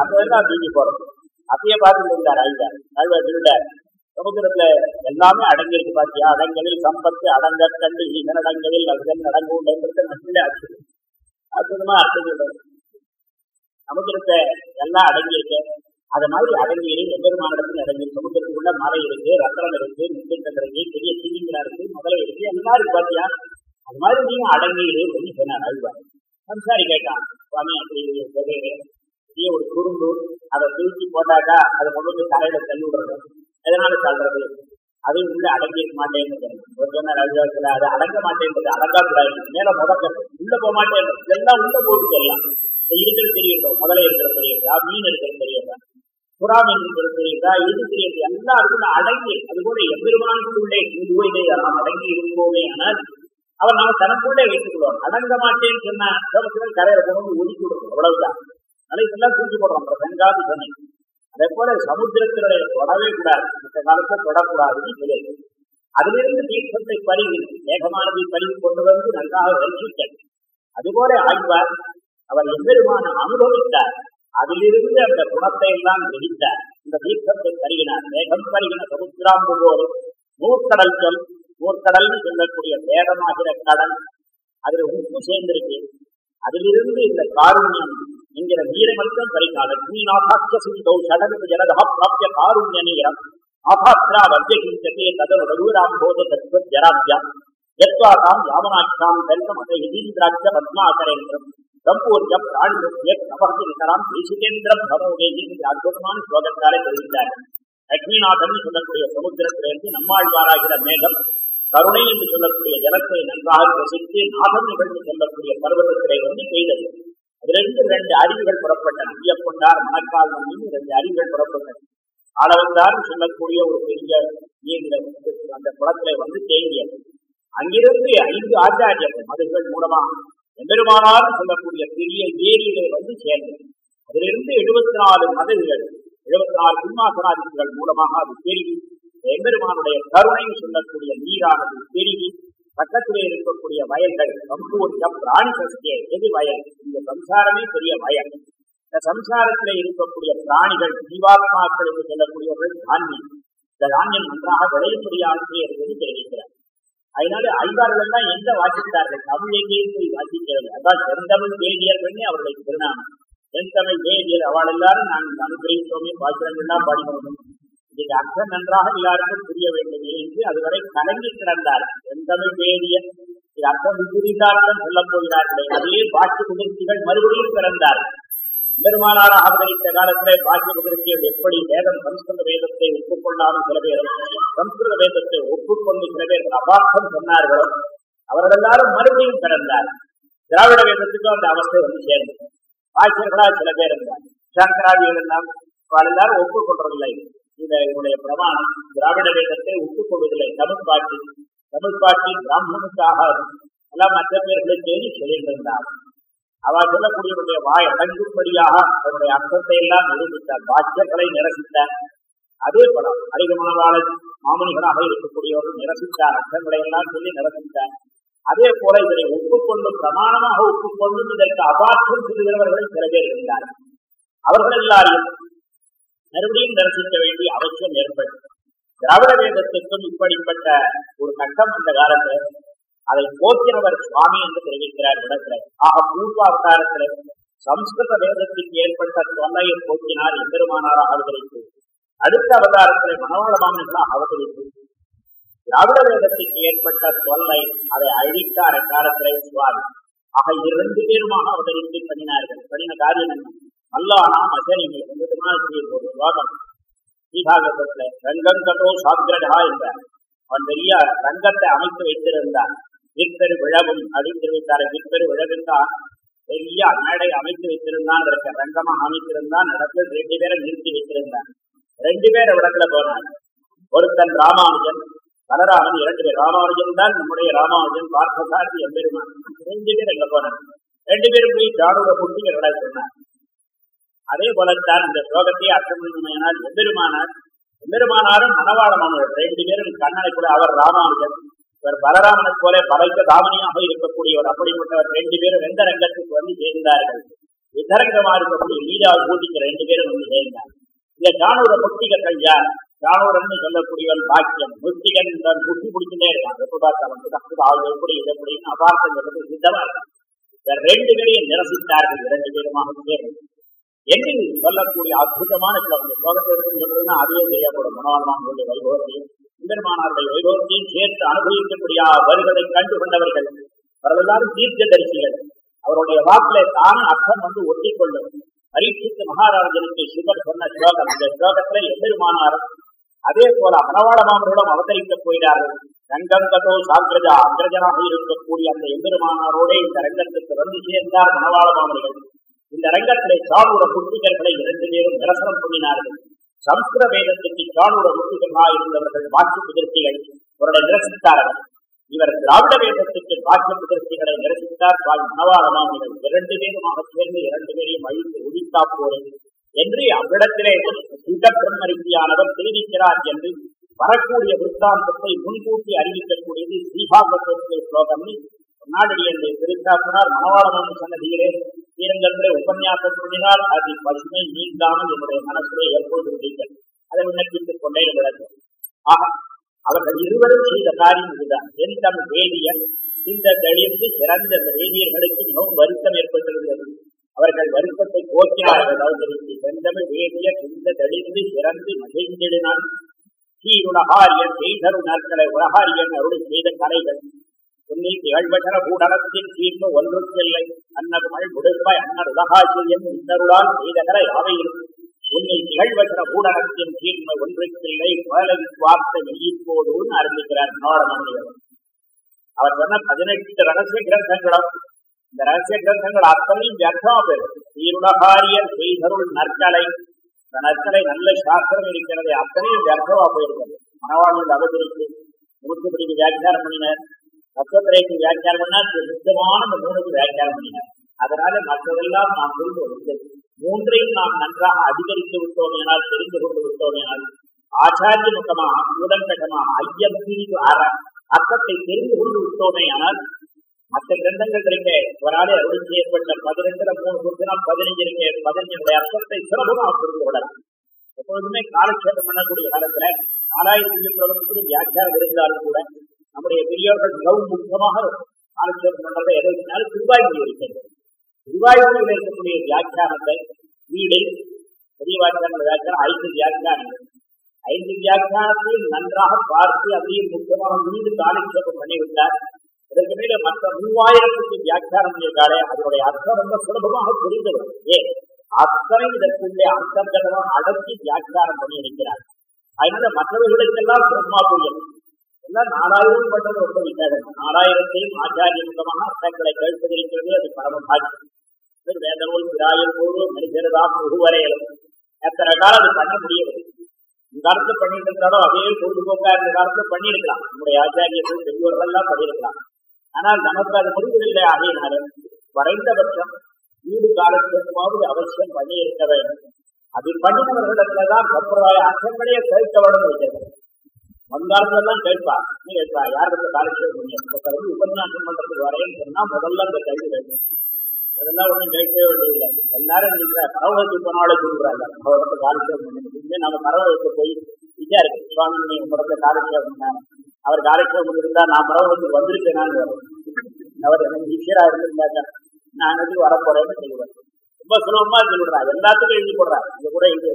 அப்ப தான் தூக்கி போடுறது? அப்பயே பார்த்துட்டு இருந்தார் ஐயா ஐயா திருடார் சமுத்திரத்துல எல்லாமே அடங்கியிருக்கு பாத்தியா? அடங்கலில் சம்பத்து அடங்க கண்டு ஈசன் அடங்கலில் அகன் அடங்குன்றது மட்டுமே அர்த்தம் அற்புதமா அர்த்தம் சொல்றது சமுத்திரத்தை எல்லாம் அடங்கியிருக்க. அது மாதிரி அடங்கி இருக்கு எம்பெருமானிடத்தில் அடங்கி சமுத்திரத்துக்குள்ள மலை இருக்கு ரத்தனம் இருக்கு முந்திரம் இருக்கு பெரிய சிங்கிங்களா இருக்கு முதல இருக்கு எல்லாம் இருக்கு பாத்தியா? அது மாதிரி நீங்க அடங்கி அப்படின்னு சொன்னார் அழுவார் சம்சாரி கேட்டான் சுவாமி அப்படி பெரிய ஒரு குறும்பு அதை தூக்கி போட்டாக்கா அதை கொண்டு வந்து தலையில தள்ளி விடுறது எதனால தள்ளுறது? அது உள்ள அடங்கி இருக்க மாட்டேங்குது ஒரு சொன்ன ரவிவாசல அது அடங்க மாட்டேங்குது அடங்கா கூடாது மேல முதக்கிறது உள்ள போக மாட்டேன் எல்லாம் உள்ள போகுது எல்லாம். இருக்கிற தெரியுதோ? முதல்ல இருக்கிற தெரியுதா? மீன் இருக்கிற தெரியுதா? புறா மீன் இருக்கிற தெரியுதா? இது தெரியுது? எல்லாருக்கும் அடங்கி அது கூட எம்பெருமானுக்குள்ளே இதுவே நாம் அடங்கி இருப்போமே ஆனால் அவர் நாம தனக்குள்ளே வைத்துக் கொள்வார் அடங்க மாட்டேன்னு சொன்ன கரையில கொண்டு ஒதுக்கி விடுவோம் அவ்வளவுதான். இதெல்லாம் தூக்கி போடுறோம். வெங்காது சொன்னேன் அதே போல சமுத்திரத்தினுடைய தொடவே கூடாது. இந்த காலத்தை தொடக்கூடாதுன்னு சொல்லி அதிலிருந்து தீர்த்தத்தை பருகி ஏகமானதை பருகி கொண்டு வந்து நன்றாக ரசித்தார் அதுபோல ஆழ்வார் அவர் எம்பெருமான அனுபவித்தார். அதிலிருந்து அந்த குணத்தை எல்லாம் கிரகித்தார் இந்த தீர்த்தத்தை பருகினார். வேகம் பருகின சமுத்திரம் போல் நூற்கடல் சொல் நூற்கடல் சொல்லக்கூடிய வேதமாகிற கடல் அதில் உப்பு சேர்ந்திருக்கு. அதிலிருந்து இந்த காருண்யம் என்கிற நீரை மட்டும் பறிக்காத நீநாசாட்ச சிந்தோ சடகு பிராப்திய காருண்ய ஆபாத்ரா வர்ஜகிஞ்சதே ததனுடூராம் போத தத்துவ ஜராப்யா யத்வாதாம் யாமனாட்சாம் தரிசமத யதீந்திராட்ச பத்மாகரேந்திரம். சம்பூர்ஜ பிராணிய நபர்த்தி நிகராம் தேசிகேந்திரம் தமோதேஜி என்ற அற்புதமான ஸ்லோகத்தாலே தெரிவித்தார் அக்னிநாதன் சொல்லக்கூடிய சமுத்திரத்திலிருந்து நம்மாழ்வாராகிற மேகம் கருணை என்று சொல்லக்கூடிய ஜலத்தை நன்றாக ரசித்து நாகம் நிகழ்ந்து சொல்லக்கூடிய பருவத்திலே வந்து பெய்தது. அதிலிருந்து ரெண்டு அறிவுகள் புறப்பட்டன. ஐயப்பொண்டார் மணக்கால் மண்ணின் இரண்டு அறிவுகள் புறப்பட்டன. அளவந்தார் சொல்லக்கூடிய ஒரு பெரிய நீர்ல அந்த குளத்துல வந்து தேங்கியது. அங்கிருந்து ஐந்து ஆச்சாரியர்கள் மதுகள் மூலமா எம்பெருமானார் சொல்லக்கூடிய பெரிய ஏரியிலே வந்து சேர்ந்தது. அதிலிருந்து எழுபத்தி நாலு மதவிகள் எழுபத்தி நாலு சிம்மாசனாதிகள் மூலமாக அது பெருகி எம்பெருமானுடைய கருணை சொல்லக்கூடிய நீரானது பெருகி பக்கத்திலே இருக்கக்கூடிய வயல்கள் சம்பூர்ண பிராணி சஸ்திய எது வயல்? இந்த சம்சாரமே பெரிய வயல். இந்த சம்சாரத்திலே இருக்கக்கூடிய பிராணிகள் ஜீவாத்மாக்கள் என்று சொல்லக்கூடியவர்கள் தானியம். இந்த தானியம் நன்றாக விளையும்படியாக என்பது தெரிவிக்கிறார். அதனால ஐவார்கள் எல்லாம் எந்த வாசித்தார்கள்? தமிழ் எங்கேயும் போய் வாசிக்கிறது? அதான் செந்தமிழ் வேதியர்கள்னே அவர்களுக்கு திருநாமம். செந்தமிழ் வேதியர் அவள் எல்லாரும் நாங்கள் அனுகிரகித்தோமே பாசுரங்கள்லாம் பாடினோம் இது அர்த்தம் நன்றாக எல்லாருக்கும் புரிய வேண்டும். என்று அதுவரை கலங்கி கிடந்தார். செந்தமிழ் பேரிய இது அர்த்தம் விபரீதார்த்தம் சொல்லப் போகிறார்களே. அதே பாட்டு குதிர்ச்சிகள் மறுபடியும் பிறந்தார். பெருமானார் அவதரித்த காலத்திலே பாக்கிய குதிர்ச்சிகள் எப்படி வேதம் சம்ஸ்கிருத வேதத்தை ஒப்புக்கொள்ளாமல் சில பேரும் சம்ஸ்கிருத வேதத்தை ஒப்புக்கொண்டு சில பேர் அபார்த்தம் சொன்னார்களோ அவர்கள் மறுபடியும் பிறந்தார். திராவிட வேதத்துக்கும் அந்த அவஸ்தை வந்து சேர்ந்தது. ஆசிரியர்களா சில பேர் இருந்தார். சங்கராதிகள் எல்லாம் எல்லாரும் ஒப்புக்கொள்றதில்லை. இந்த இவருடைய பிரமாணம் திராவிட வேதத்தை ஒப்புக்கொள்வதில்லை தமிழ் பாட்டி தமிழ் பாட்டி பிராமணுக்காக எல்லாம் மற்ற பேர்களை தேடி சொல்லியிருந்தார் அவர் சொல்லக்கூடியவருடைய வாய் அடங்கும்படியாக அவருடைய அர்த்தத்தை எல்லாம் நிரூபித்தார். பாக்கியங்களை நிரசித்தார் அதே போல அதிகமானவாளர் மாமனிகளாக இருக்கக்கூடியவர்கள் நிரசித்தார் அர்த்தங்களை எல்லாம் சொல்லி நிரசித்தார் அதே போல இதனை ஒப்புக்கொண்டு பிரமாணமாக ஒப்புக்கொண்டு இதற்கு அபார்த்தம் சொல்லுகிறவர்கள் சில பேர் இருந்தார் அவர்கள் எல்லாரையும் மறுபடியும் தரிசிக்க வேண்டிய அவசியம் ஏற்பட்டது திராவிட வேதத்திற்கும் இப்படிப்பட்ட ஒரு கட்டம் அந்த காலத்தில் அதை போக்கினவர் சுவாமி என்று தெரிவிக்கிறார் இடத்துல. ஆக பூர்வ அவதாரத்தில் சம்ஸ்கிருத வேதத்திற்கு ஏற்பட்ட தொல்லையை போக்கினார் எம்பெருமானாராக அவதரித்து அடுத்த அவதாரத்தில் மனோரமாமன்களாக அவதரித்து திராவிட வேதத்திற்கு ஏற்பட்ட தொல்லை அதை அழித்தார் அக்காலத்திலே சுவாமி. ஆக இரண்டு பேருமாக அவதரித்து பண்ணினார்கள். பண்ணின காரியம் என்ன? அல்லானாம் வந்து என்பதுமான ஒரு ஸ்லோகம் ஸ்ரீகாகத்தில் ரங்கம் கட்டோ சாத்ரடா என்றார். அவன் பெரிய ரங்கத்தை அமைத்து வைத்திருந்தார். விற்பெரு விழவும் அப்படின்னு தெரிவித்தார். விற்பெரு தான் பெரிய மேடை அமைத்து வைத்திருந்தான். இருக்க ரங்கமாக அமைத்திருந்தான். இடத்துல ரெண்டு பேரை நிறுத்தி வைத்திருந்தான் ரெண்டு பேர் இடத்துல போனார் ஒருத்தன் ராமானுஜன் பலராமன் இரண்டு பேர். ராமானுஜன் தான் நம்முடைய ராமானுஜன் பார்த்தசாரதி எம்பெருமான். ரெண்டு பேர் எங்க போனார் ரெண்டு பேரும் போய் ஜாடுவ புட்டி விட சொன்னார் அதே போலத்தான் இந்த ஸ்லோகத்தை அர்த்தம் எம்பெருமானார் எம்பெருமானாரும் மனவாளமானவர் ரெண்டு பேரும் கண்ணனை கூட அவர் ராமானுஜர். இவர் பலராமனை போல பலைக்க தாமனியாக இருக்கக்கூடியவர். அப்படிப்பட்டவர் ரெண்டு பேரும் எந்த ரங்கத்துக்கு வந்து சேர்ந்தார்கள்? விதரங்கமாக இருக்கக்கூடிய லீலா பூஜிக்க ரெண்டு பேரும் வந்து சேர்ந்தார். இந்த ஜானூர முக்திகர்கள் யார்? ஜானூரன்னு சொல்லக்கூடியவன் பாக்கியம் முக்திகன் முட்டி பிடிச்சுட்டே இருக்கான். எப்ப பார்த்தாலும் ஆள் எப்படி இது எப்படின்னு அபார்த்தம் சித்தமா இருக்கான். இந்த ரெண்டு பேரையும் நிரசித்தார்கள். இரண்டு பேருமாக சேர்ந்து. என்று சொல்லக்கூடிய அற்புதமான சில வந்து சோகத்தை எடுத்து சொல்றதுன்னா அதுவே தெரியப்படும் மனோரமானுடைய வைபவத்தையும் சுந்தரமானாருடைய வைபவத்தையும் சேர்த்து அனுபவிக்கக்கூடிய வருவதை கண்டு கொண்டவர்கள் தீர்த்த தீர்க்க தரிசிகள் அவருடைய வாக்கிலே தான அர்த்தம் வந்து ஒட்டிக்கொள்ளும். பரீட்சித்த மகாராஜனுக்கு சிவர் சொன்ன ஸ்லோகம் இந்த ஸ்லோகத்துல எம்பெருமானார் அதே போல மனவாளமாமர்களும் அவதரிக்கப் போகிறார்கள் ரங்கங்கதோ சாக்கிரஜா அக்ரஜனாக இருக்கக்கூடிய அந்த எம்பெருமானாரோட இந்த ரங்கத்துக்கு வந்து சேர்ந்தார் மனவாளமாமர்கள் இந்த ரங்கத்திலே சாரூர புத்திகர்களை இரண்டு பேரும் நிரசனம் பண்ணினார்கள் சம்ஸ்கிருத வேதத்துக்கு சாரூர புத்திகர்களாக இருந்தவர்கள் வாக்கு முதிர்ச்சிகள் அவர்களை நிரசித்தார்கள் இவர் திராவிட வேதத்துக்கு வாக்கு முதிர்ச்சிகளை நிரசித்தார். சுவாமி மனவாளமாமிகள் இரண்டு பேருமாக சேர்ந்து இரண்டு பேரையும் அழித்து ஒழித்தா போரை என்று அவ்விடத்திலே சுத தெரிவிக்கிறார் என்று வரக்கூடிய விற்த்தாந்தத்தை முன்கூட்டி அறிவிக்கக்கூடியது ஸ்ரீபாகவத்திற்கு ஸ்லோகம் நாடடி என்று திருத்தாக்குனார் மனவாளமான சன்னதியிலே ஸ்ரீரங்கத்திலே உபன்யாசம் அது பசுமை நீங்காமல் என்னுடைய மனசிலே எப்போது இருக்கிறது அதை விண்ணப்பித்துக் கொண்டே இருக்கிறது ஆக அவர்கள் இருவரும் செய்த காரியம் இதுதான். என் தமிழ் வேதியர் இந்த தெளிந்து சிறந்த அந்த வேதியர்களுக்கு மிகவும் வருத்தம் ஏற்பட்டிருந்தது. அவர்கள் வருத்தத்தை போக்கினார்கள் அவர்களுக்கு செந்தமிழ் வேதியர் இந்த தெளிந்து சிறந்து மகிழ்ந்திடினான். சீருலகாரியன் செய்தரு நாட்களை உலகாரியன் அருள் செய்த கலைகள். உன்னில் திகழ்வசர பூடலத்தின் தீர்ப்பு ஒன்றுக்கில்லை அன்னருமல் முடுப்பாய் அன்னர் உலகாசிரியன் இன்னருளால் செய்தகர யாவையும். உன்னில் திகழ்வசர பூடலத்தின் தீர்மை ஒன்றுக்கில்லை வேலை வார்த்தை மெய்யிப்போதுன்னு ஆரம்பிக்கிறார் நோடமணியர் அவர் சொன்ன பதினெட்டு ரகசிய கிரந்தங்களும் இந்த ரகசிய கிரந்தங்கள் அத்தனையும் வியர்த்தமா போயிடும் சீருலகாரியன் செய்தருள் நற்கலை இந்த நற்கலை நல்ல சாஸ்திரம் இருக்கிறது அத்தனையும் வியர்த்தமா போயிருக்கிறது. மனவாழ்வில் அவதரித்து நூற்றுப்படிக்கு வியாக்கியானம் பண்ணினார். தத்துவத்திரைக்கு வியாக்கியானம் பண்ணா சுத்தமான மூணுக்கு வியாக்கியானம் பண்ணினார். அதனால மற்றதெல்லாம் நாம் புரிந்து கொள்வது மூன்றையும் நாம் நன்றாக அதிகரித்து விட்டோம் எனால் தெரிந்து கொண்டு விட்டோம் எனால் ஆச்சாரிய முகமா உடன்கட்டமா ஐயம் தீர்வு அற அர்த்தத்தை தெரிந்து கொண்டு விட்டோமே ஆனால் மற்ற கிரந்தங்கள் இருக்க ஒராளே அருள் செய்யப்பட்ட பதினெட்டுல மூணு கொடுத்தனா பதினஞ்சு இருக்க பதினஞ்சுடைய அர்த்தத்தை சுலபமாக புரிந்து கொள்ளலாம். எப்பொழுதுமே காலக்ஷேபம் பண்ணக்கூடிய காலத்துல நாலாயிரத்தி பிரபலத்துக்கு வியாக்கியானம் இருந்தாலும் கூட நம்முடைய பெரியவர்கள் மிகவும் முக்கியமாக ஆலோசனை பண்றதை எதற்காலும் திருவாய்மொழி இருக்கிறது. திருவாய்மொழியில் இருக்கக்கூடிய வியாக்கியானத்தை வீடு பெரிய வியாக்கியான வியாக்கியானம் ஐந்து வியாக்கியானங்கள். ஐந்து வியாக்கியானத்தையும் நன்றாக பார்த்து அதையும் முக்கியமாக மீது காலக்ஷேபம் பண்ணிவிட்டார். இதற்கு மேல மற்ற மூவாயிரத்துக்கு வியாக்கியானம் இருக்காளே அதனுடைய அர்த்தம் ரொம்ப சுலபமாக புரிந்து வரும் ஏன் அத்தனை இதற்குள்ளே அந்தர்கதமாக அடக்கி வியாக்கியானம் பண்ணி இருக்கிறார் அதனால மற்றவர்களுக்கெல்லாம் பிரம்மா புரியும் எல்லாம் நாலாயிரம் பண்றது ரொம்ப விசேஷம் நாலாயிரத்தையும் ஆச்சாரியமாக அர்த்தங்களை கேட்பதிருக்கிறது அது பரமபாக்கியம் வேத வேதமும் பிராயம் போது மனிதர்தான் முகுவரையிலும் எத்தனை காலம் அது பண்ண முடியவில்லை இந்த காலத்துல பண்ணிட்டு இருந்தாலும் அதே பொழுதுபோக்கா இந்த காலத்துல பண்ணியிருக்கலாம். நம்முடைய ஆச்சாரியர்கள் பெரியவர்கள்லாம் பண்ணியிருக்கலாம். ஆனால் நமக்கு அது முடிவதில்லை ஆகையினால வரைந்தபட்சம் வீடு காலத்திற்குமாவது அவசியம் பண்ணி இருக்க வேண்டும். அது பண்ணினவர்களிடத்துலதான் சம்பிரதாய அர்த்தங்களையே கேட்க வேண்டும் வைக்கிறது முன்காலத்துல எல்லாம் கேட்பா. நீ கேட்பா. யாருக்கு காலட்சேபம் பண்ணி உபன்யாசம் பண்றதுக்கு வரேன்னு சொன்னா முதல்ல அந்த கல்வி வேணும் அதெல்லாம் ஒன்றும் கேட்கவே வேண்டியதில்லை. எல்லாரும் நீங்க பரவத்துக்கு போனாலே சொல்றாங்க. பரவத்தை காலட்சேபம் பண்ணி நம்ம பரவத்துக்கு போய் விசாரிக்க சுவாமி நீ படத்தை காலட்சேபம் பண்ண அவர் காலட்சேபம் இருந்தா நான் பரவத்துக்கு வந்திருக்கேனான்னு வரும் அவர் எனக்கு ஈஸியரா இருந்திருந்தாங்க நான் எனக்கு வரப்போறேன்னு சொல்லுவேன். ரொம்ப சுலபமா சொல்லிடுறா. எல்லாத்துக்கும் எழுதி போடுறா. இங்க கூட எழுதி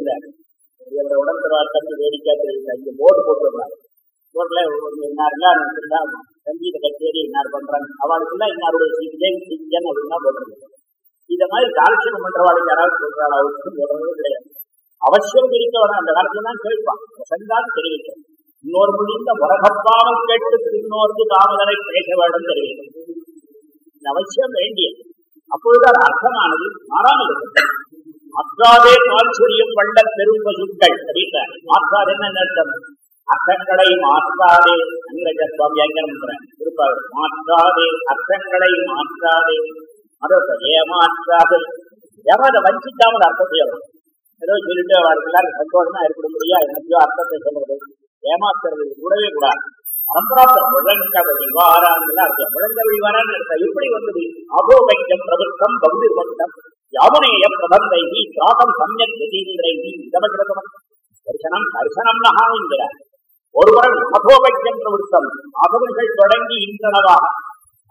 இருந்தேன் என்னோட உடம்பு தம்பி வேடிக்கை தெரியுது. போர்டு போட்டுருந்தாங்க போர்டுல சங்கீத கச்சேரி இன்னார் பண்றாங்க அவளுக்குலாம் இன்னாருடைய சீக்கியம் சீக்கியம் அப்படின்னா போடுறது இத மாதிரி காலட்சேபம் பண்றவாளுக்கு யாராவது சொல்றாள்? அவருக்கு போடுறது கிடையாது. அவசியம் இருக்க அந்த காலத்துல தான் கேட்பான். பிரசங்கான்னு தெரிவிக்கும். இன்னொரு முடிந்த உலகப்பாமல் கேட்டு இன்னொரு தாமதரை பேச வேண்டும் தெரிவிக்கும். இந்த அவசியம் வேண்டியது. அப்பொழுது அது அர்த்தமானது மாறாமல் இருக்கும் மாற்றாதே மாற்றுரியம் வள்ள பெரும் பசுக்கள் அப்படின்றார் மாற்றாது என்ன அர்த்தம்? அர்த்தங்களை மாற்றாதே அங்கிரஜ சுவாமி வியாக்கியானம் இருப்பார் மாற்றாதே அர்த்தங்களை மாற்றாதே மதத்தை ஏமாற்றாதே. ஏமாத வஞ்சிக்காமல் அர்த்தம் செய்யணும். ஏதோ சொல்லிட்டு அவருக்கு எல்லாரும் சந்தோஷமா இருக்க முடியா? என்னத்தையோ அர்த்தத்தை சொல்றது. ஏமாத்துறது. கூடவே கூடாது. பரம்பராத்தம் விளங்க வழிவாரான்னு அர்த்தம் விளங்க வழிவாரான்னு அர்த்தம் எப்படி வந்தது. அகோபைக்கம் பிரபுத்தம் பகுதி பகுதிர்வந்தம் யாமுனேய பிரபந்தை சாதம் சமயக் கதீந்திரை இதமகிரதம் தரிசனம் தரிசனம் நகா என்கிறார் ஒருவன் அகோபைக்கம் பிரவருத்தம் தொடங்கி இன்றனவாக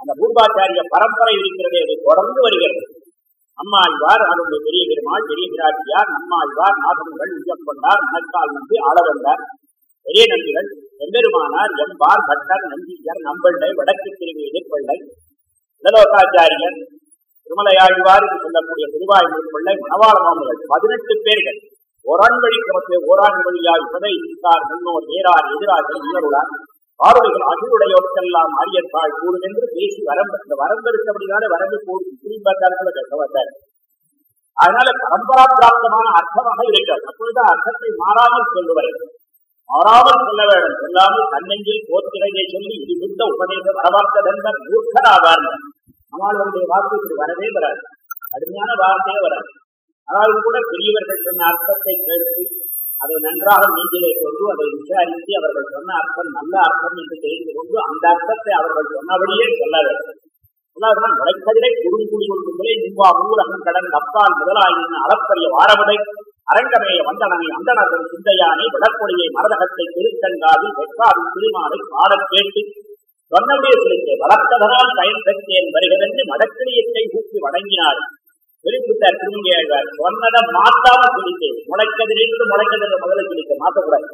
அந்த பூர்வாச்சாரிய பரம்பரை இருக்கிறதே அது தொடர்ந்து வருகிறது. அம்மாழ்வார் அவருடைய பெரிய பெருமாள் பெரிய பிராட்டியார் நம்மாழ்வார் உச்சம் கொண்டார் மனக்கால் நம்பி ஆள வந்தார் பெரிய நம்பிகள் எம்பெருமானார் எம்பார் பட்டர் நம்பியர் நம்பள்ளை வடக்கு பிரிவு எதிர்கொள்ளை இடலோகாச்சாரியர் திருமலையாழ்வார் என்று சொல்லக்கூடிய திருவாய் பிள்ளை மணவாள மாமல்கள் பதினெட்டு பேர்கள். ஓரான் வழி கிரமத்தை ஓரான் வழியாய் உபதை இருந்தார் முன்னோர் நேரார் எதிராக உயருளார் பார்வைகள் அகிலுடையோருக்கெல்லாம் ஆரியத்தாள் கூடும் என்று பேசி வரம்பு இந்த வரம்பு இருக்கிறபடினால வரம்பு கூடும் குறிப்பாத்தார்கள் கட்ட வந்தார் அதனால பரம்பரா பிராப்தமான அர்த்தமாக இருக்கிறது அப்பொழுதுதான் அர்த்தத்தை மாறாமல் சொல்லுவார். மாறாமல் சொல்ல வேண்டும். சொல்லாமல் தன்னெஞ்சில் போத்திரையை சொல்லி இருந்த உபதேச வரவார்த்ததென்ற மூர்க்கராவார்கள் நம்மளுடைய வாக்கு வரவே வராது. கடுமையான வார்த்தையே வராது. அதாவது கூட பெரியவர்கள் சொன்ன அர்த்தத்தை கேட்டு அதை நன்றாக நீங்களே கொண்டு அதை விசாரித்து அவர்கள் சொன்ன அர்த்தம் நல்ல அர்த்தம் என்று தெரிந்து கொண்டு அந்த அர்த்தத்தை அவர்கள் சொன்னபடியே சொல்ல வேண்டும் உலகம் முளைக்கதிரை குறுங்குடி ஒன்றுகளே நிம்பா ஊரகம் கடன் அப்பால் முதலாயின் அளப்பரிய வாரமுதை அரங்கமேய வந்தனனை அந்தனர்கள் சிந்தையானை விடக்கொடியை மரதகத்தை திருத்தங்காவில் வெக்காவில் திருமாலை பாடக் கேட்டு சொன்னபடியே சிரித்து வளர்த்ததனால் பயன் பெற்றேன் வருகிறென்று மடக்கிளியத்தை ஊக்கி வணங்கினார். வெளிப்பிட்டார் திருமங்கையாழ்வார். சொன்னதை மாத்தாம சொல்லிட்டு முளைக்கதிரிலிருந்து முளைக்கதிர முதல்ல சொல்லிட்டு மாத்தக்கூடாது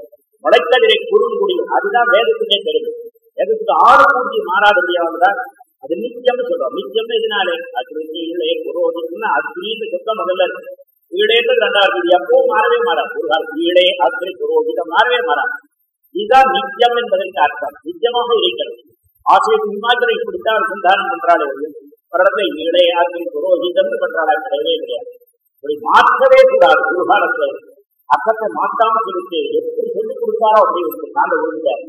முளைக்கதிரை குறுங்குடி அதுதான் வேதத்துக்கே தெரியும் வேதத்துக்கு ஆறு கூட்டி மாறாதபடியாவதுதான் அது நித்தியம்னு சொல்றோம். நித்தியம் எதுனாலே? அக்னி இல்லையே புரோகின்னா அக்னின்னு சுத்தம் முதல்ல இருக்கு. ஈடேன்றது ரெண்டாவது எப்பவும் மாறவே மாறாது. ஒரு காலம் ஈடே அக்னி புரோகிதம் மாறவே மாறாது. இதுதான் நித்தியம் என்பதற்கு அர்த்தம். நித்தியமாக இருக்கிறது. ஆசிரிய சிம்மாத்திரை இப்படித்தான் சந்தானம் பண்றாளே ஒழிய ஒரு இடத்துல ஈடே அக்னி பண்றாளா கிடையவே கிடையாது. இப்படி மாற்றவே கூடாது ஒரு அர்த்தத்தை மாற்றாம சொல்லிட்டு எப்படி சொல்லிக் கொடுத்தாரோ அப்படின்னு ஒரு கால விழுந்தார்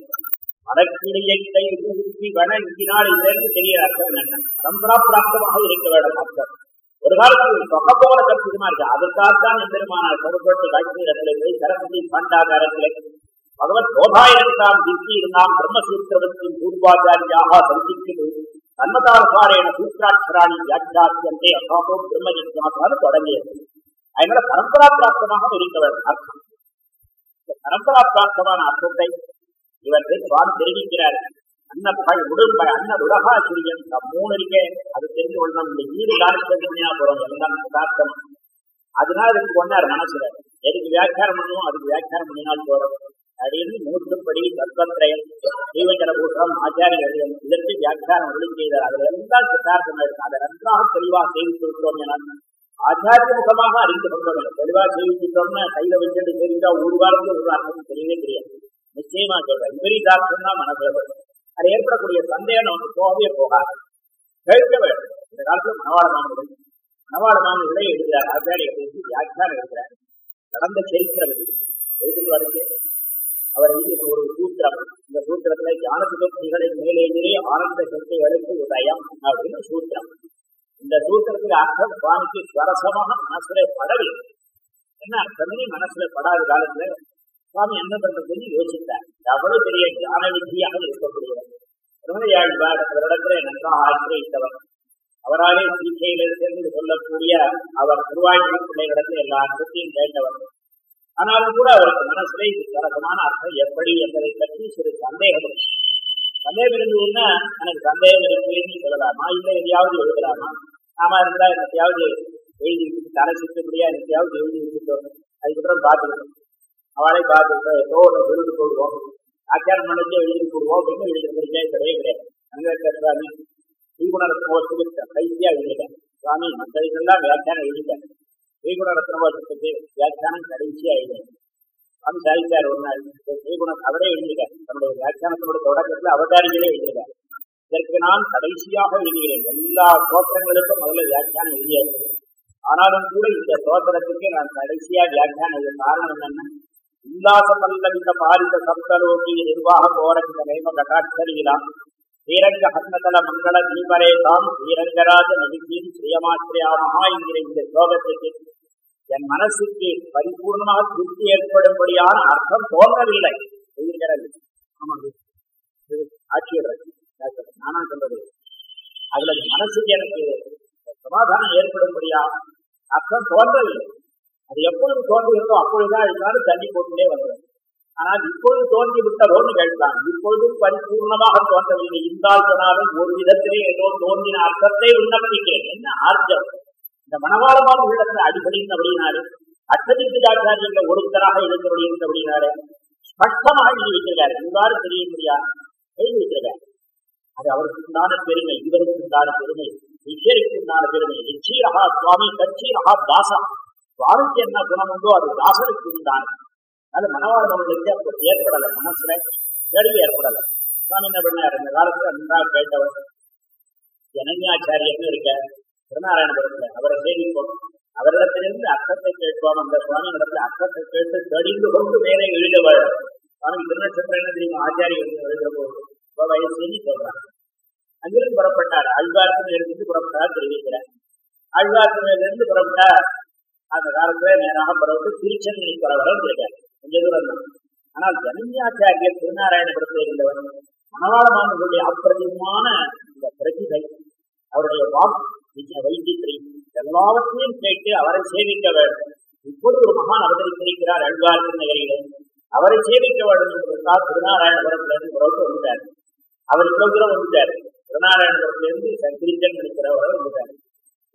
வடக்கிளியை கை ஊற்றி வணங்கினால் இதிலிருந்து தெரிய அர்த்தம் என்ன? பரம்பரா பிராப்தமாக இருக்க வேண்டும் அர்த்தம். ஒரு காலத்தில் சொக்க போல கற்பிதமா இருக்கு. அதுக்காகத்தான் எம்பெருமானார் சொல்லப்பட்டு காட்சி இடத்திலே போய் சரஸ்வதி பண்டாகாரத்திலே பகவத் போதாயத்தாம் திசி இருந்தாம் பிரம்மசூத்திரத்தின் பூர்வாச்சாரியாக சந்திக்கிறது சூத்ராட்சராணி சூத்திராட்சராணி வியாக்கியாசியந்தே பிரம்ம பிரம்மஜித்யாசான்னு தொடங்கியது. அதனால பரம்பரா பிராப்தமாகவும் இருக்கவர் அர்த்தம் பரம்பரா பிராப்தமான அர்த்தத்தை இவர்கள் சுவாமி தெரிவிக்கிறார். அன்னப்பள் உடும்ப அன்ன உலகாசிரியன் மூணு இருக்கே அது தெரிந்து கொள்ளணும் இந்த ஈடு காலத்தினா போறோம் எல்லாம் பதார்த்தம் அதனால இதுக்கு ஒன்னார் மனசுல. எதுக்கு வியாக்கியானம் பண்ணுவோம் அதுக்கு வியாக்கியானம் பண்ணினால் போறோம் அப்படின்னு நூற்றுப்படி தத்வத்திரயம் ஜீவஜலபூஷம் ஆச்சாரியர்களிடம் இதற்கு வியாக்கியானம் ஒளி செய்தார். அதில் எல்லாம் சித்தார்த்தம் இருக்கும் அதை நன்றாக தெளிவாக செய்து விட்டோம் என ஆச்சாரிய முகமாக அறிந்து கொண்டோம் தெளிவாக செய்விச்சுட்டோம்னா கையில வச்சுட்டு தெரிஞ்சா ஒரு வாரத்துக்கு ஒரு அர்த்தம் தெரியவே தெரியாது. நிச்சயமா சொல்றேன். விபரீதார்த்தம் தான் மனதில் வரும் அது ஏற்படக்கூடிய சந்தேகம் நமக்கு போகவே போகாது. கேட்க வேண்டும் இந்த காலத்துல மனவாள மாணவர்கள் மனவாள மாணவர்களே எழுதுகிறார் ஆச்சாரியர்களுக்கு வியாக்கியானம் எழுதுகிறார் நடந்த சரித்திரம் இது. எழுதுன்னு வருது அவர் இது ஒரு சூத்திரம். இந்த சூத்திரத்துல ஞானசுகத்திகளின் மேலேயே ஆனந்த சக்திகளுக்கு உதயம் அப்படின்னு சூத்திரம். இந்த சூத்திரத்துக்கு அர்த்தம் சுவாமிக்கு சரசமாக மனசுல படவில்லை. என்ன அர்த்தமே மனசுல படாத காலத்துல சுவாமி என்ன பண்றதுன்னு யோசித்தார். அவ்வளவு பெரிய ஞான வித்தியாக இருக்கக்கூடியவர். திருமலையாழ்வார் அவரிடத்துல நன்றாக ஆசிரியத்தவர். அவராலே சீக்கையிலிருந்து சொல்லக்கூடிய அவர் திருவாயூர் பிள்ளைகளிடத்துல எல்லா அர்த்தத்தையும் கேட்டவர். ஆனாலும் கூட அவருக்கு மனசுல இது சரசமான அர்த்தம் எப்படி என்பதை பற்றி சிறு சந்தேகம் சந்தேகம் இருந்ததுன்னா எனக்கு சந்தேகம் இருக்குன்னு சொல்லலாமா? இல்லை எதையாவது எழுதலாமா? ஆமா இருந்தா என்னத்தையாவது எழுதி தலை சுற்றபடியா என்னத்தையாவது எழுதி வச்சுட்டோம். அதுக்கப்புறம் பார்த்துக்கணும். அவளை பார்த்துக்கிட்டோம் ஏதோ ஒன்று எழுதி போடுவோம் ஆச்சாரம் பண்ணி எழுதி போடுவோம் அப்படின்னு எழுதி கிடையவே கிடையாது. அங்கே சுவாமி ஸ்ரீகுணரத்ன கைசியா எழுதிட்டேன். சுவாமி மற்றதுக்கெல்லாம் வியாக்கியானம் எழுதிட்டேன். ஸ்ரீகுணரத்னவாசத்துக்கு வியாக்கியானம் கடைசியா எழுதிட்டேன் சுவாமி சாதித்தார் ஒரு நாள் ஸ்ரீகுணம் அவரே எழுதிட்டார் தன்னுடைய வியாக்கியானத்தோட தொடக்கத்துல அவதாரிகளே எழுதிட்டார் இதற்கு நான் கடைசியாக எழுதுகிறேன் எல்லா தோற்றங்களுக்கும் முதல்ல வியாக்கியானம் எழுதியாது ஆனாலும் கூட இந்த தோற்றத்துக்கு நான் கடைசியா வியாக்கியானம் எழுத காரணம் என்னன்னா உல்லாச பல்லவித பாரித சப்தலோகி நிர்வாக கோரங்க நேம கட்டாட்சரிகளாம் ஸ்ரீரங்க ஹஸ்மதல மங்கள தீபரேதாம் ஸ்ரீரங்கராஜ நபிக்கின் ஸ்ரீயமாஸ்ரயாமஹா என்கிற இந்த ஸ்லோகத்துக்கு என் மனசுக்கு பரிபூர்ணமாக திருப்தி ஏற்படும்படியான அர்த்தம் தோன்றவில்லை. எழுதுகிறது ஆமாங்க ஆட்சியர் நானா சொல்றது. அதுல மனசுக்கு எனக்கு சமாதானம் ஏற்படும்படியா அர்த்தம் தோன்றவில்லை. அது எப்பொழுது தோன்றுகிறதோ அப்பொழுதுதான் இருந்தாலும் தள்ளி போட்டுட்டே வந்தது. ஆனால் இப்பொழுது தோன்றி விட்டதோன்னு கேட்கிறான் இப்பொழுதும் பரிபூர்ணமாக தோன்றவில்லை. இருந்தால் சொன்னாலும் ஒரு விதத்திலே ஏதோ தோன்றின அர்த்தத்தை விண்ணப்பிக்கிறேன் என்ன ஆர்ஜம் இந்த மனவாளமான உள்ளத்துல அடிபடிந்தபடினாரு அட்டதிக்கு ஒருத்தராக இருந்தபடியிருந்தபடினாரு ஸ்பஷ்டமாக எழுதி இவ்வாறு தெரிய முடியாது அது அவருக்கு உண்டான பெருமை இவருக்கு உண்டான பெருமை சிஷ்யருக்கு உண்டான பெருமை. நிச்சயரகா சுவாமி கட்சியரகா தாசா. சுவாமிக்கு என்ன குணம் உண்டோ அது தாசனுக்கு உண்டான அது மனவாளர்களுக்கு அப்போ ஏற்படலை. மனசுல தெளிவு ஏற்படலை. சுவாமி என்ன பண்ணார்? இந்த காலத்துல நன்றாக கேட்டவர். ஜனன்யாச்சாரியன்னு இருக்க திருநாராயணபுரத்துல அவரை சேவிப்போம் அவரிடத்திலிருந்து அர்த்தத்தை கேட்போம் அந்த சுவாமி இடத்துல அர்த்தத்தை கேட்டு தெரிந்து கொண்டு மேலே எழுதவர் சுவாமி திருநட்சத்திரம் என்ன தெரியும்? ஆச்சாரிய எழுதுகிற போது வயசுன்னு சொல்றாங்க. அங்கிருந்து புறப்பட்டார். ஆழ்வார்த்திலிருந்து புறப்பட்டார் தெரிவிக்கிறார் ஆழ்வார்த்திலிருந்து புறப்பட்டார். அந்த காலத்துல நேராக புறப்பட்டு திருச்சென்னை புறவரம் இருக்கார் கொஞ்ச தூரம் தான். ஆனால் ஜனன்யாச்சாரியர் திருநாராயணபுரத்தில் இருந்தவர் மணவாளமானவர்களுடைய அப்பிரதிமான இந்த பிரதிகை அவருடைய வாக்கு வைத்தியத்தை எல்லாவற்றையும் கேட்டு அவரை சேவிக்க வேண்டும் இப்போது ஒரு மகான் அவதரித்திருக்கிறார் அழ்வார் நகரிலே. அவரை சேவிக்க வேண்டும் என்பதற்காக திருநாராயணபுரத்திலிருந்து புறத்து வந்துட்டார். அவர் இவ்வளவு தூரம் வந்துட்டார். திருநாராயணபுரத்திலிருந்து சங்கிரிஜன் இருக்கிறவரை வந்துட்டார்.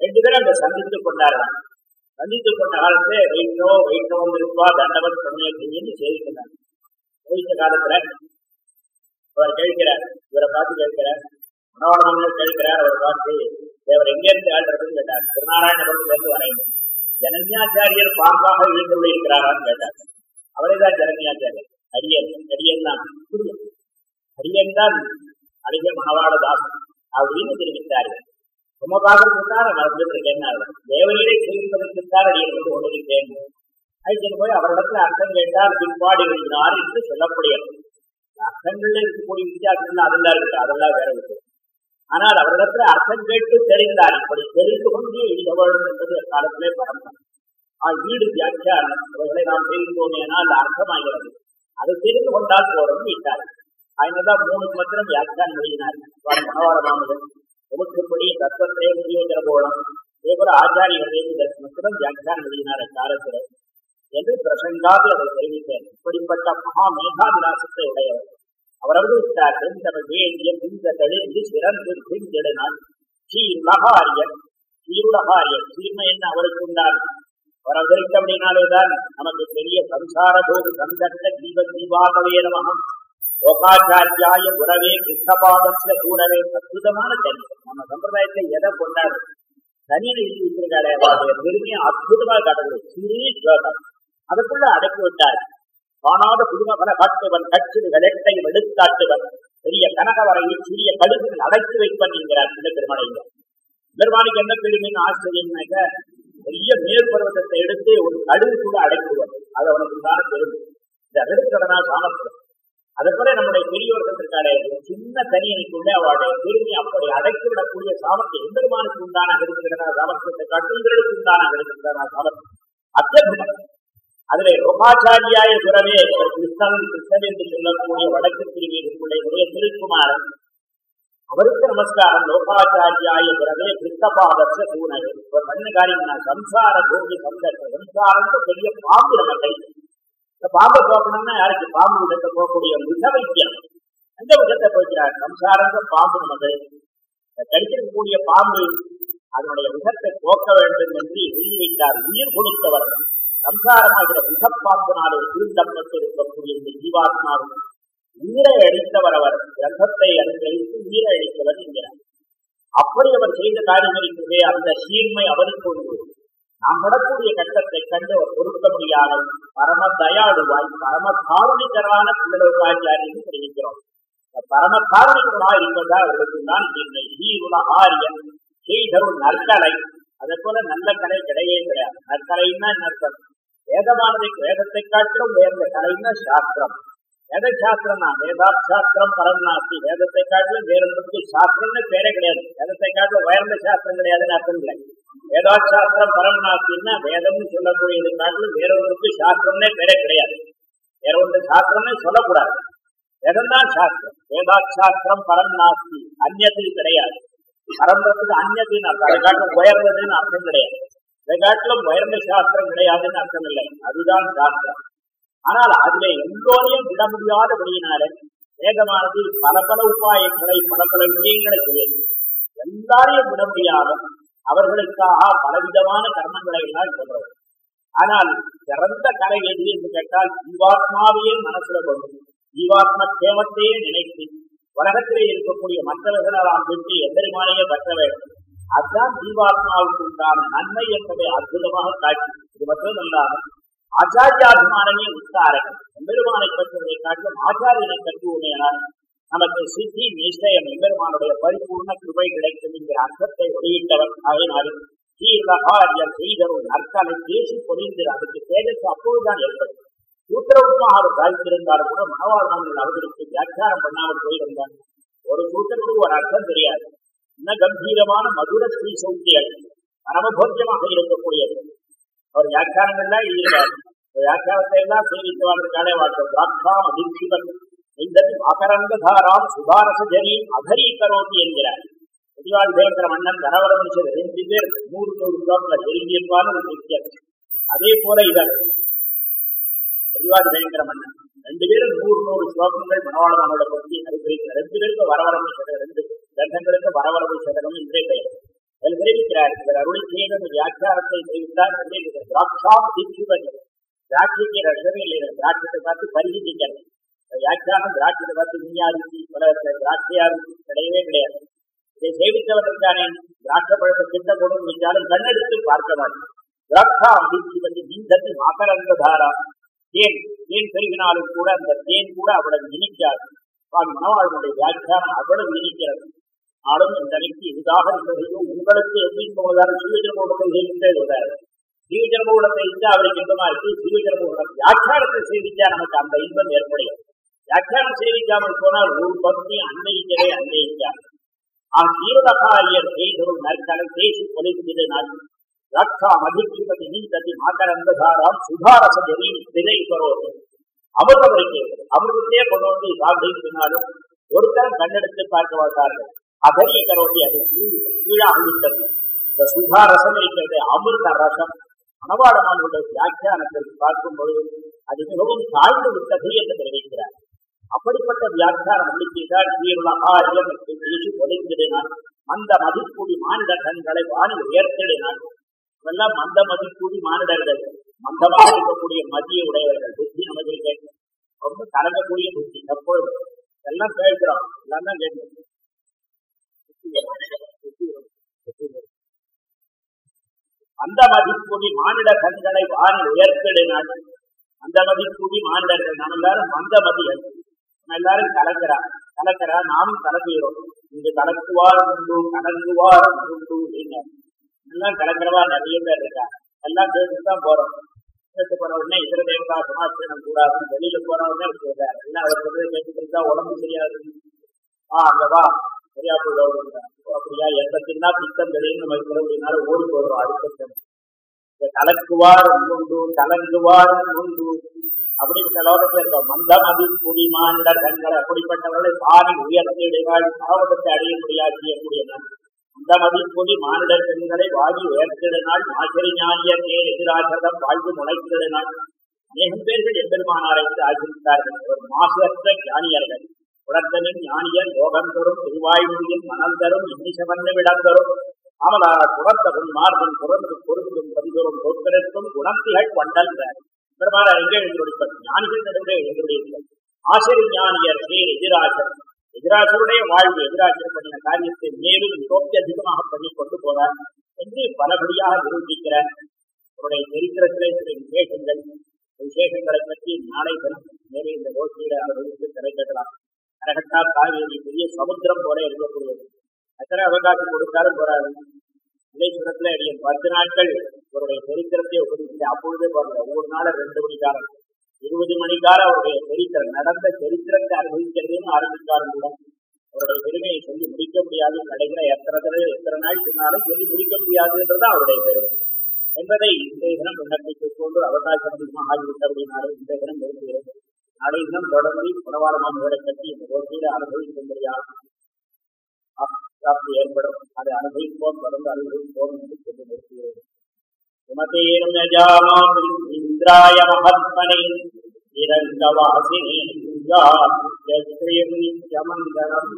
ரெண்டு பேரும் அந்த சந்தித்துக் கொண்டார்கள். சந்தித்துக் கொண்ட காலத்துல வைஷ்ணவோ வைஷ்ணவம் இருப்பா தண்டவன் சமயத்தையும் சேவிக்கிறார் சேவித்த காலத்துல அவர் கேட்கிறார் இவரை பார்த்து கேட்கிறார். மனோரமங்கள் கேட்கிறார் அவர் பார்த்து தேவர் எங்கே இருந்து ஆள்றதுன்னு கேட்டார். திருநாராயணபுரத்திலிருந்து வரையணும் வரையும் ஜனன்யாச்சாரியர் பாம்பாக எழுந்துள்ள இருக்கிறாரான்னு கேட்டார். அவரேதான் ஜனன்யாச்சாரியர். அரியன் அரியன் தான் அரியன் தான் அழகிய மணவாள தாசன் அப்படின்னு தெரிவித்தார்கள். ரொம்ப பார்க்கறதுக்காக நடந்துட்டு இருக்கேன் தேவரீரை சேவிப்பதற்குத்தான் அடியன் வந்து கொண்டிருக்கேன் அதுக்கு போய் அவரிடத்துல அர்த்தம் கேட்டால் பிற்பாடு எழுதினார் என்று சொல்லக்கூடிய அர்த்தங்கள்ல இருக்கக்கூடிய வித்தியாசங்கள் அதெல்லாம் இருக்கு அதெல்லாம் வேற விஷயம். ஆனால் அவரிடத்துல அர்த்தம் கேட்டு தெரிந்தார். இப்படி தெரிந்து கொண்டு எழுத வேண்டும் என்பது அக்காலத்திலே பரம்பரை. ஆ வீடு வியாக்கியானம். அவர்களை நாம் தெரிந்தோமேனால் அர்த்தமாகிறது. அதை தெரிந்து கொண்டால் போறோம் விட்டார். அதனால்தான் மூணு மாத்திரம் வியாக்கியான் எழுதினார். மனவாள மாமகன் முழுக்கப்படி தத்துவத்தை முடிவதர போகலாம் அதே போல ஆச்சாரியர்கள் மாத்திரம் வியாக்கியான் எழுதினார் அக்காலத்தில். என்று பிரசங்காது அதை தெரிவித்தேன். இப்படிப்பட்ட மகா மேகாவிலாசத்தை உடையவர். அவர் அவதரித்தார் தென்தமிழ் வேதிய இந்த தெளிந்து சிறந்து பின்தெடுநாள் சீருலகாரியன் சீருலகாரியன் சீர்மை என்ன அவருக்கு உண்டான்? அவர் அப்படின்னாலேதான் நமக்கு பெரிய சம்சார போது சந்தட்ட ஜீவ ஜீவாகவே நமகம் லோகாச்சாரியாய குரவே கிருஷ்ணபாதஸ்ய சூடவே அற்புதமான தனி நம்ம சம்பிரதாயத்தை எதை கொண்டாரு? தனியில் எழுதி பெருமையை அற்புதமா காட்டுறது சிறிய ஸ்லோகம் அதுக்குள்ள அடக்கி விட்டார். காணாத புதுமகன காட்டுவன் கட்சிது வெளட்டை எடுத்தாட்டுவன் பெரிய கனகவரையில் சிறிய கழுகுகள் அடைத்து வைப்பன் என்கிறார் சில பெருமடைங்க பெருமானுக்கு என்ன பெருமைன்னு ஆச்சரியம்னாக்க பெரிய மேற்பருவத்தை எடுத்து ஒரு கடுகு கூட அடைக்குவது அது அவனுக்கு உண்டான பெருமை. இந்த அடுக்கடனா காணப்படும் அதை போல நம்முடைய பெரியவர்கள் இருக்காளே சின்ன தனியனுக்குள்ளே அவளுடைய பெருமை அப்படி அடைத்துவிடக்கூடிய சாமர்த்தியம். எம்பெருமானுக்கு உண்டான அடுக்கடனா சாமர்த்தியத்தை காட்டுங்களுக்கு உண்டான அடுக்கடனா சாமர்த்தியம். அத்தியுதம் அதிலே ரோமாச்சாரியாய குரவே கிருஷ்ணன் கிருஷ்ணன் என்று சொல்லக்கூடிய வடக்கு பிரிவிற்குள்ளே திருக்குமாரன். அவருக்கு நமஸ்காரம். லோகாச்சாரியாய பிறவே கிருஷ்ணபாதச சூனவே ஒரு பண்ண காரியம் நான் சம்சார பூமி சந்தர்ப்ப சம்சாரம் பெரிய பாம்பு நம்ம கை இந்த பாம்பை போக்கணும்னா யாருக்கு? பாம்பு விடத்தை போகக்கூடிய விஷ வைத்தியம் அந்த விதத்தை போய்க்கிறார் சம்சாரம் பாம்பு நமது கடிச்சிருக்கக்கூடிய பாம்பு அதனுடைய விஷத்தை போக்க வேண்டும் என்று எழுதி வைத்தார். உயிர் கொடுத்தவர். சம்சாரமாகிற விஷப்பாம்பினாலே தீண்டப்பட்டு இருக்கக்கூடிய இந்த ஜீவாத்மாவும் உயிரை அழித்தவர் அவர் கிரகத்தை அனுசரித்து உயிரை அழித்தவர் என்கிறார். அப்படி அவர் செய்த காரியம் இருக்கிறதே அந்த சீர்மை அவருக்கு உண்டு. நாம் படக்கூடிய கட்டத்தை கண்டு அவர் பொருத்த முடியாத பரம தயாளுவாய் பரம காரணிகரான பிள்ளலோகாச்சாரியன் தெரிவிக்கிறோம். பரம காரணிகரமாக இருப்பதா அவர்களுக்கு தான் தீர்மை ஆரியன் செய்தரும் நற்கலை அதே போல நல்ல கலை கிடையவே கிடையாது. நற்கலைன்னா அர்த்தம் வேதமானதை வேதத்தை காட்டிலும் உயர்ந்த கலைன்னா சாஸ்திரம். வேத சாஸ்திரம்னா வேதா சாஸ்திரம் பரம் பரம்நாஸ்தி வேதத்தை காட்டிலும் வேறொன்றுக்கு சாஸ்திரம்னு பேரே கிடையாது. வேதத்தை காட்டிலும் உயர்ந்த சாஸ்திரம் கிடையாதுன்னு அர்த்தம் இல்லை. வேதாத் சாஸ்திரம் பரம்நாஸ்தின்னா வேதம்னு சொல்லக்கூடியது காட்டிலும் வேறொன்றுக்கு சாஸ்திரம்னே பேரே கிடையாது. வேற ஒன்று சொல்லக்கூடாது. வேதம் தான் சாஸ்திரம். வேதா சாஸ்திரம் பரம்நாஸ்தி அந்நத்தில் கிடையாது. பரம்பரத்துக்கு அந்நத்தின் அர்த்தம். அதை காட்டிலும் உயர்ந்ததுன்னு அர்த்தம் கிடையாது. இதை காட்டிலும் உயர்ந்த சாஸ்திரம் கிடையாதுன்னு அர்த்தம் இல்லை. அதுதான் சாஸ்திரம். ஆனால் அதுல எல்லோரையும் விட முடியாதபடியினால வேதமானது பல பல உபாயங்களை பல பல விஷயங்களை செய்யும் எல்லாரையும் விட முடியாத அவர்களுக்காக பலவிதமான கர்மங்களை எல்லாம் சொல்றது ஆனால் சிறந்த கலை எது என்று கேட்டால் ஜீவாத்மாவையே மனசுல கொண்டு ஜீவாத்ம சேமத்தையே நினைத்து உலகத்திலே இருக்கக்கூடிய மற்றவர்களால் விட்டு எம்பெருமானையே பற்ற வேண்டும். அதுதான் ஜீவாத்மாவுக்கு உண்டான நன்மை என்பதை அற்புதமாக காட்டி இது மட்டும் இல்லாமல் ஆச்சாரியாபிமானமே உத்தாரகம் எம்பெருமானை பற்றுவதை காட்டிலும் ஆச்சாரியனை கற்றுவோமேனால் நமக்கு சித்தி நிச்சயம் எம்பெருமானுடைய பரிபூர்ண கிருபை கிடைக்கும் என்கிற அர்த்தத்தை வெளியிட்டவர் ஆகினாலும் சீர்லகாரியம் செய்தவர் நற்காலை பேசி பொழிந்து அதுக்கு தேஜஸ் அப்போதுதான் ஏற்படும் சூத்திரவுமாக அவர் சாதித்திருந்தாலும் கூட மனவாழ்வாளர்கள் அவர்களுக்கு வியாக்கியானம் பண்ணாமல் போயிருந்தார். ஒரு சூத்திரத்துக்கு ஒரு அர்த்தம் தெரியாது. இன்ன கம்பீரமான மதுர ஸ்ரீ சௌக்கியம் பரமபோக்கியமாக இருக்கக்கூடியது. அவர் வியாக்கியானங்கள்லாம் எழுதியிருக்காரு வியாக்கியானத்தை எல்லாம் சேவித்தவாளுக்காலே வாழ்க்கை. திராட்சாம் அதிர்ச்சிவன் இந்த அகரங்கதாராம் சுதாரச அகரி கரோதி என்கிறார். சிவால் தேவேந்திர மன்னன் வரவரமிச்சது ரெண்டு பேர் நூறு நூறு கிலோமீட்டர் எழுதியிருப்பாலும் ஒரு வித்தியாசம். அதே போல இவர் சிவால் பயங்கர மன்னன். ரெண்டு பேரும் நூறு நூறு ஸ்லோகங்கள் மனவாளனோட பற்றி அனுபவிக்கிறார் ரெண்டு பேருக்கு வரவரவு சதகம் ரெண்டு கிரந்தங்களுக்கு வரவரவு சதகம் என்றே பெயர். அதில் தெரிவிக்கிறார் இவர் அருளை செய்த அந்த வியாக்கியானத்தை தெரிவித்தார் திராட்சாம் தீட்சிவன் திராட்சைக்கு ரசமே இல்லை திராட்சத்தை பார்த்து பரிசிக்கிறது வியாக்கியானம் திராட்சத்தை பார்த்து நீயா ருச்சி உலகத்தில் திராட்சையா திராட்சையாருக்கு கிடையவே கிடையாது. இதை சேவித்தவர்கள் தானே திராட்சை பழத்தை திட்ட கொண்டு வைத்தாலும் கண்ணெடுத்து பார்க்க மாட்டேன் திராட்சா தீட்சிவதி நீந்ததி மாகரந்ததாரா தேன் தேன் பெருகினாலும் கூட அந்த தேன் கூட அவ்வளவு இனிக்காது. சுவாமி மனவாழ்வுடைய வியாக்கியானம் அவ்வளவு இனிக்கிறது. ஆளும் இந்த அன்னைக்கு இதுதாக இருந்ததையும் உங்களுக்கு எப்படி போவதால் சீவஜனமூடத்தை செய்கின்றது சீவஜனமூடத்தை இருந்து அவருக்கு இன்பமா இருக்கு. சீவஜனமூடம் வியாக்கியானத்தை சேவிச்சா நமக்கு அந்த இன்பம் ஏற்படுகிறது. வியாக்கியானம் சேவிக்காமல் போனால் ஒரு பக்தி அன்னைக்கவே அன்னையிக்கார் ஆ சீவதகாரியர் செய்தொரு நற்கலை தேசி கொலைக்கிறது நாட்டு ரக்ஷா மதிப்பிபதி நீந்ததி மாகரந்ததாராம் சுதாரச ஜெரி தினை பரோது அமிர்தம் இருக்கிறது அமிர்தத்தையே கொண்டு வந்து சாப்பிட்டு சொன்னாலும் ஒருத்தர் கண்ணெடுத்து பார்க்க மாட்டார்கள். அகரிய கரோதி அது கீழாக விட்டது இந்த சுதா ரசம் இருக்கிறது அமிர்த ரசம். மனவாடமான உள்ள வியாக்கியானத்தில் பார்க்கும் பொழுது அது மிகவும் தாழ்ந்து விட்டது என்று தெரிவிக்கிறார். அப்படிப்பட்ட வியாக்கியான நம்பிக்கைதான் அளிக்கிறார் சீருலகாரியம் பேசி ஒதுங்கிடினான் அந்த மதிப்புடி மாநில கண்களை வானில் உயர்த்திடினான் இதெல்லாம் மந்த மதிப்பூடி மானிடர்கள் மந்தமாக இருக்கக்கூடிய மதிய உடையவர்கள் புத்தி நமக்கு இருக்கு. ரொம்ப கலங்கக்கூடிய புத்தி எப்பொழுது எல்லாம் கேட்கிறோம். எல்லாம் தான் கேட்கிறோம். அந்த மதிப்புடி மானிட கண்களை வாரி உயர்த்திடினாள் அந்த மதிப்புடி மானிடர்கள். நம்ம எல்லாரும் மந்த மதிகள் நம்ம எல்லாரும் கலக்கிறா. கலக்கிறா நாமும் கலக்குகிறோம். இங்கு கலக்குவார் உண்டு கலங்குவார் உண்டு அப்படின்னு எல்லாம் கலக்கிறவா நிறைய பேர் இருக்காங்க. எல்லாம் கேட்டு தான் போறோம். கேட்டு போற உடனே இதர தேவதா சமாச்சாரம் கூடாதுன்னு வெளியில போற உடனே சொல்றாரு. எல்லாம் அவர் சொல்றது கேட்டுட்டு இருந்தா உடம்பு சரியாது ஆ அங்கவா சரியா போயிடும் அப்படியா? எந்த சின்ன பித்தம் வெளியும் வைக்கிற அப்படின்னால ஓடி போடுறோம் அடுத்த கலக்குவார் உண்டு கலங்குவார் உண்டு அப்படிப்பட்ட லோகத்தில் இருக்க மந்த மதி புடி மானிட தங்கள் அப்படிப்பட்டவர்களை சாரி உயர்த்திடுகள் சாவகத்தை அடைய முடியாது செய்யக்கூடிய அந்த மதிப்பொடி மானிடர் பெண்களை வாடி உயர்த்திடனால் மாசரி ஞானியர் நேர் எதிராகதம் வாழ்வு முளைத்திடனால் அநேகம் பேர்கள் எம்பெருமானாரை ஆசிரித்தார்கள். ஒரு மாசற்ற ஞானியர்கள். உடத்தனின் ஞானியர் யோகம் தரும் திருவாயுமொழியில் மணல் தரும் இன்னிசமந்த விடம் தரும். அமலார் குணத்தகும் மார்பும் குரந்து பொருந்தும் பதிதோறும் தோற்றெடுக்கும் குணத்திகள் கொண்டல்கிறார் பெருமானார் எங்கே எழுந்துள்ளார் ஞானிகள் நடந்தே எழுந்துள்ளார்கள் ஆசிரி ஞானியர் நேர் எதிராஜர் எதிராசருடைய வாழ்வு எதிராசர் பண்ணின காரியத்தை மேலும் நோக்கி அதிகமாக பண்ணி கொண்டு போனார் என்று பலபடியாக நிரூபிக்கிற அவருடைய சரித்திரத்திலே சில விசேஷங்கள். விசேஷங்களை பற்றி நாளை தினம் மேலே இந்த யோசனையில அவர்களுக்கு கிடைக்கலாம் அரகட்டா காவேரி பெரிய சமுத்திரம் போல இருக்கக்கூடியது. எத்தனை அவகாசம் கொடுத்தாலும் போறாரு மலேஸ்வரத்துல அடிய பத்து நாட்கள் அவருடைய சரித்திரத்தை உபயோகித்து அப்பொழுதே பாருங்க ஒவ்வொரு நாளும் ரெண்டு மணி காலம் இருபது மணிக்கார அவருடைய சரித்திரம் நடந்த சரித்திரத்தை அனுபவிக்கிறதுன்னு ஆரம்பித்தாலும் கூட அவருடைய பெருமையை சொல்லி முடிக்க முடியாது. கிடைக்கிற எத்தனை தடவை எத்தனை நாள் சொன்னாலும் சொல்லி முடிக்க முடியாதுன்றது அவருடைய பெருமை. என்பதை இன்றைய தினம் விண்ணப்பித்துக் கொண்டு அவகாசம் அதிகமாக ஆகிவிட்டபடினாலே இன்றைய தினம் விரும்புகிறேன் நாளை தினம் தொடர்ந்து புனவாரமானவர்களை பற்றி இந்த யோசனையில அனுபவிக்கும்படியாக ஏற்படும். அதை அனுபவிப்போம் தொடர்ந்து அனுபவிப்போம் என்று சொல்லி நிறுத்துகிறது இந்திராய மகத்மனை. இரங்கவாசினி நித்யமந்தரம்